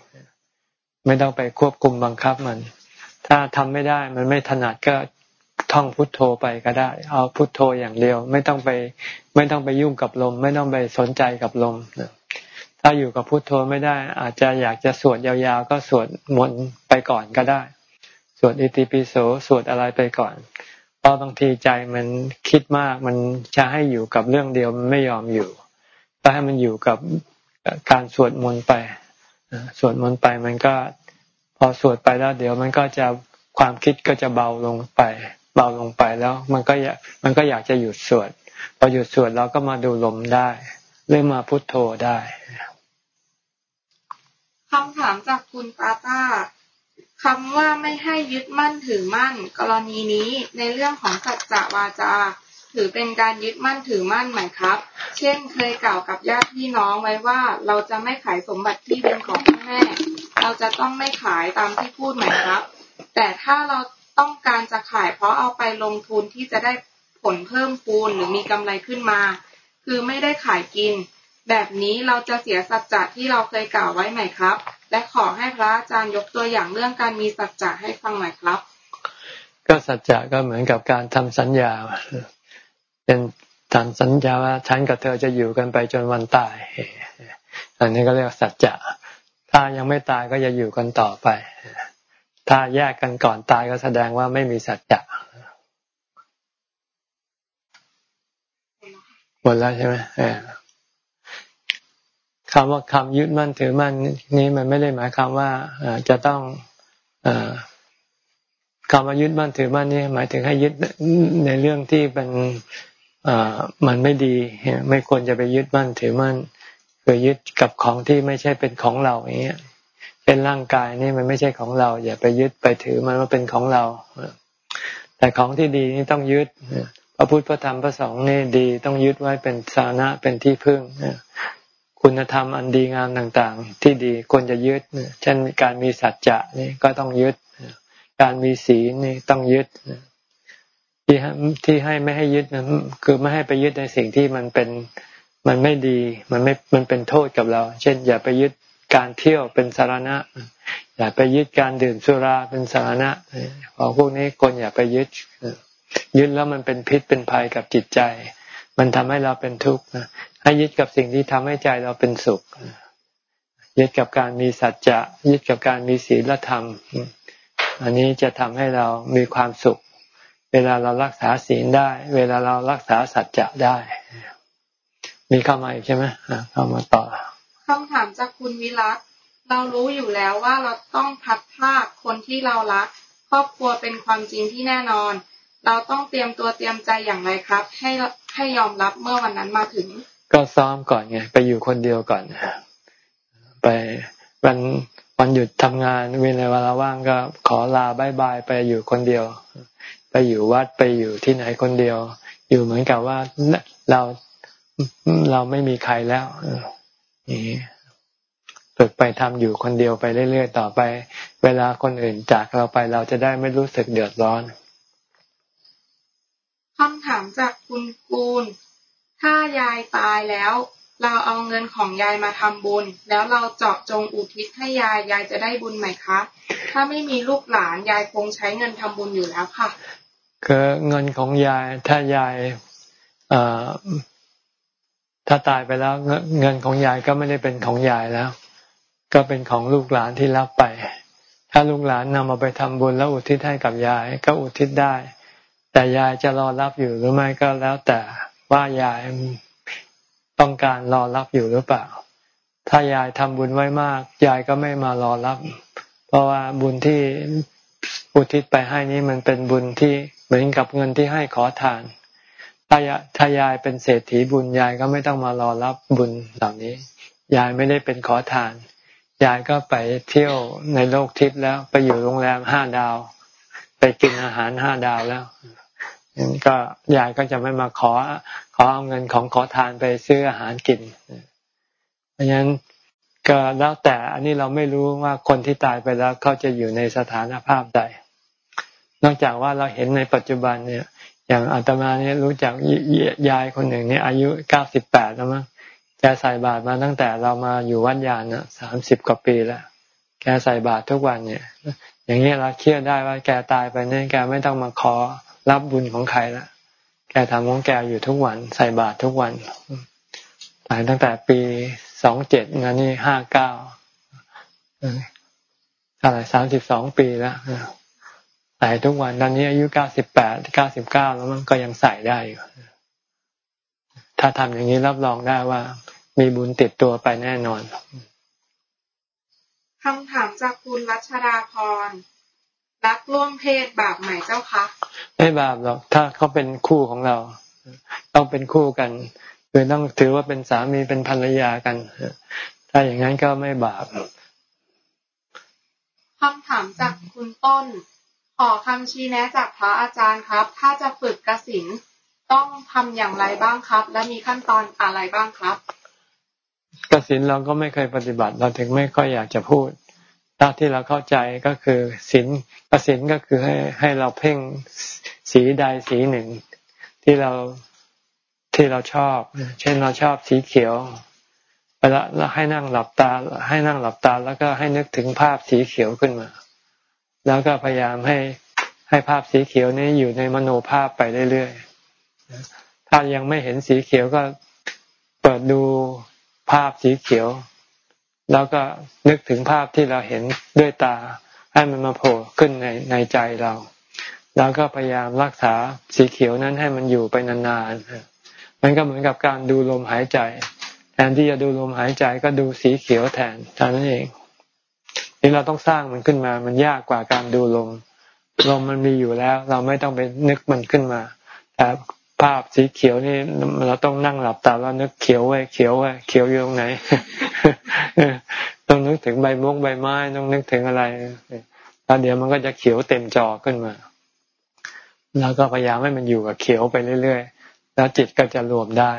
ไม่ต้องไปควบคุมบังคับมัน ถ้าทำไม่ได้มันไม่ถนัดก็ ท่องพุทโธไปก็ได้ เอาพุทโธอย่างเดียว ไม่ต้องไป ไม่ต้องไปยุ่งกับลม ไม่ต้องไปสนใจกับลมถ้าอยู่กับพุทโธไม่ได้ อาจจะอยากจะสวดยาวๆ ก็สวดมนต์ไปก่อนก็ได้ สวดอิติปิโสสวดอะไรไปก่อนเพราะบางทีใจมันคิดมากมันจะให้อยู่กับเรื่องเดียวมันไม่ยอมอยู่ก็ให้มันอยู่กับการสวดมนต์ไปสวดมนต์ไปมันก็ พอสวดไปแล้วเดี๋ยวมันก็จะความคิดก็จะเบาลงไป เบาลงไปแล้ว มันก็อยากมันก็อยากจะหยุดสวดพอหยุดสวดเราก็มาดูลมได้เรื่อมาพุทโธได้คำถามจากคุณตาตาคำว่าไม่ให้ยึดมั่นถือมั่น กรณีนี้ในเรื่องของสัจจวาจา ถือเป็นการยึดมั่นถือมั่นไหมครับ เช่นเคยกล่าวกับญาติพี่น้องไว้ว่า เราจะไม่ขายสมบัติที่ดินของพ่อแม่ เราจะต้องไม่ขายตามที่พูดไหมครับ แต่ถ้าเรา ต้องการจะขาย เพราะเอาไปลงทุนที่จะได้ผลเพิ่มพูนหรือมีกำไรขึ้นมา คือไม่ได้ขายกิน แบบนี้เราจะเสียสัจจะที่เราเคยกล่าวไว้ไหมครับ และขอให้พระอาจารย์ยกตัวอย่างเรื่องการมีสัจจะให้ฟังหน่อยครับ ก็สัจจะก็เหมือนกับการทำสัญญาเป็นทำสัญญาว่าฉันกับเธอจะอยู่กันไปจนวันตาย อันนี้ก็เรียกสัจจะ ถ้ายังไม่ตายก็จะอยู่กันต่อไป ถ้าแยกกันก่อนตายก็แสดงว่าไม่มีสัจจะหมดแล้วใช่ไหมคำว่าคำยึดมั่นถือมั่นนี้มันไม่ได้หมายความว่าจะต้องคำว่ายึดมั่นถือมั่นนี่หมายถึงให้ยึดในเรื่องที่เป็นมันไม่ดีไม่ควรจะไปยึดมั่นถือมั่นคือยึดกับของที่ไม่ใช่เป็นของเราอย่างเงี้ย เป็นร่างกายนี่มันไม่ใช่ของเรา อย่าไปยึดไปถือมันว่าเป็นของเรา แต่ของที่ดีนี่ต้องยึดพระพุทธพระธรรมพระสงฆ์นี่ดีต้องยึดไว้เป็นสาระเป็นที่พึ่งคุณธรรมอันดีงามต่างๆ ที่ดีควรจะยึดเช่นการมีสัจจะนี่ก็ต้องยึดการมีศีลนี่ต้องยึดที่ที่ให้ไม่ให้ยึดนะคือไม่ให้ไปยึดในสิ่งที่มันเป็นมันไม่ดีมันไม่มันเป็นโทษกับเรา เช่น อย่าไปยึด การเที่ยวเป็นสาระอย่าไปยึดการดื่มสุราเป็นสาระของพวกนี้คนอย่าไปยึดยึดแล้วมันเป็นพิษเป็นภัยกับจิตใจ มันทำให้เราเป็นทุกข์ให้ยึดกับสิ่งที่ทำให้ใจเราเป็นสุข ยึดกับการมีสัจจะยึดกับการมีศีลธรรม อันนี้จะทำให้เรามีความสุข เวลาเรารักษาศีลได้ เวลาเรารักษาสัจจะได้ มีเข้ามาอีกใช่ไหมเข้ามาต่อำถามจากคุณวิรัตเรารู้อยู่แล้วว่าเราต้องพัดพลากคนที่เรารัก ครอบครัวเป็นความจริงที่แน่นอน เราต้องเตรียมตัวเตรียมใจอย่างไรครับ ให้ให้ยอมรับเมื่อวันนั้นมาถึง ก็ซ้อมก่อนไงไปอยู่คนเดียวก่อนไปวันวันหยุดทำงานเวลาเวลาว่างก็ขอลาบายบายไปอยู่คนเดียว ไปอยู่วัดไปอยู่ที่ไหนคนเดียว อยู่เหมือนกับว่าเราเราไม่มีใครแล้ว นี่ฝึกไปทำอยู่คนเดียวไปเรื่อยๆต่อไป เวลาคนอื่นจากเราไปเราจะได้ไม่รู้สึกเดือดร้อนคำถามจากคุณกูล ถ้ายายตายแล้ว เราเอาเงินของยายมาทำบุญ แล้วเราเจาะจงอุทิศให้ยายยายจะได้บุญไหมคะ ถ้าไม่มีลูกหลานยายคงใช้เงินทำบุญอยู่แล้วค่ะคือเงินของยายถ้ายาย ถ้าตายไปแล้วเงินของยายก็ไม่ได้เป็นของยายแล้ว ก็เป็นของลูกหลานที่รับไป ถ้าลูกหลานนำมาไปทำบุญแล้วอุทิศให้กับยาย ก็อุทิศได้ แต่ยายจะรอรับอยู่หรือไม่ก็แล้วแต่ว่ายายต้องการรอรับอยู่หรือเปล่า ถ้ายายทำบุญไว้มาก ยายก็ไม่มารอรับ เพราะว่าบุญที่อุทิศไปให้นี้มันเป็นบุญที่เหมือนกับเงินที่ให้ขอทาน ถ้าถ้ายายเป็นเศรษฐีบุญยายก็ไม่ต้องมารอรับบุญเหล่านี้ ยายไม่ได้เป็นขอทาน ยายก็ไปเที่ยวในโลกทิพย์แล้วไปอยู่โรงแรมห้าดาว ไปกินอาหารห้าดาวแล้วก็ยายก็จะไม่มาขอ ขอเอาเงินของขอทานไปซื้ออาหารกิน เพราะฉะนั้นก็แล้วแต่อันนี้เราไม่รู้ว่าคนที่ตายไปแล้วเขาจะอยู่ในสถานภาพใด นอกจากว่าเราเห็นในปัจจุบันเนี่ย อย่างอาตมาเนี่ยรู้จักยายคนหนึ่งเนี่ยอายุเก้าสิบแปดแล้วมั้งแกใส่บาตรมาตั้งแต่เรามาอยู่วัดยานน่ะสามสิบกว่าปีแล้วแกใส่บาตรทุกวันเนี่ย อย่างนี้เราเชื่อได้ว่าแกตายไปเนี่ยแกไม่ต้องมาขอรับบุญของใครละแกทำของแกอยู่ทุกวัน ใส่บาตรทุกวันตายตั้งแต่ปีสองเจ็ดงานนี่ห้าเก้าอะไรสามสิบสองปีแล้ว ใส่ทุกวันตอนนี้อายุเก้าสิบแปดเก้าสิบเก้าแล้วมันก็ยังใส่ได้อยู่ถ้าทำอย่างนี้รับรองได้ว่า มีบุญติดตัวไปแน่นอนคำถามจากคุณรัชดาพรรักร่วมเพศบาปไหมเจ้าคะไม่บาปหรอกถ้าเขาเป็นคู่ของเรา ต้องเป็นคู่กันคือต้องถือว่าเป็นสามีเป็นภรรยากันถ้าอย่างนั้นก็ไม่บาปคำถามจากคุณต้น ขอคำชี้แนะจากพระอาจารย์ครับ ถ้าจะฝึกกสินต้องทำอย่างไรบ้างครับ และมีขั้นตอนอะไรบ้างครับกสินเราก็ไม่เคยปฏิบัติ เราถึงไม่ค่อยอยากจะพูดถ้าที่เราเข้าใจก็คือศีลกสินก็คือให้ให้เราเพ่งสีใดสีหนึ่ง ที่เราที่เราชอบ เช่นเราชอบสีเขียวเวลาเราให้นั่งหลับตา ให้นั่งหลับตา แล้วก็ให้นึกถึงภาพสีเขียวขึ้นมา แล้วก็พยายามให้ให้ภาพสีเขียวนี้อยู่ในมโนภาพไปเรื่อยๆถ้ายังไม่เห็นสีเขียวก็เปิดดูภาพสีเขียว แล้วก็นึกถึงภาพที่เราเห็นด้วยตา ให้มันมาโผล่ขึ้นในในใจเรา แล้วก็พยายามรักษาสีเขียวนั้นให้มันอยู่ไปนานๆมันก็เหมือนกับการดูลมหายใจ แทนที่จะดูลมหายใจก็ดูสีเขียวแทนเท่านั้นเอง นี่เราต้องสร้างมันขึ้นมา มันยากกว่าการดูลม ลมมันมีอยู่แล้ว เราไม่ต้องไปนึกมันขึ้นมา แต่ภาพสีเขียวนี่เราต้องนั่งหลับตาแล้วนึกเขียวไว้เขียวไว้เขียวอยู่ตรงไหน ต้องนึกถึงใบมกใบไม้ต้องนึกถึงอะไรแล้วเดี๋ยวมันก็จะเขียวเต็มจอขึ้นมา แล้วก็พยายามให้มันอยู่กับเขียวไปเรื่อยๆ แล้วจิตก็จะรวมได้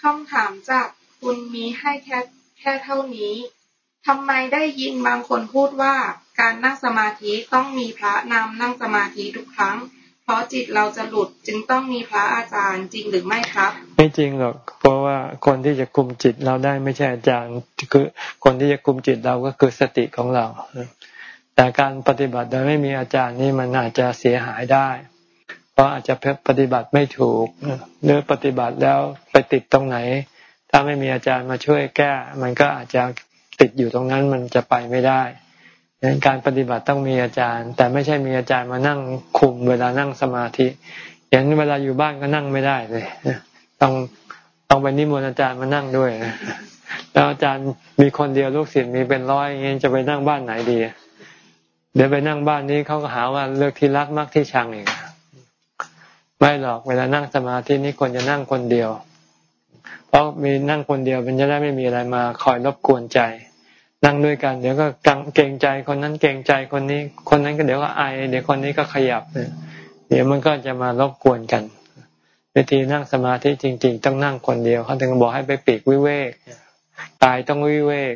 คำถามจากคุณมีให้แค่ แค่เท่านี้ทำไมได้ยินบางคนพูดว่าการนั่งสมาธิต้องมีพระนำนั่งสมาธิทุกครั้ง เพราะจิตเราจะหลุดจึงต้องมีพระอาจารย์จริงหรือไม่ครับ ไม่จริงหรอกเพราะว่าคนที่จะคุมจิตเราได้ไม่ใช่อาจารย์คือคนที่จะคุมจิตเราก็คือสติของเรา แต่การปฏิบัติโดยไม่มีอาจารย์นี่มันอาจจะเสียหายได้ เพราะอาจจะปฏิบัติไม่ถูกหรือปฏิบัติแล้วไปติดตรงไหน ถ้าไม่มีอาจารย์มาช่วยแก้ มันก็อาจจะติดอยู่ตรงนั้นมันจะไปไม่ได้ดังนั้นการปฏิบัติต้องมีอาจารย์ แต่ไม่ใช่มีอาจารย์มานั่งคุมเวลานั่งสมาธิ อย่างเวลาอยู่บ้านก็นั่งไม่ได้เลยต้องต้องไปนิมนต์อาจารย์มานั่งด้วยแล้วอาจารย์มีคนเดียวลูกศิษย์มีเป็นร้อยอย่างนี้จะไปนั่งบ้านไหนดี เดี๋ยวไปนั่งบ้านนี้เขาก็หาว่าเลือกที่รักมักที่ชังเองไม่หรอกเวลานั่งสมาธินี่ควรจะนั่งคนเดียว เพราะมีนั่งคนเดียวมันจะได้ไม่มีอะไรมาคอยรบกวนใจ นั่งด้วยกัน เดี๋ยวก็เกรงใจคนนั้นเกรงใจคนนี้ คนนั้นก็เดี๋ยวก็ไอเดี๋ยวคนนี้ก็ขยับเนี่ยเดี๋ยวมันก็จะมารบกวนกันวิธีนั่งสมาธิจริง ๆ ต้องนั่งคนเดียวเขาถึงบอกให้ไปปีกวิเวกกายต้องวิเวก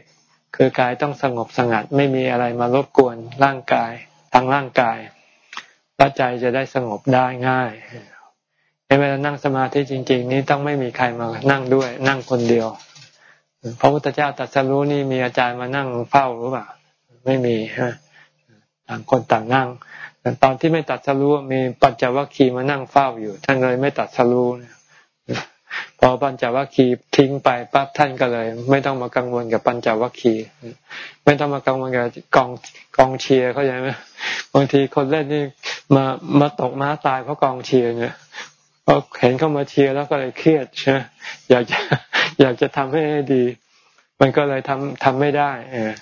คือกายต้องสงบสงัด ไม่มีอะไรมารบกวนร่างกายทางร่างกายแล้วใจจะได้สงบได้ง่าย เวลานั่งสมาธิจริง ๆ นี้ต้องไม่มีใครมานั่งด้วย นั่งคนเดียวพระพุทธเจ้าตรัสรู้นี่มีอาจารย์มานั่งเฝ้าหรือเปล่าไม่มีฮะต่างคนต่างนั่งตอนที่ไม่ตัดสรู้มีปัญจวัคคีย์มานั่งเฝ้าอยู่ ท่านเลยไม่ตัดสรู้พอปัญจวัคคีย์ทิ้งไปปั๊บท่านก็เลย ไม่ต้องมากังวลกับปัญจวัคคีย์ไม่ต้องมากังวลกับกองกองเชียร์เขาใช่ไหมบางทีคนเล่นนี่มามาตกม้าตายเพราะกองเชียร์เนี่ย พอเห็นเข้ามาเชียร์แล้วก็เลยเครียดใช่ไหมอยากจะอยากจะทำให้ดี มันก็เลยทำทำไม่ได้ เออ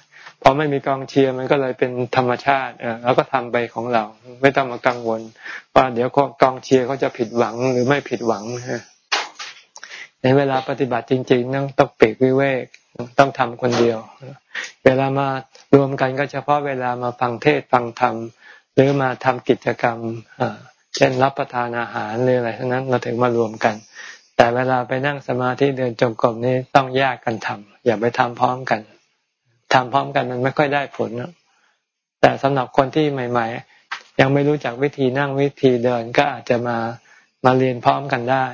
พอไม่มีกองเชียร์มันก็เลยเป็นธรรมชาติเออแล้วก็ทำไปของเรา ไม่ต้องมากังวล ว่าเดี๋ยวกองเชียร์เขาจะผิดหวังหรือไม่ผิดหวังในเวลาปฏิบัติจริง ๆ ต้องต้องเปรกวิเวกต้องทำคนเดียว เวลามารวมกันก็เฉพาะเวลามาฟังเทศฟังธรรมหรือมาทำกิจกรรม เช่นรับประทานอาหารหรืออะไรทั้งนั้นเราถึงมารวมกัน แต่เวลาไปนั่งสมาธิเดินจงกรมนี่ต้องแยกกันทำอย่าไปทำพร้อมกันทำพร้อมกันมันไม่ค่อยได้ผลแต่สำหรับคนที่ใหม่ ๆ ยังไม่รู้จักวิธีนั่งวิธีเดินก็อาจจะมามาเรียนพร้อมกันได้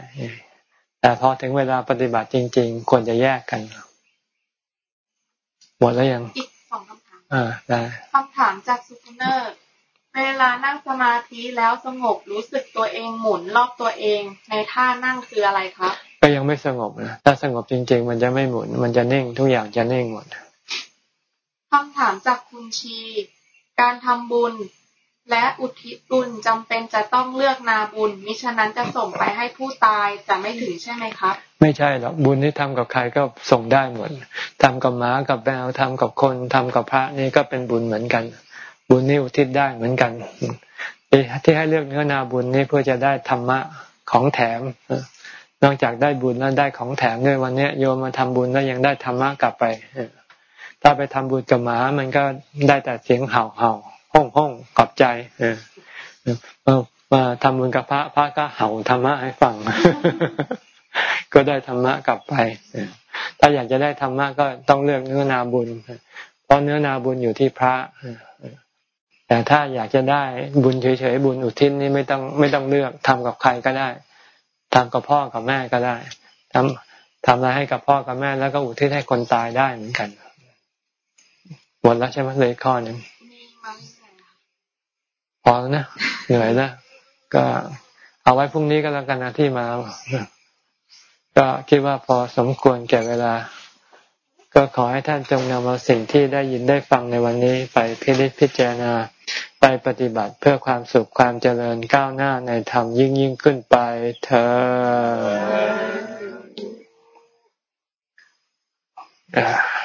แต่พอถึงเวลาปฏิบัติจริง ๆ ควรจะแยกกันหมดแล้วยังอีกสองคำถามอ่าได้คำถามจากซูเปเนอร์ เวลานั่งสมาธิแล้วสงบรู้สึกตัวเองหมุนรอบตัวเองในท่านั่งคืออะไรครับก็ยังไม่สงบนะถ้าสงบจริง ๆ มันจะไม่หมุน มันจะนิ่งทุกอย่างจะนิ่งหมดคำถามจากคุณชี การทำบุญ และอุทิศบุญจำเป็นจะต้องเลือกนาบุญ มิฉะนั้นจะส่งไปให้ผู้ตายจะไม่ถึงใช่ไหมครับ ไม่ใช่หรอกบุญที่ทำกับใครก็ส่งได้หมดทำกับหมากับแมวทำกับคนทำกับพระนี่ก็เป็นบุญเหมือนกัน บุญนี่อุทิศได้เหมือนกันที่ให้เลือกเนื้อนาบุญนี่เพื่อจะได้ธรรมะของแถมนอกจากได้บุญแล้วได้ของแถมด้วยวันนี้โยมมาทำบุญแล้วยังได้ธรรมะกลับไปถ้าไปทำบุญกับหมา มันก็ได้แต่เสียงเห่าเห่าห้องห้องขอบใจ เออมาทำบุญกับพระพระก็เห่าธรรมะให้ฟัง ก็ได้ธรรมะกลับไปถ้าอยากจะได้ธรรมะก็ต้องเลือกเนื้อนาบุญ เพราะเนื้อนาบุญอยู่ที่พระ แต่ถ้าอยากจะได้บุญเฉยๆบุญอุทิศนี่ไม่ต้องไม่ต้องเลือกทำกับใครก็ได้ทำกับพ่อกับแม่ก็ได้ทำทำอะไรให้กับพ่อกับแม่แล้วก็อุทิศให้คนตายได้เหมือนกันหมดแล้วใช่ไหมเลยข้อหนึ่งพอแล้วนะเหนื่อยแล้วก็เอาไว้พรุ่งนี้ก็แล้วกันนะที่มา ก็คิดว่าพอสมควรแก่เวลา ก็ขอให้ท่านจงนำเอาสิ่งที่ได้ยินได้ฟังในวันนี้ไปพิจิตพิจารณา ไปปฏิบัติเพื่อความสุขความเจริญก้าวหน้าในธรรมยิ่งยิ่งขึ้นไปเธอ